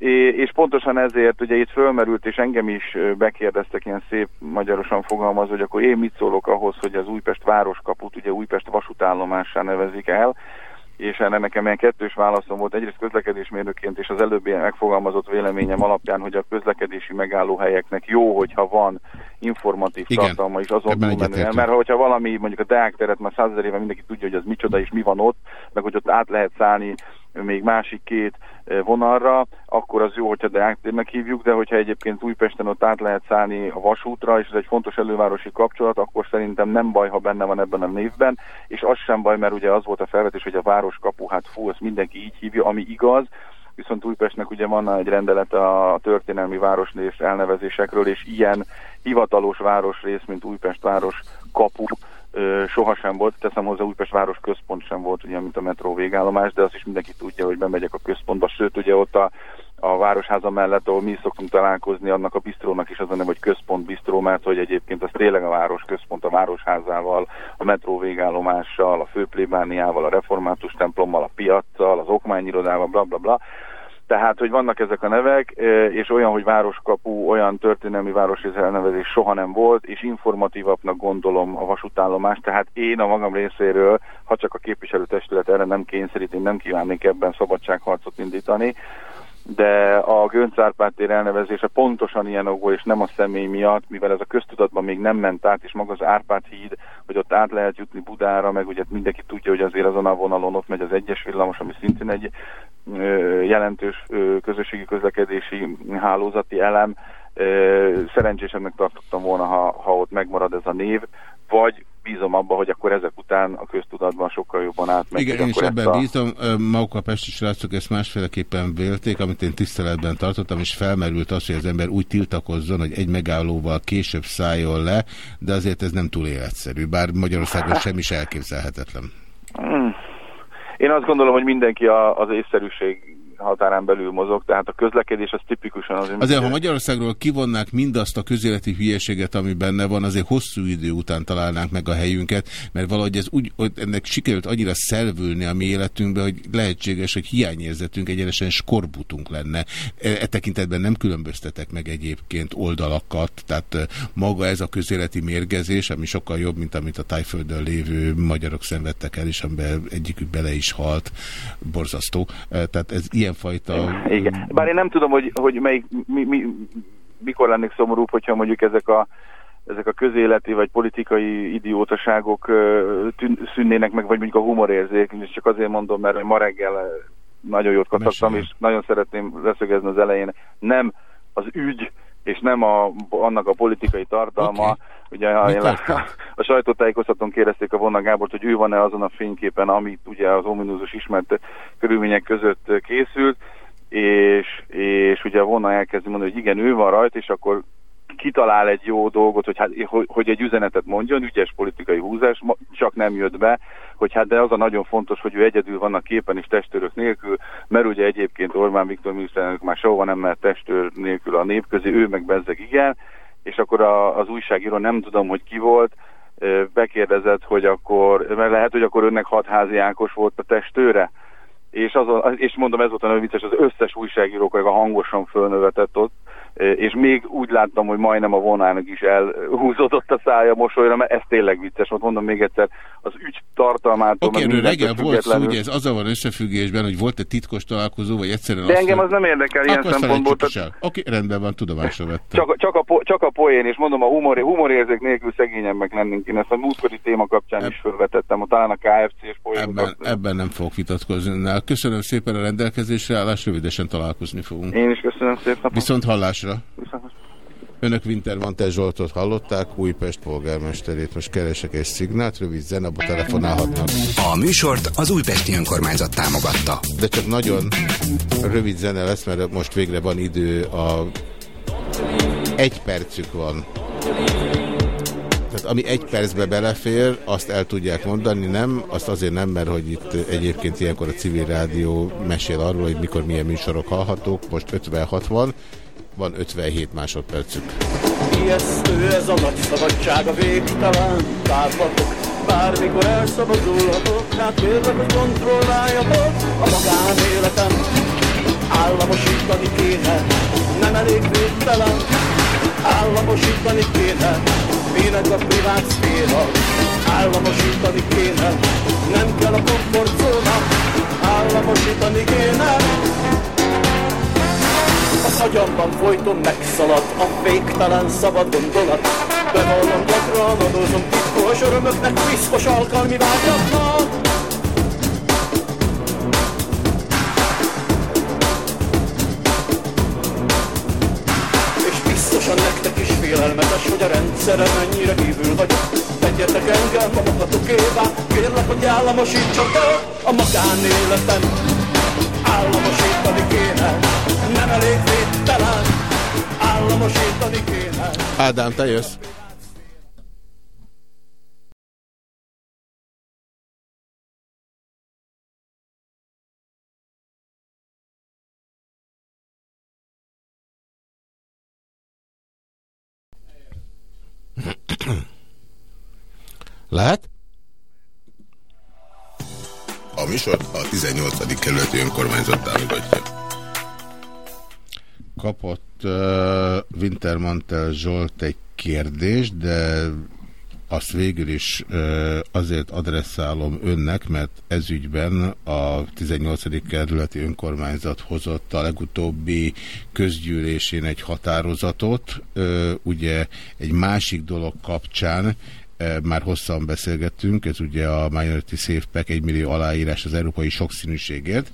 és pontosan ezért ugye itt fölmerült, és engem is bekérdeztek ilyen szép magyarosan fogalmazva, hogy akkor én mit szólok ahhoz, hogy az Újpest városkaput ugye Újpest vasútállomássá nevezik el, és erre nekem ilyen kettős válaszom volt, egyrészt közlekedésmérnökként és az előbbi megfogalmazott véleményem alapján, hogy a közlekedési megállóhelyeknek jó, hogyha van informatív Igen, tartalma is azon túlmenően, mert hogyha valami, mondjuk a Deák teret már százezer éve mindenki tudja, hogy az micsoda és mi van ott, meg hogy ott át lehet szállni még másik két eh, vonalra, akkor az jó, hogyha Deáktérnek hívjuk, de hogyha egyébként Újpesten ott át lehet szállni a vasútra, és ez egy fontos elővárosi kapcsolat, akkor szerintem nem baj, ha benne van ebben a névben, és az sem baj, mert ugye az volt a felvetés, hogy a városkapu, hát fú, ezt mindenki így hívja, ami igaz, viszont Újpestnek ugye van egy rendelet a történelmi városnév elnevezésekről, és ilyen hivatalos városrész, mint Újpest város kapu, sohasem volt, teszem hozzá Újpest város központ sem volt, ugye, mint a metró végállomás, de azt is mindenki tudja, hogy bemegyek a központba, sőt, ugye ott a, a Városháza mellett, ahol mi szoktunk találkozni, annak a bistrónak is az a neve, hogy központ bistró, mert hogy egyébként az tényleg a város központ, a Városházával, a metró végállomással, a főplébániával, a református templommal, a piaccal, az okmányirodával, bla bla bla. Tehát, hogy vannak ezek a nevek, és olyan, hogy városkapu, olyan történelmi városrész elnevezés soha nem volt, és informatívabbnak gondolom a vasútállomás. Tehát én a magam részéről, ha csak a képviselőtestület erre nem kényszerít, én nem kívánnék ebben szabadságharcot indítani, de a Gönc Árpád tér elnevezése pontosan ilyen okból, és nem a személy miatt, mivel ez a köztudatban még nem ment át, és maga az Árpád híd, hogy ott át lehet jutni Budára, meg ugye mindenki tudja, hogy azért azon a vonalon ott megy az egyes villamos, ami szintén egy ö, jelentős ö, közösségi közlekedési hálózati elem. Ö, szerencsésebbnek tartottam volna, ha, ha ott megmarad ez a név, vagy bízom abban, hogy akkor ezek után a köztudatban sokkal jobban átmegy. Igen, én is ebben a... bízom. Maguk a pesti srácok ezt másféleképpen vélték, amit én tiszteletben tartottam, és felmerült az, hogy az ember úgy tiltakozzon, hogy egy megállóval később szálljon le, de azért ez nem túl életszerű, bár Magyarországon sem is elképzelhetetlen. Hmm. Én azt gondolom, hogy mindenki az észszerűség határán belül mozog, tehát a közlekedés az tipikusan az... Azért, ha Magyarországról kivonnák mindazt a közéleti hülyeséget, ami benne van, azért hosszú idő után találnánk meg a helyünket, mert valahogy ez úgy, hogy ennek sikerült annyira szelvülni a mi életünkbe, hogy lehetséges, hogy hiányérzetünk egyenesen skorbutunk lenne. E, e tekintetben nem különböztetek meg egyébként oldalakat, tehát maga ez a közéleti mérgezés, ami sokkal jobb, mint amit a tájföldön lévő magyarok szenvedtek el, és amiben egyikük bele is halt, borzasztó. Tehát ez ilyen ilyenfajta... Igen, bár én nem tudom, hogy, hogy melyik, mi, mi, mikor lennék szomorúbb, hogyha mondjuk ezek a ezek a közéleti vagy politikai idiótaságok tűn, szűnnének meg, vagy mondjuk a humorérzék, és csak azért mondom, mert ma reggel nagyon jót kaptam, és nagyon szeretném leszögezni az elején, nem az ügy, és nem a, annak a politikai tartalma. Okay. Ugye a, a, a sajtótájékoztatón kérdezték a Vonna Gábort, hogy ő van-e azon a fényképen, amit ugye az ominózus ismert körülmények között készült, és, és a vona elkezdi mondani, hogy igen, ő van rajta, és akkor kitalál egy jó dolgot, hogy, hát, hogy egy üzenetet mondjon, ügyes politikai húzás, csak nem jött be, hogy hát de az a nagyon fontos, hogy ő egyedül a képen és testőrök nélkül, mert ugye egyébként Orbán Viktor miniszterelnök már soha nem mehet testőr nélkül a nép közé, ő meg bezzeg igen, és akkor a, az újságíró nem tudom, hogy ki volt, bekérdezett, hogy akkor, mert lehet, hogy akkor önnek hatházi Ákos volt a testőre, és, azon, és mondom, ez volt a nagyon vicces, az összes újságírók a hangosan fölnövetett ott, és még úgy láttam, hogy majdnem a vonának is elhúzódott a szája mosolyra, mert ez tényleg vicces, most mondom még egyszer, az ügy tartalmától... Oké, okay, reggel volt szó, ugye ez azzal van összefüggésben, hogy volt egy titkos találkozó, vagy egyszerűen De engem az nem érdekel ilyen szempontból. Tehát... Oké, okay, rendben van, tudomásra vettem. Csak, csak, a, po, csak a poén, és mondom, a humor, humorérzék nélkül szegényebbek lennénk. Én ezt a múltkori téma kapcsán Eb... is felvetettem, talán a KFC-s poén. Ebben, ebben nem fogok vitatkozni. Köszönöm szépen a rendelkezésre állás, rövidesen találkozni fogunk. Én is köszönöm szépen. Viszont hallásra. Önök Wintermantel Zsoltot hallották, Újpest polgármesterét. Most keresek egy szignát, rövid zenebu telefonálhatnak. A műsort az Újpesti Önkormányzat támogatta. De csak nagyon rövid zene lesz, mert most végre van idő. A... Egy percük van. Tehát ami egy percbe belefér, azt el tudják mondani, nem? Azt azért nem, mert hogy itt egyébként ilyenkor a civil rádió mesél arról, hogy mikor milyen műsorok hallhatók. Most 56 van van 57 másodpercük. Ijesztő ez a nagy szabadság, a végtelen távlatok. Bármikor elszabadulhatok, hát kérlek, hogy kontrolláljatok a magánéletem. Államosítani kéne, nem elég végtelen. Államosítani kéne, minek a privát szféra. Államosítani kéne, nem kell a komfortzóna. Államosítani kéne, az agyamban folyton megszalad a féktelen szabad gondolat. Bevallom gyakran, adózom titkos örömöknek, piszkos alkalmi vágyaknak. Biztosan nektek is félelmetes, hogy a rendszerem mennyire kívül vagyok. Tegyetek engem a magatokévá, kérlek, hogy államosítsatok a magánéletem. Államosítani kéne. Ádám, te jössz. Lehet? A műsort a 18. kerületi önkormányzat támogatja kapott uh, Wintermantel Zsolt egy kérdést, de azt végül is uh, azért adresszálom önnek, mert ezügyben a 18. kerületi önkormányzat hozott a legutóbbi közgyűlésén egy határozatot, uh, ugye egy másik dolog kapcsán, már hosszan beszélgettünk, ez ugye a Minority Safe Pack, egy millió aláírás az európai sokszínűségért,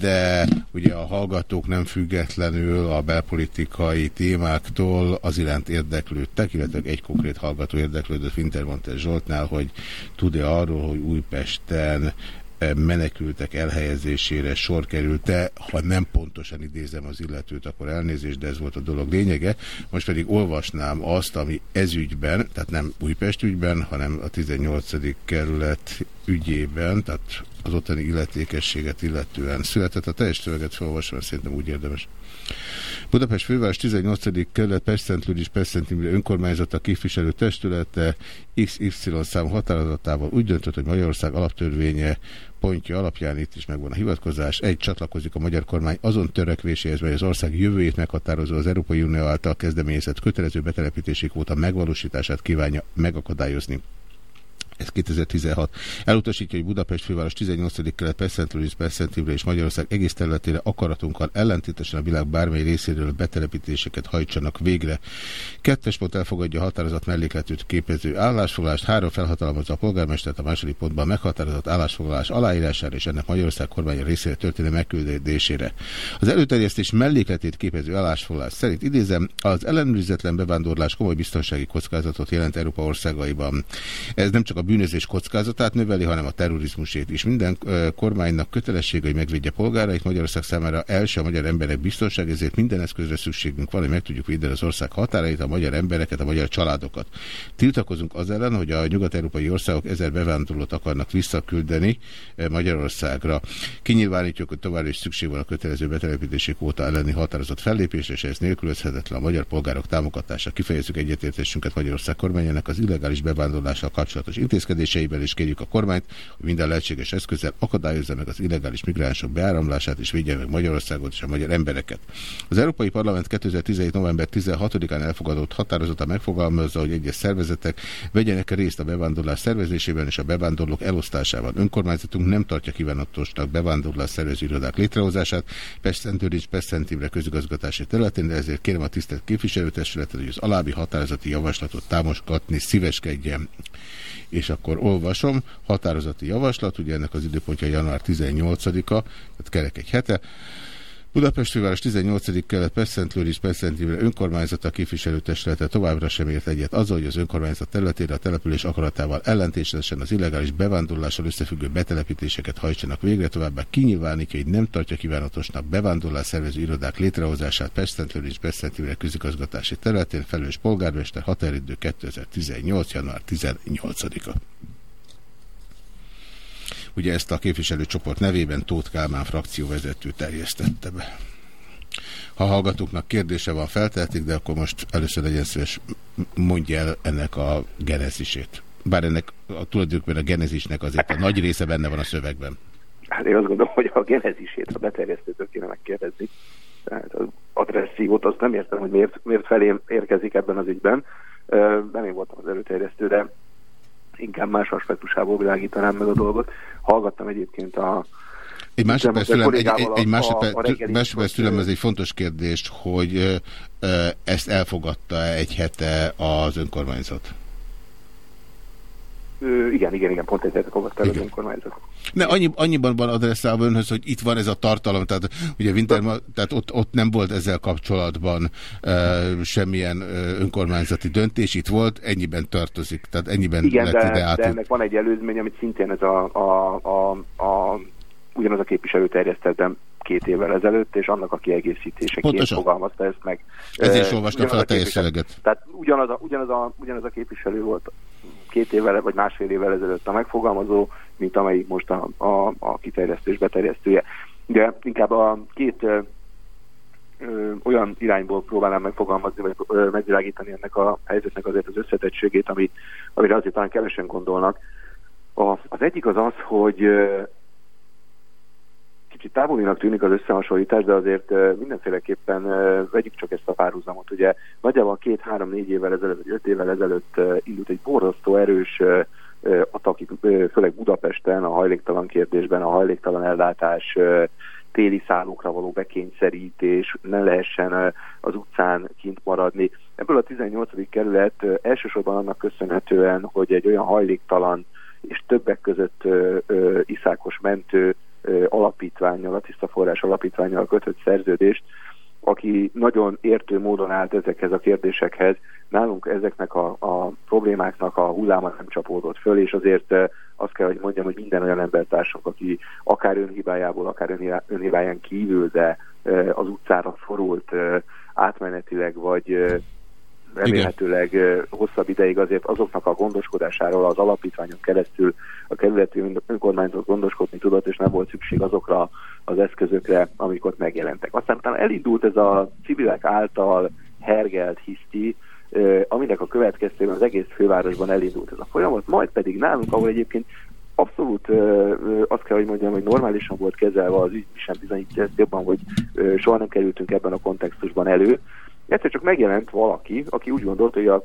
de ugye a hallgatók nem függetlenül a belpolitikai témáktól az iránt érdeklődtek, illetve egy konkrét hallgató érdeklődött Wintermantel Zsoltnál, hogy tud-e arról, hogy Újpesten menekültek elhelyezésére sor került-e, ha nem pontosan idézem az illetőt, akkor elnézést, de ez volt a dolog lényege. Most pedig olvasnám azt, ami ezügyben, tehát nem Újpest ügyben, hanem a 18. kerület ügyében, tehát az ottani illetékességet illetően született. A teljes szöveget felolvasom, szerintem úgy érdemes. Budapest főváros 18. kerület Pestszentlőd és Pestszentimre önkormányzata képviselő testülete XY szám határozatával úgy döntött, hogy Magyarország alaptörvénye pontja alapján itt is megvan a hivatkozás. Egy csatlakozik a magyar kormány azon törekvéséhez, mely az ország jövőjét meghatározó az Európai Unió által kezdeményezett kötelező betelepítési kvóta megvalósítását kívánja megakadályozni. Ez 2016. Elutasítja, hogy Budapest főváros 18. kelet Pesszentről Pesszentívre és Magyarország egész területére akaratunkkal ellentétesen a világ bármely részéről betelepítéseket hajtsanak végre. Kettes pont elfogadja a határozat mellékletűt képező állásfoglalást, három felhatalmazza a polgármestert a második pontban meghatározott állásfoglalás aláírására és ennek Magyarország kormánya részére történő megküldésére. Az előterjesztés mellékletét képező állásfoglalás szerint idézem, az ellenőrizetlen bevándorlás komoly biztonsági kockázatot jelent Európa országaiban. Ez nem csak a bűnözés kockázatát növeli, hanem a terrorizmusét is. Minden kormánynak kötelessége, hogy megvédje polgárait. Magyarország számára első a magyar emberek biztonság, ezért minden eszközre szükségünk van, hogy meg tudjuk védeni az ország határait, a magyar embereket, a magyar családokat. Tiltakozunk az ellen, hogy a nyugat-európai országok ezer bevándorlót akarnak visszaküldeni Magyarországra. Kinyilvánítjuk, hogy tovább is szükség van a kötelező betelepítési kvóta elleni határozott fellépésre, és ez nélkülözhetetlen a magyar polgárok támogatása. Kifejezzük egyetértésünket Magyarország kormányának az illegális bevándorlással kapcsolatos intézkedéseivel, és kérjük a kormányt, hogy minden lehetséges eszközzel akadályozza meg az illegális migránsok beáramlását, és védje meg Magyarországot és a magyar embereket. Az Európai Parlament 2017. november 16-án elfogadott határozata megfogalmazza, hogy egyes szervezetek vegyenek részt a bevándorlás szervezésében és a bevándorlók elosztásában. Önkormányzatunk nem tartja kívánatosnak bevándorlás szervező irodák létrehozását, Pest-Szentőr és Pest-Szentimre közigazgatási területén, de ezért kérem a tisztelt képviselőtestületet, hogy az alábbi határozati javaslatot támogatni szíveskedjen. És akkor olvasom, határozati javaslat, ugye ennek az időpontja január 18-a, tehát kerek egy hete. Budapest főváros 18. kelet Pesszentlőr Pesszentivre önkormányzata képviselőtesülete továbbra sem ért egyet azzal, hogy az önkormányzat területére a település akaratával ellentétesen az illegális bevándorlással összefüggő betelepítéseket hajtsanak végre, továbbá kinyilvánítja, hogy nem tartja kívánatosnak bevándorlás szervező irodák létrehozását Pesszentlőr és Pesszentivre közigazgatási területén felelős polgármester határidő 2018. január 18-a. Ugye ezt a képviselőcsoport nevében Tóth Kálmán frakcióvezető terjesztette be. Ha hallgatóknak kérdése van, feltehetik, de akkor most először legyen szíves, mondja el ennek a genezisét. Bár ennek a tulajdonképpen a genezisnek azért a nagy része benne van a szövegben. Hát én azt gondolom, hogy a genezisét a beterjesztőtől kéne megkérdezni. Tehát az adresszívót azt nem értem, hogy miért, miért felém érkezik ebben az ügyben. Nem én voltam az előterjesztő, de inkább más aspektusából világítanám meg a dolgot. Hallgattam egyébként a egy másodperc szülem, egy, egy, egy másodperc szülem, ez egy fontos kérdés, hogy ezt elfogadta egy hete az önkormányzat? Ö, igen, igen, igen, pont ezért fogadta el az önkormányzat. Ne, annyi, annyiban van adresszálva önhöz, hogy itt van ez a tartalom, tehát ugye Winterma, tehát ott, ott nem volt ezzel kapcsolatban e, semmilyen e, önkormányzati döntés, itt volt, ennyiben tartozik, tehát ennyiben Igen, lett de, ide át. de ennek van egy előzmény, amit szintén ez a, a, a, a ugyanaz a képviselő terjesztette két évvel ezelőtt, és annak a kiegészítéseként fogalmazta ezt meg. Ezért is olvastam fel a teljes szöveget. Tehát ugyanaz a, ugyanaz, a, ugyanaz a képviselő volt két évvel vagy másfél évvel ezelőtt a megfogalmazó, mint amelyik most a, a, a kiterjesztés beterjesztője. De inkább a két ö, ö, olyan irányból próbálnám megfogalmazni, vagy ö, megvilágítani ennek a helyzetnek azért az összetettségét, ami, amire azért talán kevesen gondolnak. A, az egyik az az, hogy kicsit távolinak tűnik az összehasonlítás, de azért mindenféleképpen vegyük csak ezt a párhuzamot. Ugye nagyjából két-három-négy évvel ezelőtt, vagy öt évvel ezelőtt indult egy borzasztó erős atak, uh, főleg Budapesten a hajléktalan kérdésben, a hajléktalan ellátás téli szállókra való bekényszerítés, ne lehessen az utcán kint maradni. Ebből a 18. kerület elsősorban annak köszönhetően, hogy egy olyan hajléktalan és többek között iszákos mentő alapítványjal, a Tiszta Forrás alapítványjal kötött szerződést, aki nagyon értő módon állt ezekhez a kérdésekhez. Nálunk ezeknek a, a problémáknak a hulláma nem csapódott föl, és azért azt kell, hogy mondjam, hogy minden olyan embertársak, aki akár önhibájából, akár önhibáján kívül, de az utcára forult átmenetileg, vagy remélhetőleg Igen. hosszabb ideig azért azoknak a gondoskodásáról az alapítványon keresztül a kerületi önkormányzat gondoskodni tudott, és nem volt szükség azokra az eszközökre, amik ott megjelentek. Aztán utána elindult ez a civilek által hergelt hiszti, aminek a következtében az egész fővárosban elindult ez a folyamat, majd pedig nálunk, ahol egyébként abszolút azt kell, hogy mondjam, hogy normálisan volt kezelve az ügy, sem bizonyítja ezt jobban, hogy soha nem kerültünk ebben a kontextusban elő, Egyszer csak megjelent valaki, aki úgy gondolt, hogy a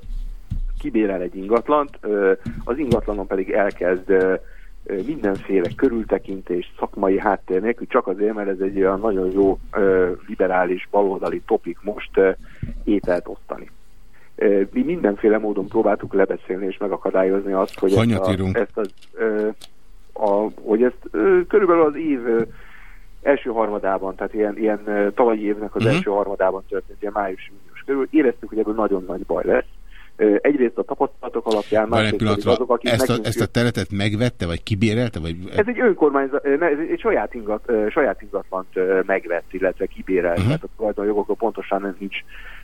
kibérel egy ingatlant, az ingatlanon pedig elkezd mindenféle körültekintés, szakmai háttér nélkül, csak azért, mert ez egy olyan nagyon jó liberális, baloldali topik most ételt osztani. Mi mindenféle módon próbáltuk lebeszélni és megakadályozni azt, hogy ezt, a, ezt az, a, hogy ezt körülbelül az év első harmadában, tehát ilyen, ilyen tavalyi évnek az uh-huh. első harmadában történt, ilyen május június körül. Éreztük, hogy ebből nagyon nagy baj lesz. Egyrészt a tapasztalatok alapján, másrészt azok, akik ezt a, nekünk ezt a területet megvette, vagy kibérelte? Vagy... Ez egy önkormányzat, ez egy saját, ingat, saját ingatlant megvett, illetve kibérelt, uh-huh. tehát a tulajdonjogokról pontosan nem nincs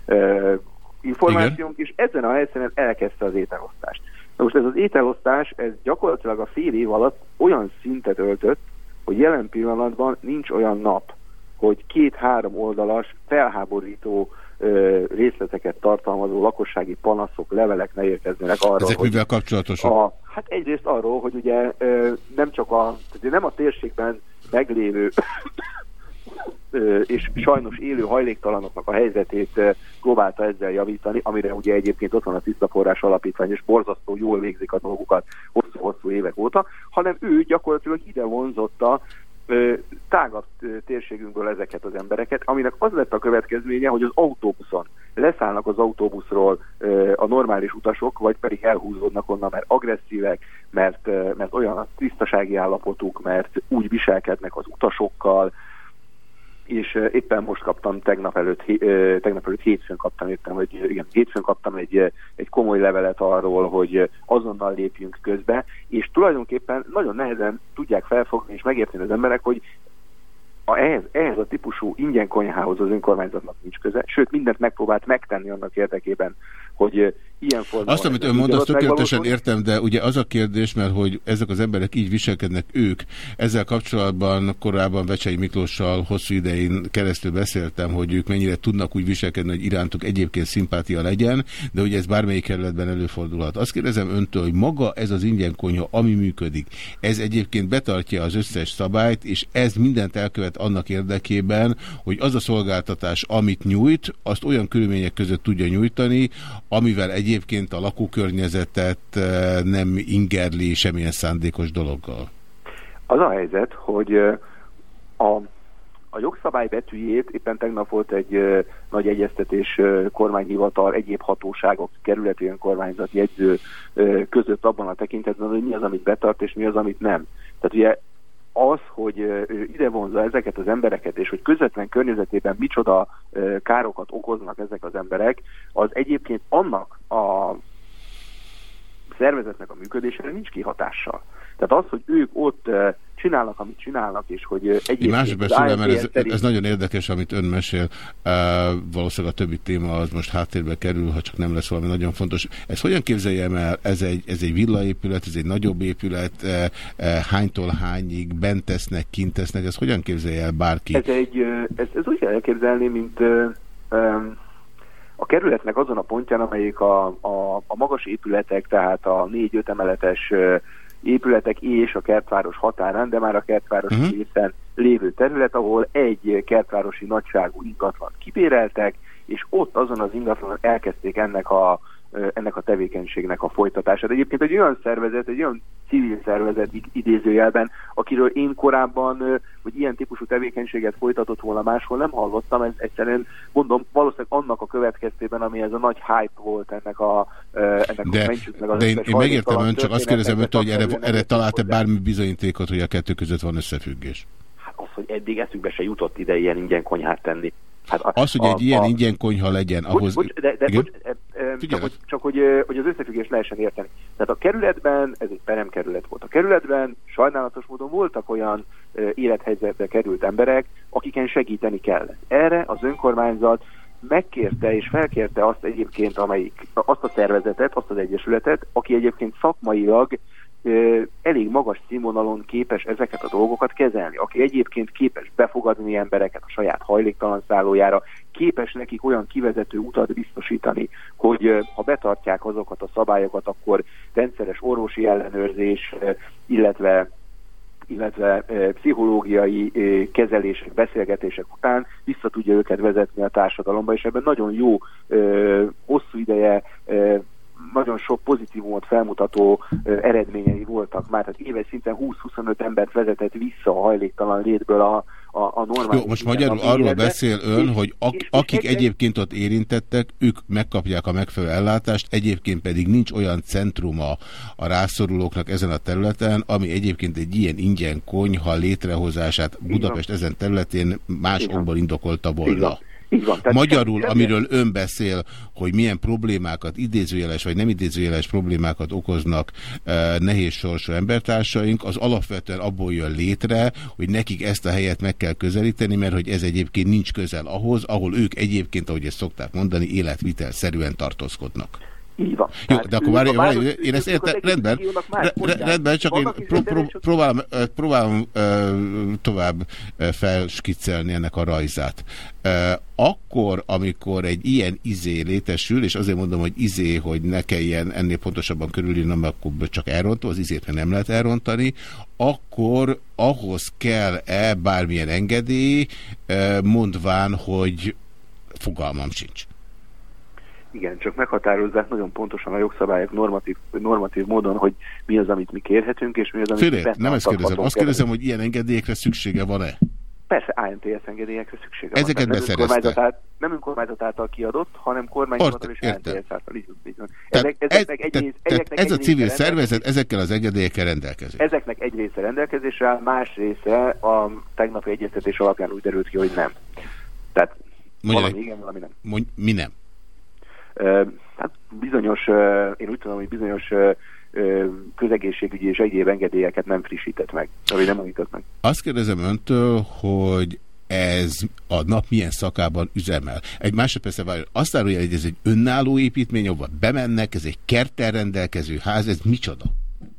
ö, információnk, és ezen a helyszínen elkezdte az ételosztást. Na most ez az ételosztás, ez gyakorlatilag a fél év alatt olyan szintet öltött, hogy jelen pillanatban nincs olyan nap, hogy két-három oldalas, felháborító ö, részleteket tartalmazó lakossági panaszok, levelek ne érkeznének arra, Ezek hogy mivel kapcsolatosak? a, hát egyrészt arról, hogy ugye ö, nem csak a, nem a térségben meglévő és sajnos élő hajléktalanoknak a helyzetét próbálta ezzel javítani, amire ugye egyébként ott van a tiszta forrás alapítvány, és borzasztó jól végzik a dolgukat hosszú-hosszú évek óta, hanem ő gyakorlatilag ide vonzotta tágabb térségünkből ezeket az embereket, aminek az lett a következménye, hogy az autóbuszon leszállnak az autóbuszról a normális utasok, vagy pedig elhúzódnak onnan, mert agresszívek, mert, mert olyan a tisztasági állapotuk, mert úgy viselkednek az utasokkal, és éppen most kaptam tegnap előtt, tegnap előtt hétfőn kaptam éppen, hogy igen, hétfőn kaptam egy, egy komoly levelet arról, hogy azonnal lépjünk közbe, és tulajdonképpen nagyon nehezen tudják felfogni és megérteni az emberek, hogy a, ehhez, ehhez a típusú ingyen konyhához az önkormányzatnak nincs köze, sőt mindent megpróbált megtenni annak érdekében, hogy uh, ilyen formában... Azt, amit ön mond, azt tökéletesen értem, de ugye az a kérdés, mert hogy ezek az emberek így viselkednek ők. Ezzel kapcsolatban korábban Vecsei Miklóssal hosszú idején keresztül beszéltem, hogy ők mennyire tudnak úgy viselkedni, hogy irántuk egyébként szimpátia legyen, de ugye ez bármelyik kerületben előfordulhat. Azt kérdezem öntől, hogy maga ez az ingyen konyha, ami működik, ez egyébként betartja az összes szabályt, és ez mindent elkövet annak érdekében, hogy az a szolgáltatás, amit nyújt, azt olyan körülmények között tudja nyújtani, amivel egy egyébként a lakókörnyezetet nem ingerli semmilyen szándékos dologgal? Az a helyzet, hogy a, a jogszabály betűjét éppen tegnap volt egy nagy egyeztetés kormányhivatal, egyéb hatóságok, kerületi önkormányzat jegyző között abban a tekintetben, hogy mi az, amit betart, és mi az, amit nem. Tehát ugye az, hogy ide vonza ezeket az embereket, és hogy közvetlen környezetében micsoda károkat okoznak ezek az emberek, az egyébként annak a szervezetnek a működésére nincs kihatással. Tehát az, hogy ők ott csinálnak, amit csinálnak, és hogy egyébként... Másodperc mert ez, ez nagyon érdekes, amit ön mesél. Uh, valószínűleg a többi téma az most háttérbe kerül, ha csak nem lesz valami nagyon fontos. Ez hogyan képzeljem el? Ez egy, ez egy villaépület, ez egy nagyobb épület, uh, uh, hánytól hányig bent tesznek, kint tesznek, ez hogyan képzelje el bárki? Ez, egy, ez, ez úgy kell elképzelni, mint uh, um, a kerületnek azon a pontján, amelyik a, a, a magas épületek, tehát a négy-öt emeletes épületek és a kertváros határán, de már a kertváros uh-huh. részen lévő terület, ahol egy kertvárosi nagyságú ingatlan kibéreltek, és ott azon az ingatlanon elkezdték ennek a, ennek a tevékenységnek a folytatását. Egyébként egy olyan szervezet, egy olyan civil szervezet idézőjelben, akiről én korábban, hogy ilyen típusú tevékenységet folytatott volna máshol, nem hallottam, ez egyszerűen mondom, valószínűleg annak a következtében, ami ez a nagy hype volt ennek a ennek de, a meg az De én, én megértem ön, csak azt kérdezem öntől, hogy erre, erre talált-e bármi bizonyítékot, hogy a kettő között van összefüggés? Hát az, hogy eddig eszükbe se jutott ide ilyen ingyen konyhát tenni. Hát a, az, hogy a, egy ilyen a, ingyen konyha legyen, ahhoz... Bocs, de, de, bocs, e, e, csak, hogy, csak hogy, hogy az összefüggést lehessen érteni. Tehát a kerületben, ez egy peremkerület volt, a kerületben sajnálatos módon voltak olyan e, élethelyzetbe került emberek, akiken segíteni kellett. Erre az önkormányzat megkérte és felkérte azt egyébként, amelyik, azt a szervezetet, azt az egyesületet, aki egyébként szakmailag elég magas színvonalon képes ezeket a dolgokat kezelni, aki egyébként képes befogadni embereket a saját hajléktalan szállójára, képes nekik olyan kivezető utat biztosítani, hogy ha betartják azokat a szabályokat, akkor rendszeres orvosi ellenőrzés, illetve illetve pszichológiai kezelések, beszélgetések után vissza tudja őket vezetni a társadalomba, és ebben nagyon jó, hosszú ideje nagyon sok pozitívumot felmutató eredményei voltak már, tehát éves szinten 20-25 embert vezetett vissza a hajléktalan létből a, a, a normális... Jó, most magyarul arról életbe, beszél ön, és, hogy ak és, akik és egyébként ott érintettek, ők megkapják a megfelelő ellátást, egyébként pedig nincs olyan centruma a rászorulóknak ezen a területen, ami egyébként egy ilyen ingyen konyha létrehozását Budapest ezen területén más okból indokolta volna. Így van, tehát Magyarul, semmi- amiről ön beszél, hogy milyen problémákat, idézőjeles vagy nem idézőjeles problémákat okoznak e, nehéz sorsú embertársaink, az alapvetően abból jön létre, hogy nekik ezt a helyet meg kell közelíteni, mert hogy ez egyébként nincs közel ahhoz, ahol ők egyébként, ahogy ezt szokták mondani, életvitelszerűen tartózkodnak. Így van. Jó, de akkor várj, várj, város- én ezt értem, rendben, rendben, csak én pró, pró, próbálom, próbálom tovább felskiccelni ennek a rajzát. Akkor, amikor egy ilyen izé létesül, és azért mondom, hogy izé, hogy ne kelljen ennél pontosabban körülírnom, akkor csak elrontó, az izét nem lehet elrontani, akkor ahhoz kell-e bármilyen engedély, mondván, hogy fogalmam sincs. Igen, csak meghatározzák nagyon pontosan a jogszabályok normatív, normatív módon, hogy mi az, amit mi kérhetünk, és mi az, amit bent nem ezt kérdezem. Azt kérdezem, hogy ilyen engedélyekre szüksége van-e? Persze, ANTS engedélyekre szüksége Ezeket van. Tehát nem önkormányzat, át, nem önkormányzat által kiadott, hanem kormányhivatal és értem. ANTS által. Így, így van. Ezek, ez, a civil szervezet ezekkel az engedélyekkel rendelkezik. Ezeknek egy része rendelkezésre áll, más része a tegnapi egyeztetés alapján úgy derült ki, hogy nem. Tehát Mondja valami igen, valami nem. Mondj, mi nem? Hát bizonyos, én úgy tudom, hogy bizonyos közegészségügyi és egyéb engedélyeket nem frissített meg, vagy nem újított meg. Azt kérdezem öntől, hogy ez a nap milyen szakában üzemel. Egy másodpercre várjon. Azt árulja, hogy ez egy önálló építmény, ahova bemennek, ez egy kerttel rendelkező ház, ez micsoda?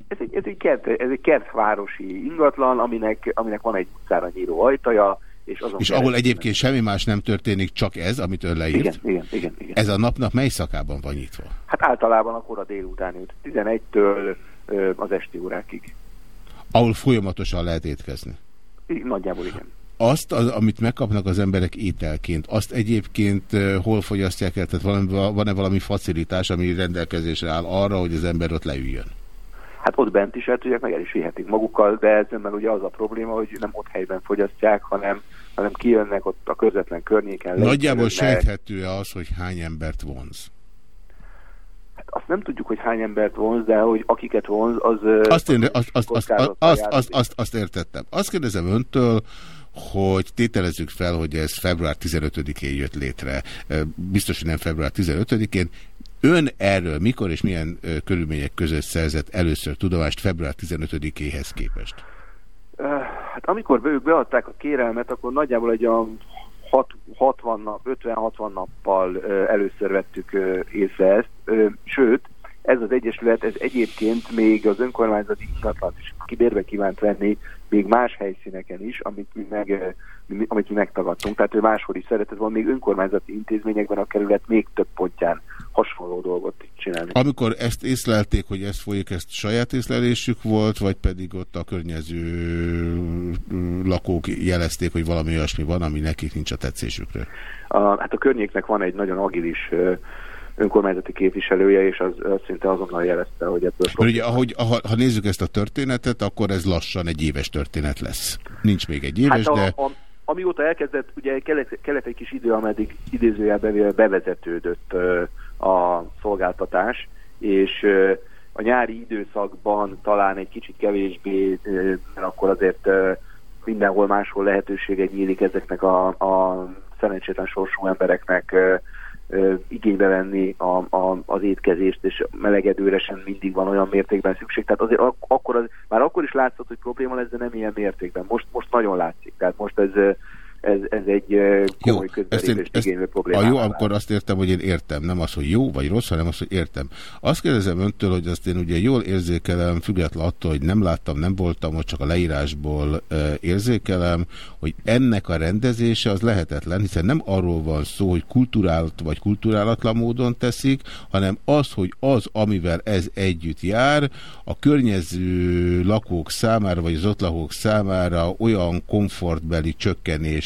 Ez egy, ez egy, kert, ez egy kertvárosi ingatlan, aminek, aminek van egy utcára nyíló ajtaja, és azon És ahol egyébként semmi más nem történik, csak ez, amit ön leírt? Igen, igen, igen, igen. Ez a napnak mely szakában van nyitva? Hát általában a kora délutáni, 11-től ö, az esti órákig. Ahol folyamatosan lehet étkezni. Így, Nagyjából igen. Azt, az, amit megkapnak az emberek ételként, azt egyébként hol fogyasztják el? Tehát van- van-e valami facilitás, ami rendelkezésre áll arra, hogy az ember ott leüljön? Hát ott bent is el tudják, meg el is vihetik magukkal, de ezzel ugye az a probléma, hogy nem ott helyben fogyasztják, hanem, hanem kijönnek ott a közvetlen környéken. Nagyjából sejthető-e az, hogy hány embert vonz? Hát azt nem tudjuk, hogy hány embert vonz, de hogy akiket vonz, az... Azt, én, az azt, azt, azt, azt, azt, azt, azt értettem. Azt kérdezem öntől, hogy tételezzük fel, hogy ez február 15-én jött létre. Biztos, hogy nem február 15-én. Ön erről mikor és milyen körülmények között szerzett először tudomást február 15-éhez képest? Amikor ők beadták a kérelmet, akkor nagyjából egy olyan hat- 60 nap, 50-60 nappal először vettük észre ezt. Sőt, ez az egyesület, ez egyébként még az önkormányzati ingatlant is kibérbe kívánt venni, még más helyszíneken is, amit mi, meg, amit mi megtagadtunk. Tehát ő máshol is szeretett volna még önkormányzati intézményekben a kerület még több pontján hasonló dolgot csinálni. Amikor ezt észlelték, hogy ez folyik, ezt saját észlelésük volt, vagy pedig ott a környező ö, lakók jelezték, hogy valami olyasmi van, ami nekik nincs a tetszésükre? A, hát a környéknek van egy nagyon agilis önkormányzati képviselője, és az, az szinte azonnal jelezte, hogy ebből Mert ugye, ahogy, ha, ha nézzük ezt a történetet, akkor ez lassan egy éves történet lesz. Nincs még egy éves, hát a, de... a, amióta elkezdett, ugye kellett, egy kis idő, ameddig idézőjelben bevezetődött a szolgáltatás, és a nyári időszakban talán egy kicsit kevésbé, mert akkor azért mindenhol máshol lehetősége nyílik ezeknek a, a szerencsétlen sorsú embereknek igénybe venni a, a, az étkezést, és melegedőre sem mindig van olyan mértékben szükség. Tehát azért ak- akkor az, már akkor is látszott, hogy probléma lesz, de nem ilyen mértékben. Most, most nagyon látszik. Tehát most ez, ez, ez egy komoly én, közbelépést ezt, igénylő probléma. jó, akkor azt értem, hogy én értem. Nem az, hogy jó vagy rossz, hanem az, hogy értem. Azt kérdezem öntől, hogy azt én ugye jól érzékelem, független attól, hogy nem láttam, nem voltam ott, csak a leírásból érzékelem, hogy ennek a rendezése az lehetetlen, hiszen nem arról van szó, hogy kulturált vagy kulturálatlan módon teszik, hanem az, hogy az, amivel ez együtt jár, a környező lakók számára, vagy az ott lakók számára olyan komfortbeli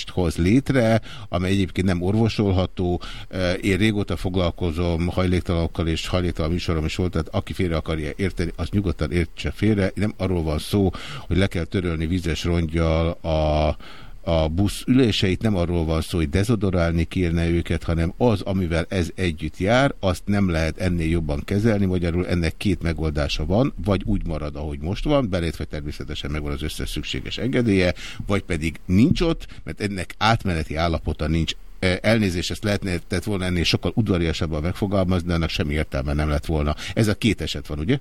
csökkenést hoz létre, amely egyébként nem orvosolható. Én régóta foglalkozom hajléktalanokkal, és hajléktalan műsorom is volt, tehát aki félre akarja érteni, az nyugodtan értse félre. Nem arról van szó, hogy le kell törölni vízes rongyal a a busz üléseit, nem arról van szó, hogy dezodorálni kérne őket, hanem az, amivel ez együtt jár, azt nem lehet ennél jobban kezelni, magyarul ennek két megoldása van, vagy úgy marad, ahogy most van, belétve természetesen megvan az összes szükséges engedélye, vagy pedig nincs ott, mert ennek átmeneti állapota nincs e, elnézést ezt lehetett volna ennél sokkal udvariasabban megfogalmazni, de annak semmi értelme nem lett volna. Ez a két eset van, ugye?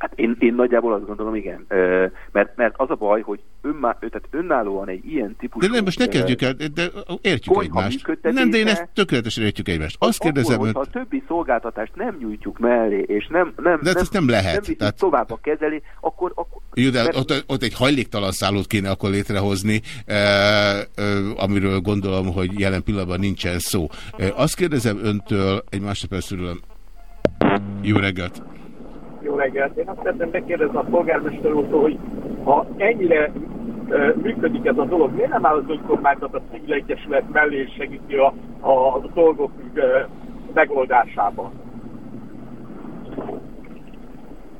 Hát én, én nagyjából azt gondolom, igen. Ö, mert, mert az a baj, hogy önmá, tehát önállóan egy ilyen típusú... De nem, most ne kezdjük el, de értjük egymást. Nem, de én ezt tökéletesen értjük egymást. Azt kérdezem... Hogyha a többi szolgáltatást nem nyújtjuk mellé, és nem, nem, de nem, ezt nem lehet. Nem tehát... tovább a kezeli, akkor... akkor jó, de mert... ott, ott egy hajléktalan szállót kéne akkor létrehozni, eh, eh, amiről gondolom, hogy jelen pillanatban nincsen szó. Eh, azt kérdezem öntől, egy másodpercről, jó reggelt! Jó reggelt! Én azt szeretném megkérdezni a polgármester úrtól, hogy ha ennyire működik ez a dolog, miért nem áll az önkormányzat a civil egyesület mellé és segíti a, a dolgok uh, megoldásában?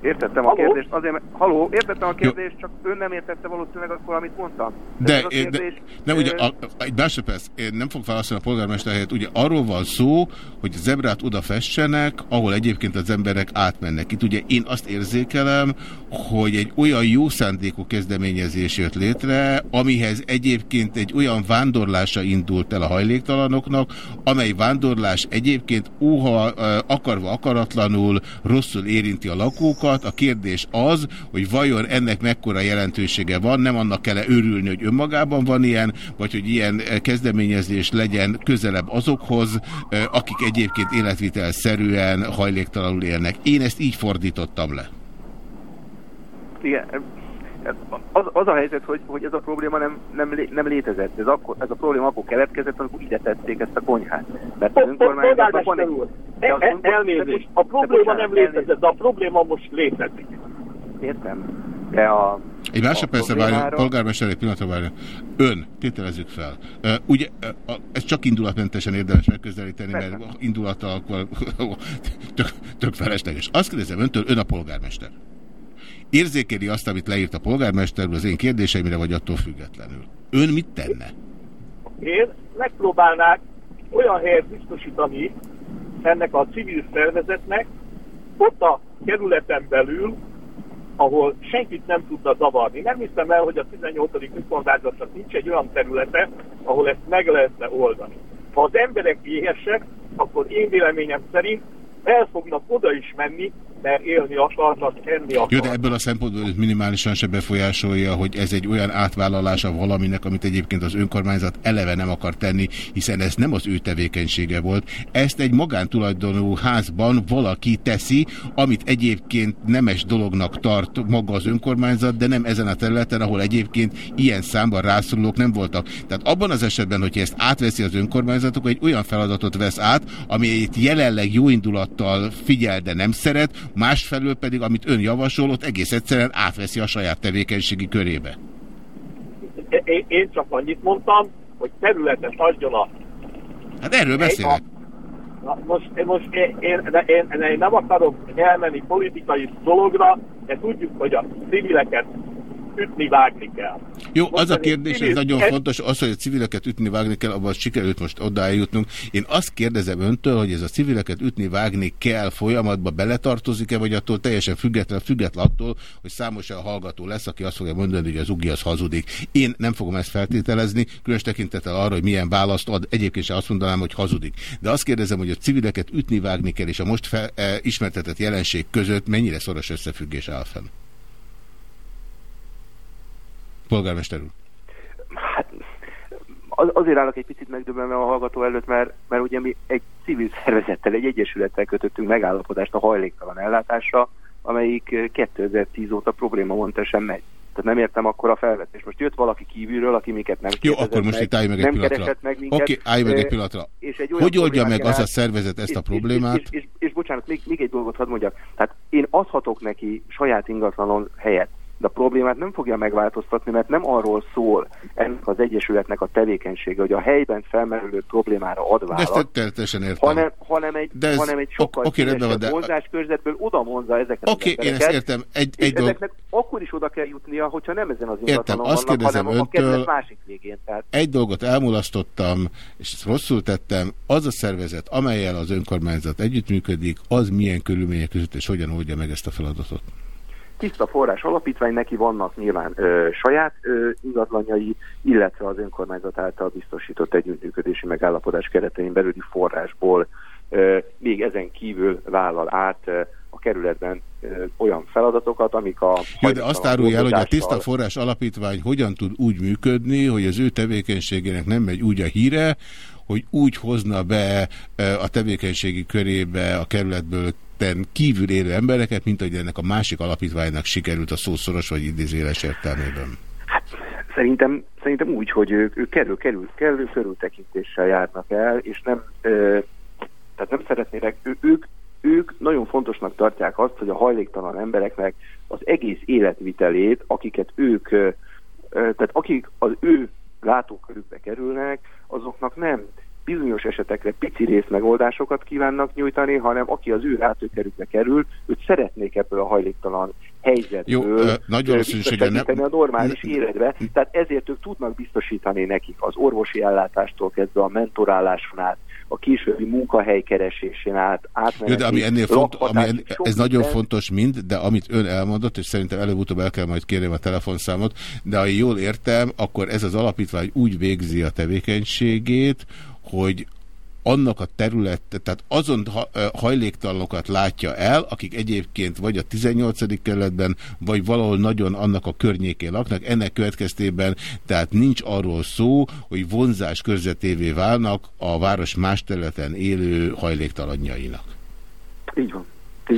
Értettem a kérdést, azért, mert, haló, értettem a kérdést, csak ön nem értette valószínűleg akkor, amit mondtam. De, de, de, de ugye, a, egy másodperc, én nem fog válaszolni a polgármester helyett, ugye arról van szó, hogy zebrát oda fessenek, ahol egyébként az emberek átmennek. Itt ugye én azt érzékelem, hogy egy olyan jó szándékú kezdeményezés jött létre, amihez egyébként egy olyan vándorlása indult el a hajléktalanoknak, amely vándorlás egyébként óha akarva akaratlanul rosszul érinti a lakókat, sokat. A kérdés az, hogy vajon ennek mekkora jelentősége van, nem annak kell -e örülni, hogy önmagában van ilyen, vagy hogy ilyen eh, kezdeményezés legyen közelebb azokhoz, eh, akik egyébként életvitelszerűen hajléktalanul élnek. Én ezt így fordítottam le. Igen, az, az a helyzet, hogy, hogy ez a probléma nem, nem, lé, nem létezett. Ez, akkor, ez a probléma akkor keletkezett, amikor ide tették ezt a konyhát. Mert az önkormányzatnak van egy... E, e, elnézést, a probléma nem létezett, de a probléma most létezik. Értem. De a... Egy másodpercre várjon, polgármester, egy pillanatra várjon. Ön, tételezzük fel. Uh, ugye, uh, ez csak indulatmentesen érdemes megközelíteni, Persze. mert indulattal akkor tök, tök felesleges. Azt kérdezem öntől, ön a polgármester érzékeli azt, amit leírt a polgármester az én kérdéseimre, vagy attól függetlenül. Ön mit tenne? Én megpróbálnák olyan helyet biztosítani ennek a civil szervezetnek, ott a kerületen belül, ahol senkit nem tudna zavarni. Nem hiszem el, hogy a 18. önkormányzatnak nincs egy olyan területe, ahol ezt meg lehetne oldani. Ha az emberek éhesek, akkor én véleményem szerint el fognak oda is menni, mert élni akarnak, enni akarnak. Jó, de ebből a szempontból ez minimálisan se befolyásolja, hogy ez egy olyan átvállalása valaminek, amit egyébként az önkormányzat eleve nem akar tenni, hiszen ez nem az ő tevékenysége volt. Ezt egy magántulajdonú házban valaki teszi, amit egyébként nemes dolognak tart maga az önkormányzat, de nem ezen a területen, ahol egyébként ilyen számban rászorulók nem voltak. Tehát abban az esetben, hogyha ezt átveszi az önkormányzatok, egy olyan feladatot vesz át, ami jelenleg jó indulattal figyel, de nem szeret, másfelől pedig, amit ön javasol, ott egész egyszerűen átveszi a saját tevékenységi körébe. Én csak annyit mondtam, hogy területet adjon a... Hát erről beszélek. Na, most, most én, én, én, én nem akarok elmenni politikai dologra, de tudjuk, hogy a civileket ütni, vágni kell. Jó, most az a kérdés, civil... ez nagyon fontos, az, hogy a civileket ütni, vágni kell, abban sikerült most oda eljutnunk. Én azt kérdezem öntől, hogy ez a civileket ütni, vágni kell folyamatba beletartozik-e, vagy attól teljesen független, független attól, hogy számos a hallgató lesz, aki azt fogja mondani, hogy az ugi az hazudik. Én nem fogom ezt feltételezni, különös tekintettel arra, hogy milyen választ ad. Egyébként sem azt mondanám, hogy hazudik. De azt kérdezem, hogy a civileket ütni, vágni kell, és a most fel, e, ismertetett jelenség között mennyire szoros összefüggés áll fenn? Polgármester úr. Hát azért állok egy picit megdöbbenve a hallgató előtt, mert, mert ugye mi egy civil szervezettel, egy egyesülettel kötöttünk megállapodást a hajléktalan ellátásra, amelyik 2010 óta problémamentesen megy. Tehát nem értem akkor a felvetést. Most jött valaki kívülről, aki minket nem Jó, akkor most meg, itt állj meg egy pillanatra. Oké, okay, állj meg egy pillanatra. És egy hogy oldja meg az a szervezet ezt és, a problémát? És, és, és, és bocsánat, még, még egy dolgot hadd mondjak. Tehát én adhatok neki saját ingatlanon helyet, de a problémát nem fogja megváltoztatni, mert nem arról szól ennek az Egyesületnek a tevékenysége, hogy a helyben felmerülő problémára ad választ, értem. Hanem, hanem, egy, ez, hanem egy sokkal okay, szélesebb de... vonzáskörzetből oda vonza ezeket okay, az én ezt értem. Egy, egy dolog... ezeknek akkor is oda kell jutnia, hogyha nem ezen az ingatlanon vannak, kérdezem hanem öntől, a másik végén. Tehát... Egy dolgot elmulasztottam, és ezt rosszul tettem, az a szervezet, amelyel az önkormányzat együttműködik, az milyen körülmények között és hogyan oldja meg ezt a feladatot? Tiszta forrás alapítvány, neki vannak nyilván ö, saját ö, ingatlanjai, illetve az önkormányzat által biztosított együttműködési megállapodás keretein belüli forrásból ö, még ezen kívül vállal át ö, a kerületben ö, olyan feladatokat, amik a... Jó, de azt árulja el, hogy a Tiszta Forrás Alapítvány hogyan tud úgy működni, hogy az ő tevékenységének nem megy úgy a híre, hogy úgy hozna be e, a tevékenységi körébe a kerületből ten kívül élő embereket, mint hogy ennek a másik alapítványnak sikerült a szószoros vagy idézéles értelmében. Szerintem, szerintem úgy, hogy ők, ők kerül, kerül, kerül, körültekintéssel járnak el, és nem, ö, tehát nem szeretnének, ő, ők, ők nagyon fontosnak tartják azt, hogy a hajléktalan embereknek az egész életvitelét, akiket ők, ö, tehát akik az ő látókörükbe kerülnek, azoknak nem bizonyos esetekre pici rész megoldásokat kívánnak nyújtani, hanem aki az ő látókörükbe kerül, őt szeretnék ebből a hajléktalan helyzetből Jó, nagy valószínűséggel nem- a normális életbe. Tehát ezért ők tudnak biztosítani nekik az orvosi ellátástól kezdve a mentoráláson át, a későbbi munkahely keresésén át, Jó, átmeneti de ami ennél font, ami en, ez nagyon minden. fontos mind, de amit ön elmondott, és szerintem előbb-utóbb el kell majd kérnem a telefonszámot, de ha jól értem, akkor ez az alapítvány úgy végzi a tevékenységét, hogy annak a terület, tehát azon ha- ö, hajléktalanokat látja el, akik egyébként vagy a 18. kerületben, vagy valahol nagyon annak a környékén laknak. Ennek következtében tehát nincs arról szó, hogy vonzás körzetévé válnak a város más területen élő hajléktalanjainak. Így van.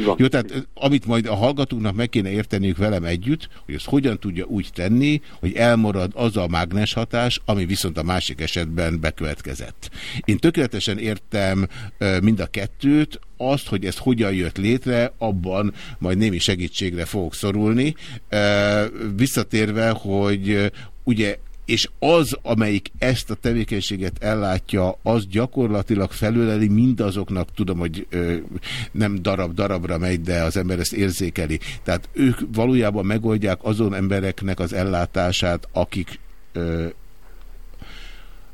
Van. Jó, tehát amit majd a hallgatóknak meg kéne érteniük velem együtt, hogy ezt hogyan tudja úgy tenni, hogy elmarad az a mágnes hatás, ami viszont a másik esetben bekövetkezett. Én tökéletesen értem mind a kettőt, azt, hogy ez hogyan jött létre, abban majd némi segítségre fogok szorulni. Visszatérve, hogy ugye és az, amelyik ezt a tevékenységet ellátja, az gyakorlatilag felöleli mindazoknak, tudom, hogy ö, nem darab-darabra megy, de az ember ezt érzékeli. Tehát ők valójában megoldják azon embereknek az ellátását, akik ö,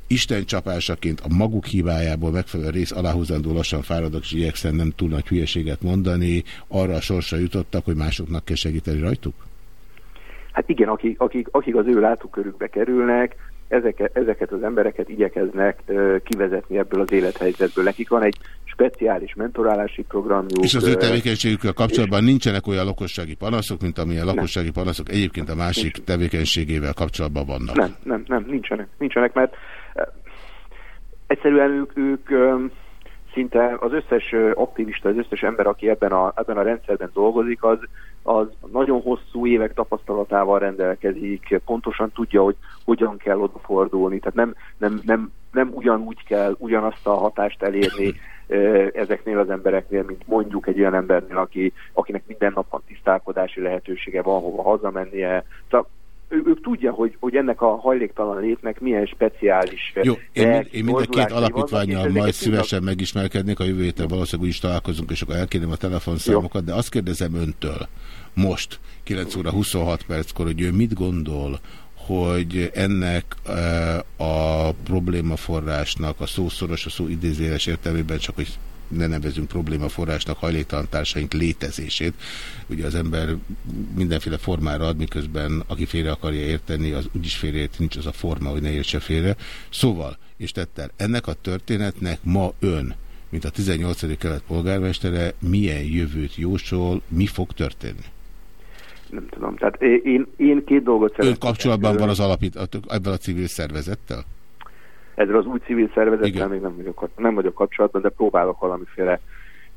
Isten csapásaként a maguk hibájából megfelelő rész aláhúzandó lassan fáradok, és igyekszem nem túl nagy hülyeséget mondani, arra a sorsra jutottak, hogy másoknak kell segíteni rajtuk? Hát igen, akik, akik, akik az ő látókörükbe kerülnek, ezeket, ezeket az embereket igyekeznek ö, kivezetni ebből az élethelyzetből. Nekik van egy speciális mentorálási programjuk. És az ő tevékenységükkel kapcsolatban nincsenek olyan lakossági panaszok, mint amilyen lakossági panaszok egyébként a másik tevékenységével kapcsolatban vannak. Nem, nem, nem, nincsenek, nincsenek, mert egyszerűen ők, ők szinte az összes ö, aktivista, az összes ember, aki ebben a, ebben a rendszerben dolgozik, az, az nagyon hosszú évek tapasztalatával rendelkezik, pontosan tudja, hogy hogyan kell odafordulni, tehát nem, nem, nem, nem ugyanúgy kell ugyanazt a hatást elérni ezeknél az embereknél, mint mondjuk egy olyan embernél, aki, akinek minden nap tisztálkodási lehetősége, van hova hazamennie. Szóval ő, ők tudja, hogy, hogy ennek a hajléktalan létnek milyen speciális Jó, én, mind, én mind a két vannak, alapítványjal majd szívesen megismerkednék, a jövő héten valószínűleg úgy is találkozunk, és akkor elkérném a telefonszámokat, de azt kérdezem öntől. Most, 9 óra 26 perckor, hogy ő mit gondol, hogy ennek e, a problémaforrásnak, a szószoros, a szó idézéles értelmében csak, hogy ne nevezünk problémaforrásnak hajléktalan társaink létezését. Ugye az ember mindenféle formára ad, miközben aki félre akarja érteni, az úgyis félreért, nincs az a forma, hogy ne értse félre. Szóval, és tettel, ennek a történetnek ma ön, mint a 18. kelet polgármestere, milyen jövőt jósol, mi fog történni? Nem tudom, tehát én, én két dolgot Ön szeretnék. kapcsolatban van az alapít, ebben a civil szervezettel? Ezzel az új civil szervezettel Igen. még nem vagyok, nem vagyok kapcsolatban, de próbálok valamiféle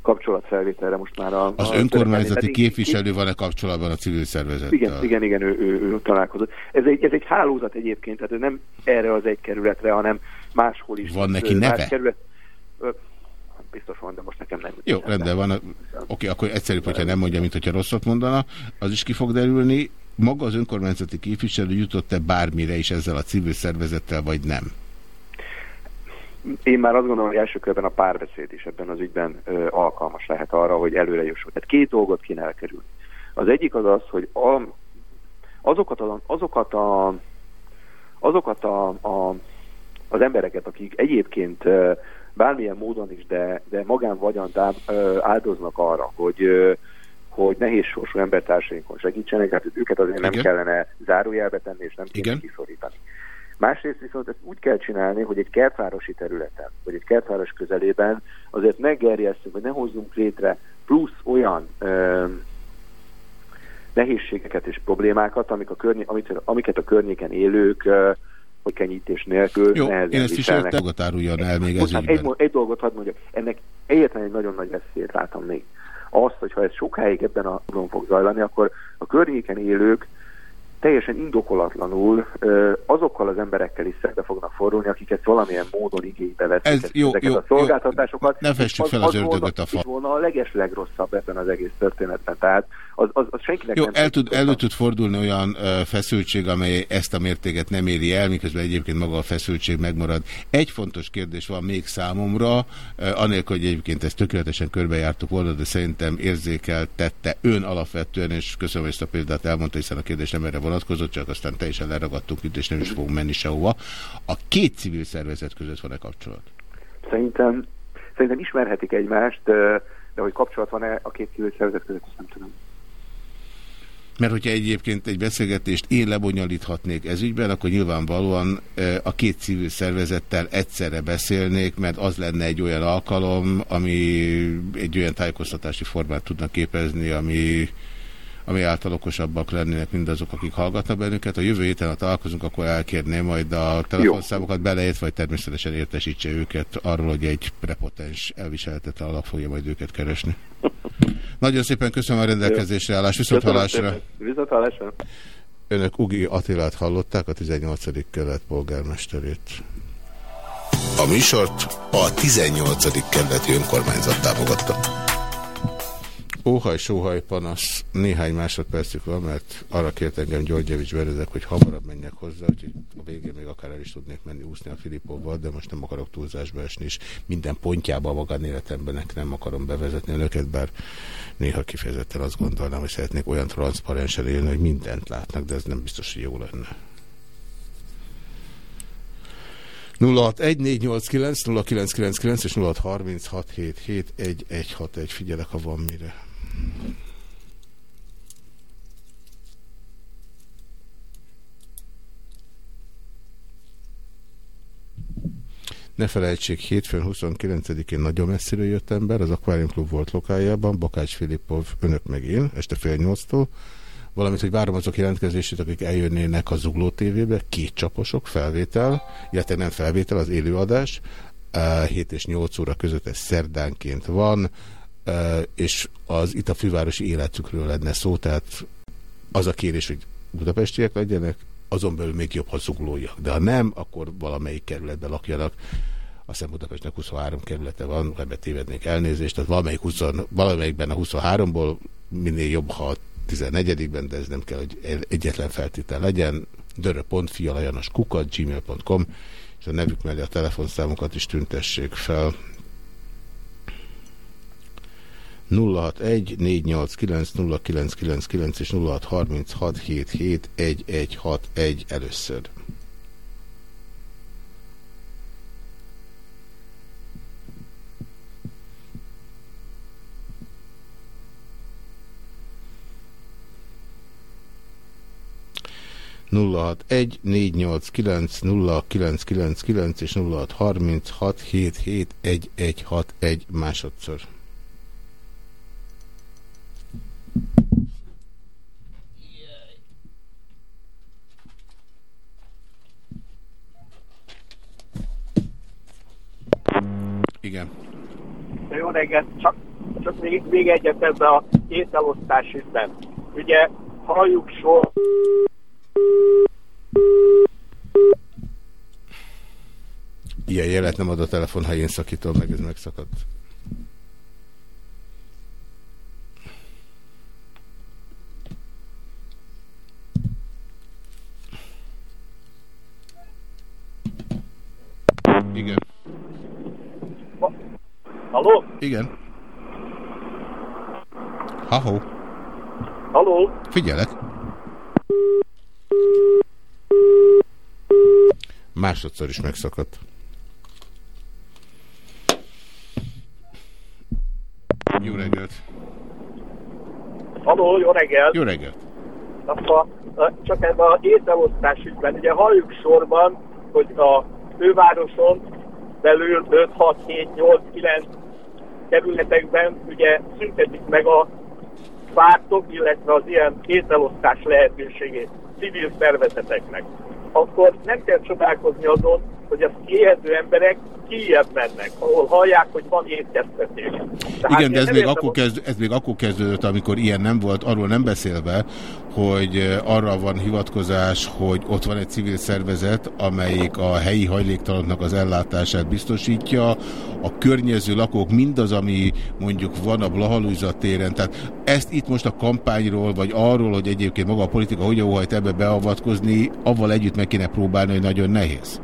kapcsolatfelvételre most már a... Az a önkormányzati pedig- képviselő van-e kapcsolatban a civil szervezettel? Igen, igen, igen, ő, ő, ő találkozott. Ez egy, ez egy hálózat egyébként, tehát nem erre az egy kerületre, hanem máshol is. Van neki neve? Kerület, ö, biztos van, de most nekem nem. Jó, rendben van. Oké, akkor egyszerűbb, hogyha nem mondja, mint hogyha rosszat mondana, az is ki fog derülni. Maga az önkormányzati képviselő jutott-e bármire is ezzel a civil szervezettel, vagy nem? Én már azt gondolom, hogy első körben a párbeszéd is ebben az ügyben ö, alkalmas lehet arra, hogy előre jusson. Tehát két dolgot kéne elkerülni. Az egyik az az, hogy a, azokat, a, azokat, a, azokat a, a, az embereket, akik egyébként ö, bármilyen módon is, de, de magánvagyant á- ö, áldoznak arra, hogy, ö, hogy nehéz sorsú embertársainkon segítsenek, hát őket azért nem Igen. kellene zárójelbe tenni, és nem kéne Igen. kiszorítani. Másrészt viszont ezt úgy kell csinálni, hogy egy kertvárosi területen, vagy egy kertváros közelében azért ne gerjesszünk, vagy ne hozzunk létre plusz olyan ö, nehézségeket és problémákat, amik a környé, amit, amiket a környéken élők ö, hogy kenyítés nélkül Jó, nehezen én ezt is értem, áruljon el még ez egy, egy dolgot hadd mondjak, ennek egyetlen egy nagyon nagy veszélyét látom még. Azt, hogyha ez sokáig ebben a fog zajlani, akkor a környéken élők teljesen indokolatlanul azokkal az emberekkel is szembe fognak fordulni, akik ezt valamilyen módon igénybe veszik Ez jó, ezeket jó, a szolgáltatásokat. jó. Ne fessük és fel az volna, ördögöt a fa- az volna a legeslegrosszabb ebben az egész történetben. Tehát az, az, az senkinek Jó, nem el tud, elő tud fordulni olyan feszültség, amely ezt a mértéket nem éri el, miközben egyébként maga a feszültség megmarad. Egy fontos kérdés van még számomra, anélkül, hogy egyébként ezt tökéletesen körbejártuk volna, de szerintem érzékeltette ön alapvetően, és köszönöm, hogy ezt a példát elmondta, hiszen a kérdés nem erre vonatkozott, csak aztán teljesen leragadtunk itt, és nem is fogunk menni sehova. A két civil szervezet között van-e kapcsolat? Szerintem, szerintem ismerhetik egymást, de hogy kapcsolat van-e a két civil szervezet között, azt nem tudom. Mert hogyha egyébként egy beszélgetést én lebonyolíthatnék ez ügyben, akkor nyilvánvalóan a két civil szervezettel egyszerre beszélnék, mert az lenne egy olyan alkalom, ami egy olyan tájékoztatási formát tudna képezni, ami, ami által okosabbak lennének mindazok, akik hallgatnak bennünket. A jövő héten, ha találkozunk, akkor elkérném majd a telefonszámokat beleért, vagy természetesen értesítse őket arról, hogy egy prepotens elviselhetetlen alap fogja majd őket keresni. Nagyon szépen köszönöm a rendelkezésre állást, viszont hallásra. Viszont hallásra. Önök Ugi Attilát hallották, a 18. kelet polgármesterét. A műsort a 18. kerületi önkormányzat támogatta. Óhaj, sóhaj, panasz. Néhány másodpercük van, mert arra kért engem Györgyevics Berezek, hogy hamarabb menjek hozzá, úgyhogy a végén még akár el is tudnék menni úszni a Filipovval, de most nem akarok túlzásba esni, és minden pontjába a magánéletemben nem akarom bevezetni önöket, bár néha kifejezetten azt gondolnám, hogy szeretnék olyan transzparensen élni, hogy mindent látnak, de ez nem biztos, hogy jó lenne. 061489 0999 és 0636771161 figyelek, ha van mire. Ne felejtsék, hétfőn 29-én nagyon messziről jött ember, az Aquarium Club volt lokájában, Bakács Filippov, önök meg én, este fél nyolctól, valamint, hogy várom azok jelentkezését, akik eljönnének a Zugló TV-be, két csaposok, felvétel, illetve nem felvétel, az élőadás, 7 és 8 óra között ez szerdánként van, és az itt a fővárosi életükről lenne szó, tehát az a kérés, hogy budapestiek legyenek, azon belül még jobb, ha zuglóiak. De ha nem, akkor valamelyik kerületben lakjanak. Azt hiszem Budapestnek 23 kerülete van, ebbe tévednék elnézést, tehát valamelyik 20, valamelyikben a 23-ból minél jobb, ha a 14-ben, de ez nem kell, hogy egyetlen feltétel legyen. kukat, gmail.com, és a nevük mellé a telefonszámokat is tüntessék fel. 061 489 0999 és 0636 77 1161 először. nulla hat egy négy nyolc kilenc nulla kilenc kilenc kilenc és nulla hat harminc hat hét hét egy egy hat egy másodszor. Igen. Jó reggelt, csak, csak még, még egyet ebbe a ételosztás ügyben. Ugye halljuk sor... Ilyen jelet nem ad a telefon, ha én szakítom meg, ez megszakadt. Igen. Halló? Igen. Ha-ho. Halló? Figyelek. Másodszor is megszakadt. Jó reggelt! Haló, jó reggelt! Jó reggelt! A, a, csak ebben a ételosztás ügyben, ugye halljuk sorban, hogy a fővároson belül 5, 6, 7, 8, 9 kerületekben ugye szüntetik meg a pártok, illetve az ilyen ételosztás lehetőségét civil szervezeteknek. Akkor nem kell csodálkozni azon, hogy az kiéhető emberek kijebb mennek, ahol hallják, hogy van étkeztetés. Tehát Igen, de ez még, akkor kezd, ez még akkor kezdődött, amikor ilyen nem volt, arról nem beszélve, hogy arra van hivatkozás, hogy ott van egy civil szervezet, amelyik a helyi hajléktalanoknak az ellátását biztosítja, a környező lakók mindaz, ami mondjuk van a Blahalújza téren, tehát ezt itt most a kampányról, vagy arról, hogy egyébként maga a politika hogyan óhajt ebbe beavatkozni, avval együtt meg kéne próbálni, hogy nagyon nehéz.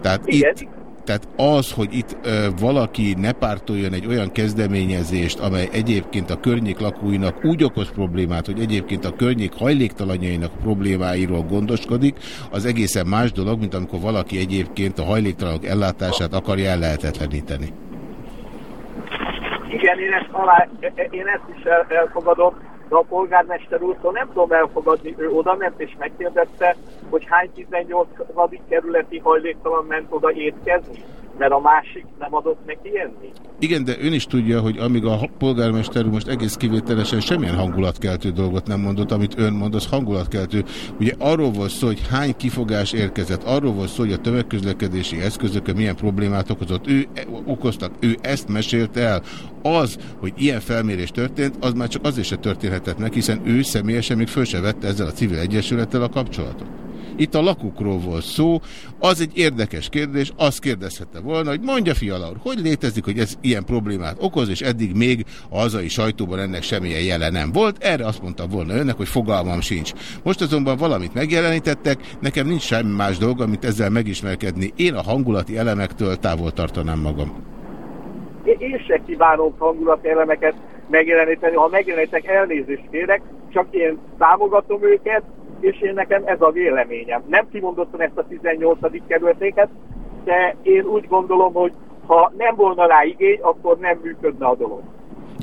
Tehát Igen. itt tehát az, hogy itt ö, valaki ne pártoljon egy olyan kezdeményezést, amely egyébként a környék lakóinak úgy okoz problémát, hogy egyébként a környék hajléktalanjainak problémáiról gondoskodik, az egészen más dolog, mint amikor valaki egyébként a hajléktalanok ellátását akarja ellehetetleníteni. Igen, én ezt, alá, én ezt is el, elfogadom, de a polgármester úrtól nem tudom elfogadni, ő oda ment és megkérdezte, hogy hány 18. kerületi hajléktalan ment oda étkezni, mert a másik nem adott neki enni. Igen, de ön is tudja, hogy amíg a polgármester most egész kivételesen semmilyen hangulatkeltő dolgot nem mondott, amit ön mond, az hangulatkeltő. Ugye arról volt szó, hogy hány kifogás érkezett, arról volt szó, hogy a tömegközlekedési eszközök milyen problémát okozott. Ő e, okoztak, ő ezt mesélte el. Az, hogy ilyen felmérés történt, az már csak azért se történhetett meg, hiszen ő személyesen még föl se vette ezzel a civil egyesülettel a kapcsolatot. Itt a lakukról volt szó, az egy érdekes kérdés, azt kérdezhette volna, hogy mondja Fiala úr, hogy létezik, hogy ez ilyen problémát okoz, és eddig még a hazai sajtóban ennek semmilyen jele nem volt. Erre azt mondta volna önnek, hogy fogalmam sincs. Most azonban valamit megjelenítettek, nekem nincs semmi más dolga, mint ezzel megismerkedni. Én a hangulati elemektől távol tartanám magam. Én se kívánok hangulati elemeket megjeleníteni. Ha megjelenítek, elnézést kérek, csak én támogatom őket, és én nekem ez a véleményem. Nem kimondottam ezt a 18. kerületéket, de én úgy gondolom, hogy ha nem volna rá igény, akkor nem működne a dolog.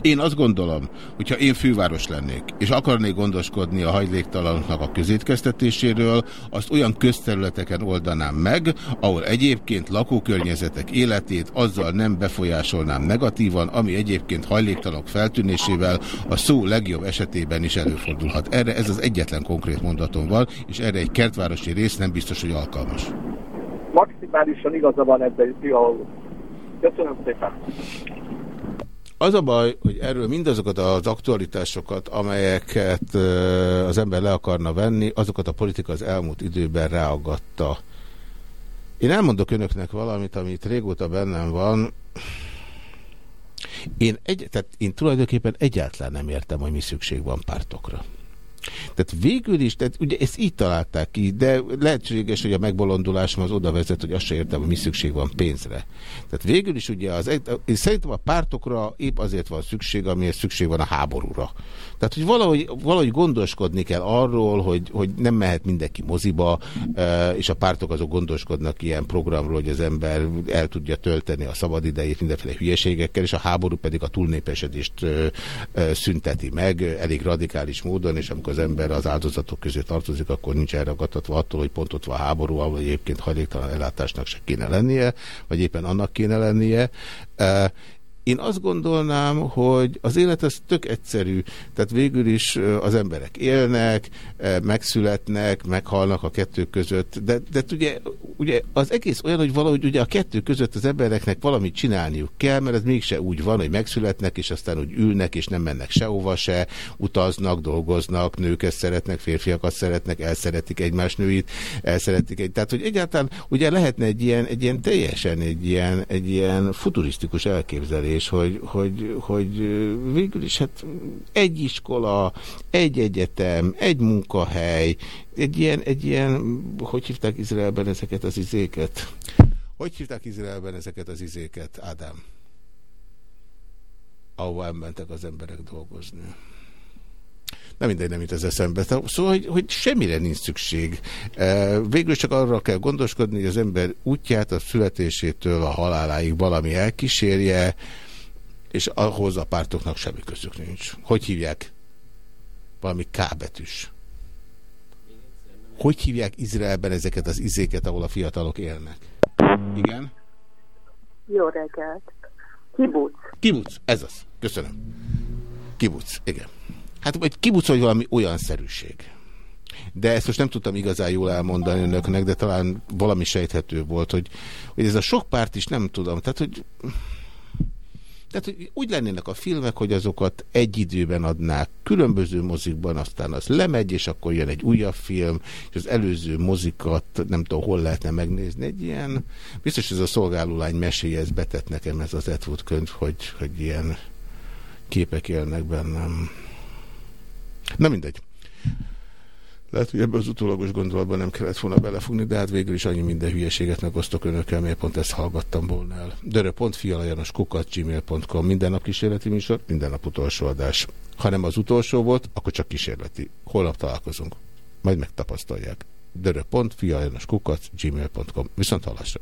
Én azt gondolom, hogyha én főváros lennék, és akarnék gondoskodni a hajléktalanoknak a közétkeztetéséről, azt olyan közterületeken oldanám meg, ahol egyébként lakókörnyezetek életét azzal nem befolyásolnám negatívan, ami egyébként hajléktalanok feltűnésével a szó legjobb esetében is előfordulhat. Erre ez az egyetlen konkrét mondatom van, és erre egy kertvárosi rész nem biztos, hogy alkalmas. Maximálisan igaza van ebben, Köszönöm szépen. Az a baj, hogy erről mindazokat az aktualitásokat, amelyeket az ember le akarna venni, azokat a politika az elmúlt időben ráagatta. Én elmondok önöknek valamit, amit régóta bennem van. Én, egy, tehát én tulajdonképpen egyáltalán nem értem, hogy mi szükség van pártokra. Tehát végül is, tehát ugye ezt így találták ki, de lehetséges, hogy a megbolondulásom az oda vezet, hogy azt se értem, hogy mi szükség van pénzre. Tehát végül is ugye az, én szerintem a pártokra épp azért van szükség, amiért szükség van a háborúra. Tehát, hogy valahogy, valahogy gondoskodni kell arról, hogy, hogy nem mehet mindenki moziba, és a pártok azok gondoskodnak ilyen programról, hogy az ember el tudja tölteni a szabadidejét mindenféle hülyeségekkel, és a háború pedig a túlnépesedést szünteti meg elég radikális módon, és amikor az ember az áldozatok közé tartozik, akkor nincs elragadtatva attól, hogy pont ott van háború, ahol egyébként hajléktalan ellátásnak se kéne lennie, vagy éppen annak kéne lennie. Én azt gondolnám, hogy az élet ez tök egyszerű, tehát végül is az emberek élnek, megszületnek, meghalnak a kettő között, de, de ugye, ugye az egész olyan, hogy valahogy ugye a kettő között az embereknek valamit csinálniuk kell, mert ez mégse úgy van, hogy megszületnek, és aztán úgy ülnek, és nem mennek sehova se, utaznak, dolgoznak, nőket szeretnek, férfiakat szeretnek, elszeretik egymás nőit, elszeretik egy, tehát hogy egyáltalán ugye lehetne egy ilyen, egy ilyen teljesen egy ilyen, egy ilyen futurisztikus elképzelés, kérdés, hogy, hogy, hogy végül is hát egy iskola, egy egyetem, egy munkahely, egy ilyen, egy ilyen hogy hívták Izraelben ezeket az izéket? Hogy hívták Izraelben ezeket az izéket, Ádám? Ahova mentek az emberek dolgozni. Nem mindegy, nem itt az eszembe. Szóval, hogy, hogy semmire nincs szükség. Végül csak arra kell gondoskodni, hogy az ember útját a születésétől a haláláig valami elkísérje, és ahhoz a pártoknak semmi közük nincs. Hogy hívják? valami K betűs. Hogy hívják Izraelben ezeket az izéket, ahol a fiatalok élnek? Igen? Jó reggelt. Kibuc. Kibuc, ez az. Köszönöm. Kibuc, igen. Hát vagy kibuc, vagy valami olyan szerűség. De ezt most nem tudtam igazán jól elmondani önöknek, de talán valami sejthető volt, hogy, hogy ez a sok párt is nem tudom. Tehát, hogy tehát hogy úgy lennének a filmek, hogy azokat egy időben adnák különböző mozikban, aztán az lemegy, és akkor jön egy újabb film, és az előző mozikat nem tudom, hol lehetne megnézni. Egy ilyen, biztos ez a szolgálólány meséhez betett nekem ez az Edward könyv, hogy, hogy ilyen képek élnek bennem. Na mindegy. Lehet, hogy ebben az utólagos gondolatban nem kellett volna belefogni, de hát végül is annyi minden hülyeséget megosztok önökkel, miért pont ezt hallgattam volna el. Dörö.fialajanos kukat gmail.com minden nap kísérleti műsor, minden nap utolsó adás. Ha nem az utolsó volt, akkor csak kísérleti. Holnap találkozunk. Majd megtapasztalják. Dörö.fialajanos kukat gmail.com Viszont hallásra.